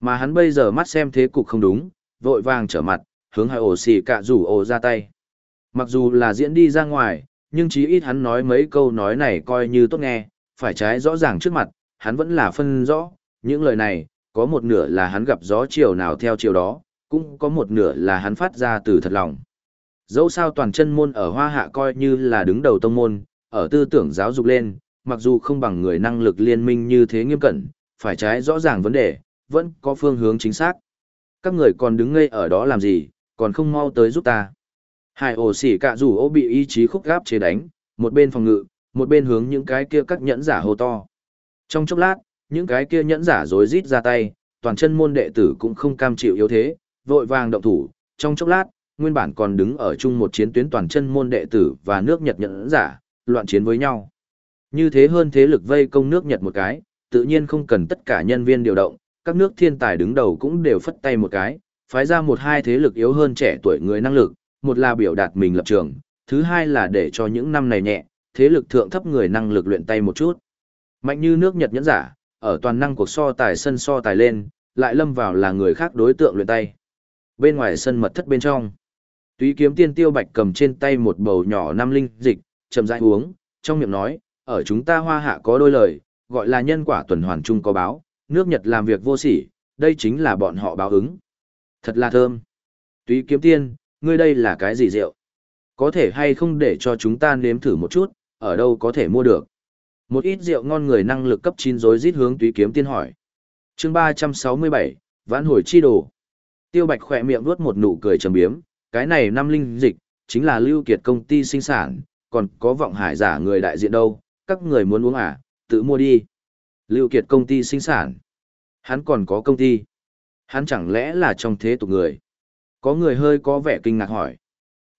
Mà hắn bây giờ mắt xem thế cục không đúng, vội vàng trở mặt, hướng hai ổ xỉ cạ rủ ổ ra tay. Mặc dù là diễn đi ra ngoài, nhưng chí ít hắn nói mấy câu nói này coi như tốt nghe, phải trái rõ ràng trước mặt, hắn vẫn là phân rõ, những lời này, có một nửa là hắn gặp gió chiều nào theo chiều đó, cũng có một nửa là hắn phát ra từ thật lòng. Dẫu sao toàn chân môn ở Hoa Hạ coi như là đứng đầu tông môn, ở tư tưởng giáo dục lên, mặc dù không bằng người năng lực liên minh như thế nghiêm cẩn, phải trái rõ ràng vấn đề, vẫn có phương hướng chính xác. Các người còn đứng ngây ở đó làm gì, còn không mau tới giúp ta. Hai ổ xỉ cả dù ô bị ý chí khúc gáp chế đánh, một bên phòng ngự, một bên hướng những cái kia các nhẫn giả hô to. Trong chốc lát, những cái kia nhẫn giả rối rít ra tay, toàn chân môn đệ tử cũng không cam chịu yếu thế, vội vàng động thủ, trong chốc lát, nguyên bản còn đứng ở chung một chiến tuyến toàn chân môn đệ tử và nước Nhật nhẫn giả, loạn chiến với nhau. Như thế hơn thế lực vây công nước Nhật một cái, tự nhiên không cần tất cả nhân viên điều động, các nước thiên tài đứng đầu cũng đều phất tay một cái, phái ra một hai thế lực yếu hơn trẻ tuổi người năng lực, một là biểu đạt mình lập trường, thứ hai là để cho những năm này nhẹ, thế lực thượng thấp người năng lực luyện tay một chút. Mạnh như nước Nhật nhẫn giả, ở toàn năng cuộc so tài sân so tài lên, lại lâm vào là người khác đối tượng luyện tay. Bên ngoài sân mật thất bên trong, Túy kiếm tiên tiêu bạch cầm trên tay một bầu nhỏ năm linh dịch, chậm rãi uống, trong miệng nói, ở chúng ta hoa hạ có đôi lời, gọi là nhân quả tuần hoàn chung có báo, nước Nhật làm việc vô sỉ, đây chính là bọn họ báo ứng. Thật là thơm. Túy kiếm tiên, ngươi đây là cái gì rượu? Có thể hay không để cho chúng ta nếm thử một chút, ở đâu có thể mua được? Một ít rượu ngon người năng lực cấp chín rối rít hướng túy kiếm tiên hỏi. chương ba trăm sáu mươi bảy vãn hồi chi đồ. Tiêu Bạch khỏe miệng vuốt một nụ cười trầm biếm, cái này năm linh dịch, chính là lưu kiệt công ty sinh sản, còn có vọng hải giả người đại diện đâu, các người muốn uống à, tự mua đi. Lưu kiệt công ty sinh sản. Hắn còn có công ty. Hắn chẳng lẽ là trong thế tục người. Có người hơi có vẻ kinh ngạc hỏi.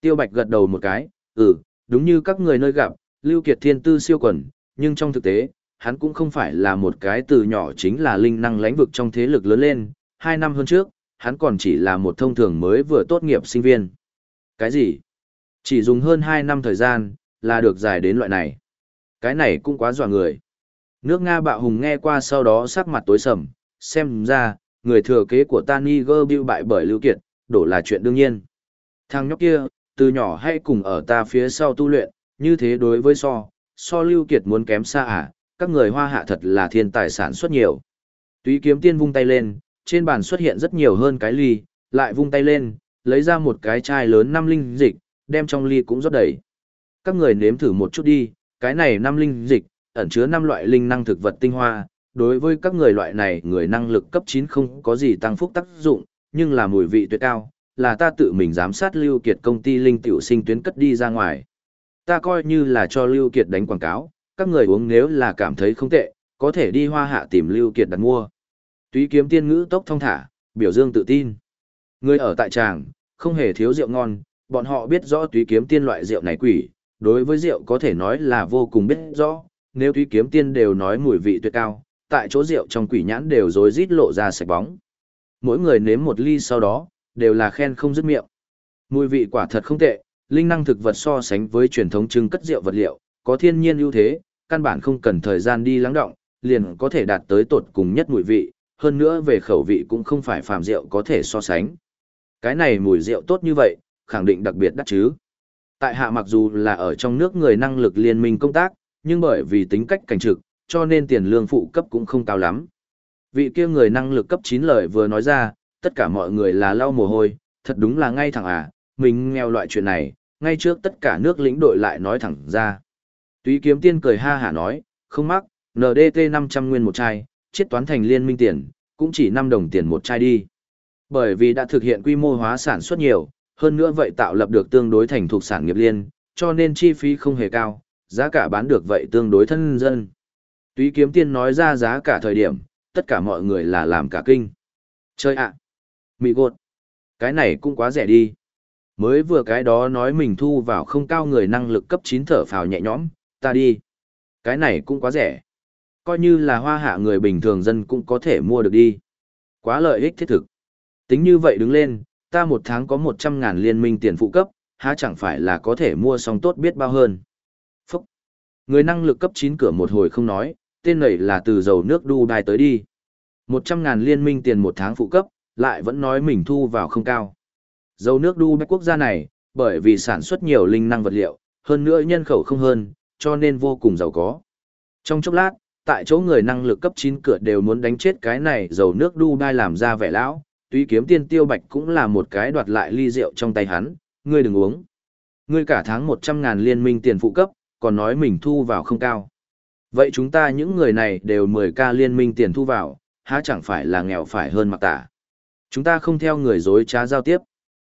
Tiêu Bạch gật đầu một cái, ừ, đúng như các người nơi gặp, Lưu Kiệt thiên tư siêu quần, nhưng trong thực tế, hắn cũng không phải là một cái từ nhỏ chính là linh năng lãnh vực trong thế lực lớn lên, hai năm hơn trước, hắn còn chỉ là một thông thường mới vừa tốt nghiệp sinh viên. Cái gì? Chỉ dùng hơn hai năm thời gian, là được giải đến loại này. Cái này cũng quá dọa người. Nước Nga bạo hùng nghe qua sau đó sắc mặt tối sầm, xem ra, người thừa kế của Tani Gerbill bại bởi Lưu Kiệt, đổ là chuyện đương nhiên. Thằng nhóc kia, từ nhỏ hay cùng ở ta phía sau tu luyện, như thế đối với so, so Lưu Kiệt muốn kém xa à, các người hoa hạ thật là thiên tài sản xuất nhiều. Túy kiếm tiên vung tay lên, trên bàn xuất hiện rất nhiều hơn cái ly, lại vung tay lên, lấy ra một cái chai lớn năm linh dịch, đem trong ly cũng rót đầy. Các người nếm thử một chút đi, cái này năm linh dịch, ẩn chứa năm loại linh năng thực vật tinh hoa, đối với các người loại này người năng lực cấp 9 không có gì tăng phúc tác dụng, nhưng là mùi vị tuyệt cao, là ta tự mình giám sát Lưu Kiệt công ty linh tiểu sinh tuyến cất đi ra ngoài. Ta coi như là cho Lưu Kiệt đánh quảng cáo, các người uống nếu là cảm thấy không tệ, có thể đi hoa hạ tìm Lưu Kiệt đặt mua. Túy kiếm tiên ngữ tốc thông thả, biểu dương tự tin. Người ở tại tràng, không hề thiếu rượu ngon, bọn họ biết rõ túy kiếm tiên loại rượu này quỷ, đối với rượu có thể nói là vô cùng biết rõ, nếu túy kiếm tiên đều nói mùi vị tuyệt cao, tại chỗ rượu trong quỷ nhãn đều rối rít lộ ra sạch bóng. Mỗi người nếm một ly sau đó, đều là khen không dứt miệng. Mùi vị quả thật không tệ, linh năng thực vật so sánh với truyền thống trưng cất rượu vật liệu, có thiên nhiên ưu thế, căn bản không cần thời gian đi lắng động, liền có thể đạt tới tột cùng nhất mùi vị, hơn nữa về khẩu vị cũng không phải phàm rượu có thể so sánh. Cái này mùi rượu tốt như vậy, khẳng định đặc biệt đắt chứ. Tại hạ mặc dù là ở trong nước người năng lực liên minh công tác, nhưng bởi vì tính cách cảnh trực, cho nên tiền lương phụ cấp cũng không cao lắm. Vị kia người năng lực cấp 9 lời vừa nói ra, tất cả mọi người là lau mồ hôi, thật đúng là ngay thẳng à, mình nghèo loại chuyện này, ngay trước tất cả nước lĩnh đội lại nói thẳng ra. Túy kiếm tiên cười ha hả nói, không mắc, NDT 500 nguyên một chai, chiết toán thành liên minh tiền, cũng chỉ 5 đồng tiền một chai đi. Bởi vì đã thực hiện quy mô hóa sản xuất nhiều, hơn nữa vậy tạo lập được tương đối thành thuộc sản nghiệp liên, cho nên chi phí không hề cao, giá cả bán được vậy tương đối thân dân. Túy kiếm tiên nói ra giá cả thời điểm, tất cả mọi người là làm cả kinh. Chơi ạ! Mị gột! Cái này cũng quá rẻ đi. Mới vừa cái đó nói mình thu vào không cao người năng lực cấp 9 thở phào nhẹ nhõm, ta đi. Cái này cũng quá rẻ. Coi như là hoa hạ người bình thường dân cũng có thể mua được đi. Quá lợi ích thiết thực. Tính như vậy đứng lên, ta một tháng có 100 ngàn liên minh tiền phụ cấp, há chẳng phải là có thể mua xong tốt biết bao hơn. Phúc! Người năng lực cấp 9 cửa một hồi không nói, tên này là từ dầu nước đu đai tới đi. 100 ngàn liên minh tiền một tháng phụ cấp, lại vẫn nói mình thu vào không cao. Dầu nước đu bách quốc gia này, bởi vì sản xuất nhiều linh năng vật liệu, hơn nữa nhân khẩu không hơn, cho nên vô cùng giàu có. Trong chốc lát, tại chỗ người năng lực cấp 9 cửa đều muốn đánh chết cái này dầu nước đu đai làm ra vẻ lão, tuy kiếm tiên tiêu bạch cũng là một cái đoạt lại ly rượu trong tay hắn, ngươi đừng uống. Ngươi cả tháng 100 ngàn liên minh tiền phụ cấp, còn nói mình thu vào không cao. Vậy chúng ta những người này đều 10k liên minh tiền thu vào, há chẳng phải là nghèo phải hơn mặc tả. Chúng ta không theo người dối trá giao tiếp.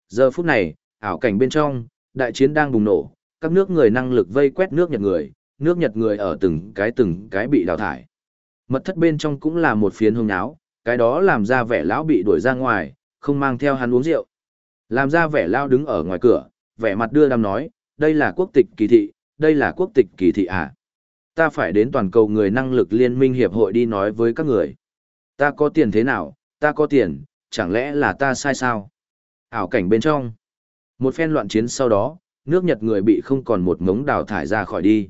Giờ phút này, ảo cảnh bên trong, đại chiến đang bùng nổ, các nước người năng lực vây quét nước Nhật người, nước Nhật người ở từng cái từng cái bị đào thải. Mật thất bên trong cũng là một phiến hương náo, cái đó làm ra vẻ lão bị đuổi ra ngoài, không mang theo hắn uống rượu. Làm ra vẻ lao đứng ở ngoài cửa, vẻ mặt đưa đam nói, đây là quốc tịch kỳ thị, đây là quốc tịch kỳ thị à. Ta phải đến toàn cầu người năng lực liên minh hiệp hội đi nói với các người. Ta có tiền thế nào, ta có tiền, chẳng lẽ là ta sai sao? Ảo cảnh bên trong. Một phen loạn chiến sau đó, nước Nhật người bị không còn một ngống đào thải ra khỏi đi.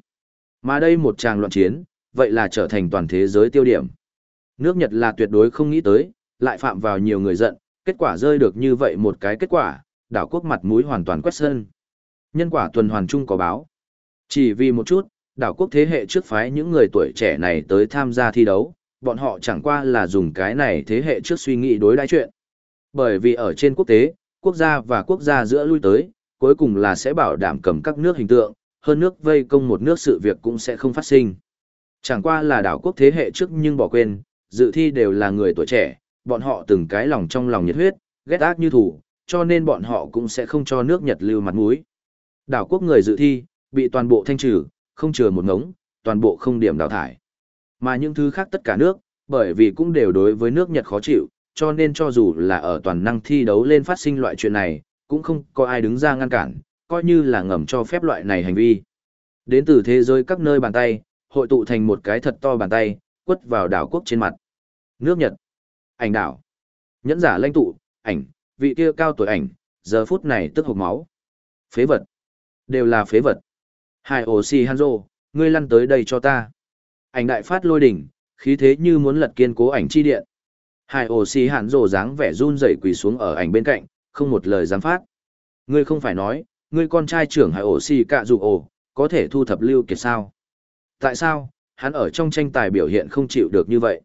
Mà đây một tràng loạn chiến, vậy là trở thành toàn thế giới tiêu điểm. Nước Nhật là tuyệt đối không nghĩ tới, lại phạm vào nhiều người giận, kết quả rơi được như vậy một cái kết quả, đảo quốc mặt mũi hoàn toàn quét sơn. Nhân quả tuần hoàn chung có báo. Chỉ vì một chút, đảo quốc thế hệ trước phái những người tuổi trẻ này tới tham gia thi đấu, bọn họ chẳng qua là dùng cái này thế hệ trước suy nghĩ đối đãi chuyện. Bởi vì ở trên quốc tế, quốc gia và quốc gia giữa lui tới, cuối cùng là sẽ bảo đảm cầm các nước hình tượng, hơn nước vây công một nước sự việc cũng sẽ không phát sinh. Chẳng qua là đảo quốc thế hệ trước nhưng bỏ quên, dự thi đều là người tuổi trẻ, bọn họ từng cái lòng trong lòng nhiệt huyết, ghét ác như thủ, cho nên bọn họ cũng sẽ không cho nước Nhật lưu mặt mũi. Đảo quốc người dự thi, bị toàn bộ thanh trừ, không chừa một ngống, toàn bộ không điểm đào thải. Mà những thứ khác tất cả nước, bởi vì cũng đều đối với nước Nhật khó chịu, cho nên cho dù là ở toàn năng thi đấu lên phát sinh loại chuyện này, cũng không có ai đứng ra ngăn cản, coi như là ngầm cho phép loại này hành vi. Đến từ thế giới các nơi bàn tay, hội tụ thành một cái thật to bàn tay, quất vào đảo quốc trên mặt. Nước Nhật, ảnh đảo, nhẫn giả lãnh tụ, ảnh, vị kia cao tuổi ảnh, giờ phút này tức hộc máu. Phế vật, đều là phế vật. Hai ổ xì Hanzo, ngươi lăn tới đây cho ta. Ảnh đại phát lôi đỉnh, khí thế như muốn lật kiên cố ảnh chi điện. Hai ổ xì rồ dáng vẻ run rẩy quỳ xuống ở ảnh bên cạnh, không một lời dám phát. Ngươi không phải nói, ngươi con trai trưởng hải ổ xì cạ dù ổ, có thể thu thập lưu kiệt sao? Tại sao, hắn ở trong tranh tài biểu hiện không chịu được như vậy?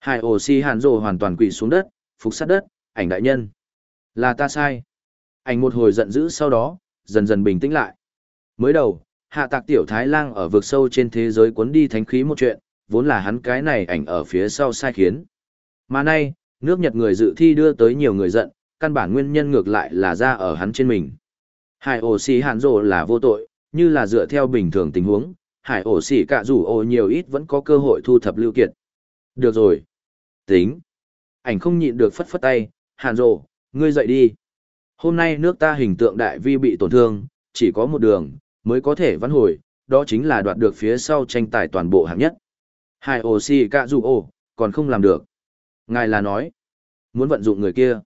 Hải ổ xì hàn rồ hoàn toàn quỳ xuống đất, phục sát đất, ảnh đại nhân. Là ta sai. Ảnh một hồi giận dữ sau đó, dần dần bình tĩnh lại. Mới đầu, hạ tạc tiểu Thái Lang ở vực sâu trên thế giới cuốn đi thánh khí một chuyện, vốn là hắn cái này ảnh ở phía sau sai khiến. Mà nay, nước Nhật người dự thi đưa tới nhiều người giận, căn bản nguyên nhân ngược lại là ra ở hắn trên mình. Hải ổ xì hạn rồ là vô tội, như là dựa theo bình thường tình huống, hải ổ xì cả rủ ổ nhiều ít vẫn có cơ hội thu thập lưu kiệt. Được rồi. Tính. Ảnh không nhịn được phất phất tay, hạn rồ, ngươi dậy đi. Hôm nay nước ta hình tượng đại vi bị tổn thương, chỉ có một đường, mới có thể vãn hồi, đó chính là đoạt được phía sau tranh tài toàn bộ hạng nhất. Hải ổ xì cả rủ ổ, còn không làm được. Ngài là nói, muốn vận dụng người kia.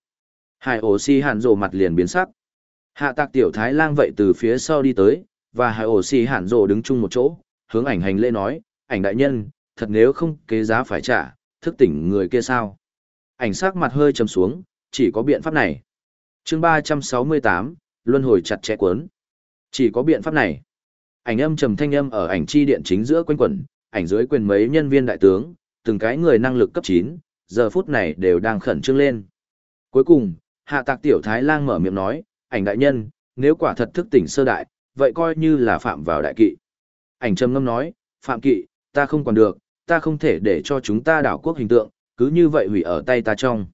Hải ổ xì hạn rồ mặt liền biến sắc. Hạ tạc tiểu thái lang vậy từ phía sau đi tới, và hải ổ xì hạn rồ đứng chung một chỗ, hướng ảnh hành lễ nói, ảnh đại nhân, thật nếu không kế giá phải trả, thức tỉnh người kia sao. Ảnh sắc mặt hơi trầm xuống, chỉ có biện pháp này. chương ba trăm sáu mươi tám, luân hồi chặt chẽ cuốn. Chỉ có biện pháp này. Ảnh âm trầm thanh âm ở ảnh chi điện chính giữa quanh quẩn, ảnh dưới quyền mấy nhân viên đại tướng, từng cái người năng lực cấp chín, giờ phút này đều đang khẩn trương lên. Cuối cùng, hạ tạc tiểu thái lang mở miệng nói, ảnh đại nhân, nếu quả thật thức tỉnh sơ đại, vậy coi như là phạm vào đại kỵ. Ảnh trầm ngâm nói, phạm kỵ, ta không còn được, ta không thể để cho chúng ta đảo quốc hình tượng, cứ như vậy hủy ở tay ta trong.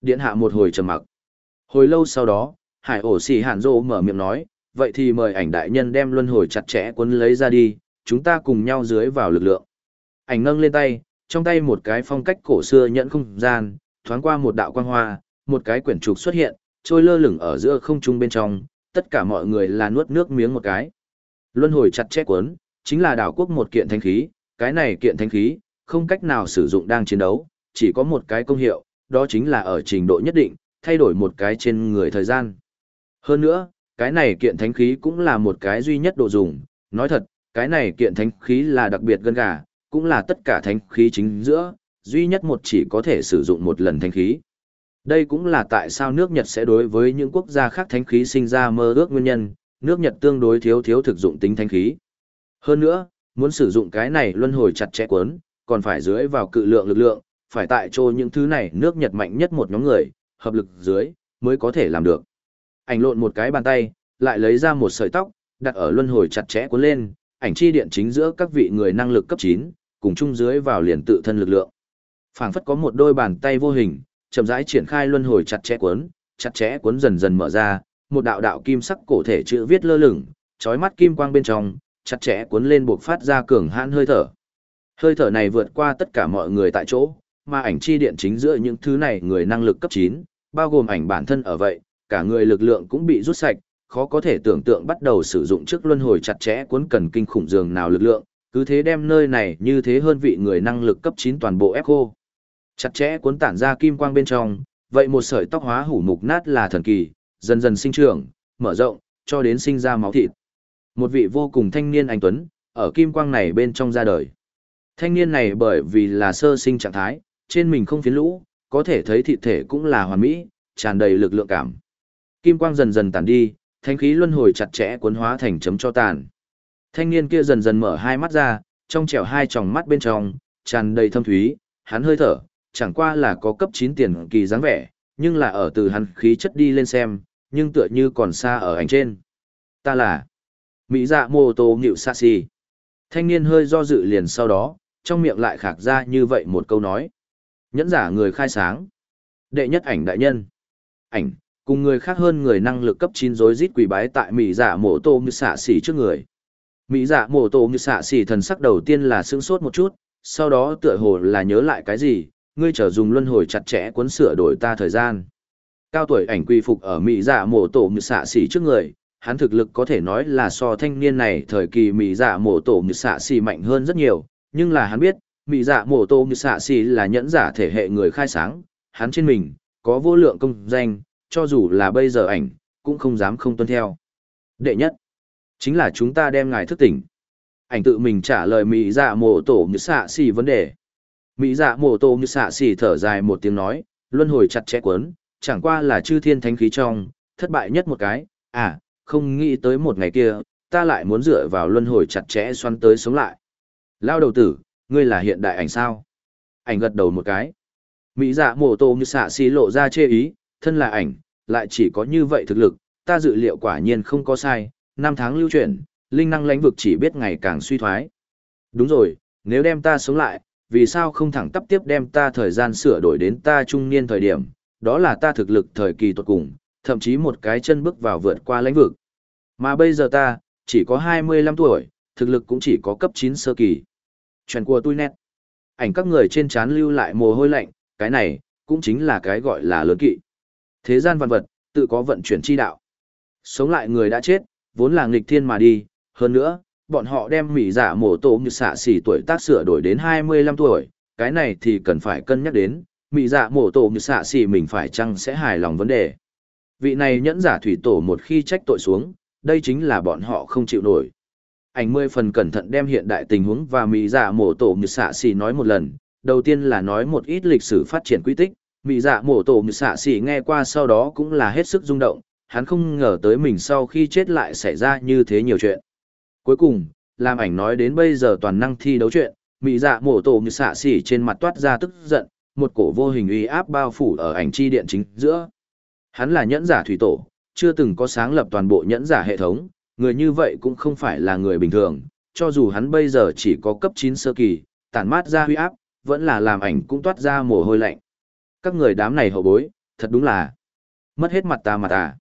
Điện hạ một hồi trầm mặc. Hồi lâu sau đó, hải ổ xì hàn rô mở miệng nói, vậy thì mời ảnh đại nhân đem luân hồi chặt chẽ cuốn lấy ra đi, chúng ta cùng nhau dưới vào lực lượng. Ảnh nâng lên tay, trong tay một cái phong cách cổ xưa nhận không gian, thoáng qua một đạo quang hoa, một cái quyển trục xuất hiện, trôi lơ lửng ở giữa không trung bên trong, tất cả mọi người là nuốt nước miếng một cái. Luân hồi chặt chẽ cuốn, chính là đảo quốc một kiện thanh khí, cái này kiện thanh khí, không cách nào sử dụng đang chiến đấu, chỉ có một cái công hiệu, đó chính là ở trình độ nhất định, thay đổi một cái trên người thời gian. Hơn nữa, cái này kiện thánh khí cũng là một cái duy nhất độ dùng, nói thật, cái này kiện thánh khí là đặc biệt gân gà, cũng là tất cả thánh khí chính giữa, duy nhất một chỉ có thể sử dụng một lần thánh khí. Đây cũng là tại sao nước Nhật sẽ đối với những quốc gia khác thánh khí sinh ra mơ ước nguyên nhân, nước Nhật tương đối thiếu thiếu thực dụng tính thánh khí. Hơn nữa, muốn sử dụng cái này luân hồi chặt chẽ cuốn, còn phải dưới vào cự lượng lực lượng, phải tại chỗ những thứ này nước Nhật mạnh nhất một nhóm người, hợp lực dưới, mới có thể làm được. Ảnh lộn một cái bàn tay, lại lấy ra một sợi tóc, đặt ở luân hồi chặt chẽ cuốn lên, ảnh chi điện chính giữa các vị người năng lực cấp 9, cùng chung dưới vào liền tự thân lực lượng. Phảng phất có một đôi bàn tay vô hình, chậm rãi triển khai luân hồi chặt chẽ cuốn, chặt chẽ cuốn dần dần mở ra, một đạo đạo kim sắc cổ thể chữ viết lơ lửng, chói mắt kim quang bên trong, chặt chẽ cuốn lên buộc phát ra cường hãn hơi thở. Hơi thở này vượt qua tất cả mọi người tại chỗ, mà ảnh chi điện chính giữa những thứ này người năng lực cấp 9, bao gồm ảnh bản thân ở vậy, cả người lực lượng cũng bị rút sạch, khó có thể tưởng tượng bắt đầu sử dụng trước luân hồi chặt chẽ cuốn cần kinh khủng dường nào lực lượng, cứ thế đem nơi này như thế hơn vị người năng lực cấp 9 toàn bộ ép khô. Chặt chẽ cuốn tản ra kim quang bên trong, vậy một sợi tóc hóa hủ mục nát là thần kỳ, dần dần sinh trưởng, mở rộng, cho đến sinh ra máu thịt. Một vị vô cùng thanh niên anh Tuấn, ở kim quang này bên trong ra đời. Thanh niên này bởi vì là sơ sinh trạng thái, trên mình không phiến lũ, có thể thấy thịt thể cũng là hoàn mỹ, tràn đầy lực lượng cảm. Kim quang dần dần tàn đi, thanh khí luân hồi chặt chẽ cuốn hóa thành chấm cho tàn. Thanh niên kia dần dần mở hai mắt ra, trong trẻo hai tròng mắt bên trong, tràn đầy thâm thúy, hắn hơi thở, chẳng qua là có cấp 9 tiền kỳ dáng vẻ, nhưng là ở từ hắn khí chất đi lên xem, nhưng tựa như còn xa ở ảnh trên. Ta là Mỹ dạ mô tô nghịu xa xì. Thanh niên hơi do dự liền sau đó, trong miệng lại khạc ra như vậy một câu nói. Nhẫn giả người khai sáng. Đệ nhất ảnh đại nhân. Ảnh, cùng người khác hơn người năng lực cấp 9 rối rít quỳ bái tại mỹ dạ giả mổ tô như xạ xỉ trước người. Mỹ Dạ mổ tô như xạ xỉ thần sắc đầu tiên là sững sốt một chút, sau đó tựa hồ là nhớ lại cái gì, ngươi trở dùng luân hồi chặt chẽ cuốn sửa đổi ta thời gian. Cao tuổi ảnh quy phục ở Mỹ Dạ mổ tổ như xạ xỉ trước người, hắn thực lực có thể nói là so thanh niên này thời kỳ Mỹ Dạ mổ tổ như xạ xỉ mạnh hơn rất nhiều, nhưng là hắn biết, Mỹ Dạ mổ tổ như xạ xỉ là nhẫn giả thể hệ người khai sáng, hắn trên mình, có vô lượng công danh, cho dù là bây giờ ảnh, cũng không dám không tuân theo. Đệ nhất, chính là chúng ta đem ngài thức tỉnh. Ảnh tự mình trả lời Mỹ dạ mổ tổ như xạ xì vấn đề. Mỹ dạ mổ tổ như xạ xì thở dài một tiếng nói, luân hồi chặt chẽ quấn, chẳng qua là chư thiên thánh khí trong, thất bại nhất một cái, à, không nghĩ tới một ngày kia, ta lại muốn dựa vào luân hồi chặt chẽ xoắn tới sống lại. Lao đầu tử, ngươi là hiện đại ảnh sao? Ảnh gật đầu một cái. Mỹ dạ mổ tổ như xạ xì lộ ra chê ý, thân là ảnh, lại chỉ có như vậy thực lực, ta dự liệu quả nhiên không có sai, năm tháng lưu chuyển, linh năng lãnh vực chỉ biết ngày càng suy thoái. Đúng rồi, nếu đem ta sống lại, vì sao không thẳng tắp tiếp đem ta thời gian sửa đổi đến ta trung niên thời điểm, đó là ta thực lực thời kỳ tuột cùng, thậm chí một cái chân bước vào vượt qua lãnh vực. Mà bây giờ ta, chỉ có 25 tuổi, thực lực cũng chỉ có cấp 9 sơ kỳ. Chuyện của tôi nét. Ảnh các người trên chán lưu lại mồ hôi lạnh, cái này, cũng chính là cái gọi là lớn kỵ. Thế gian văn vật, tự có vận chuyển chi đạo. Sống lại người đã chết, vốn là nghịch thiên mà đi, hơn nữa, bọn họ đem mỹ giả mổ tổ như xạ xỉ tuổi tác sửa đổi đến 25 tuổi, cái này thì cần phải cân nhắc đến, mỹ giả mổ tổ như xạ xỉ mình phải chăng sẽ hài lòng vấn đề. Vị này nhẫn giả thủy tổ một khi trách tội xuống, đây chính là bọn họ không chịu nổi. Ảnh mười phần cẩn thận đem hiện đại tình huống và mỹ giả mổ tổ như xạ xỉ nói một lần, đầu tiên là nói một ít lịch sử phát triển quy tích, mỹ dạ mổ tổ như xạ xỉ nghe qua sau đó cũng là hết sức rung động, hắn không ngờ tới mình sau khi chết lại xảy ra như thế nhiều chuyện. Cuối cùng, làm ảnh nói đến bây giờ toàn năng thi đấu chuyện, mỹ dạ mổ tổ như xạ xỉ trên mặt toát ra tức giận, một cổ vô hình uy áp bao phủ ở ảnh chi điện chính giữa. Hắn là nhẫn giả thủy tổ, chưa từng có sáng lập toàn bộ nhẫn giả hệ thống, người như vậy cũng không phải là người bình thường, cho dù hắn bây giờ chỉ có cấp 9 sơ kỳ, tản mát ra huy áp, vẫn là làm ảnh cũng toát ra mồ hôi lạnh. Các người đám này hậu bối, thật đúng là mất hết mặt ta mặt à.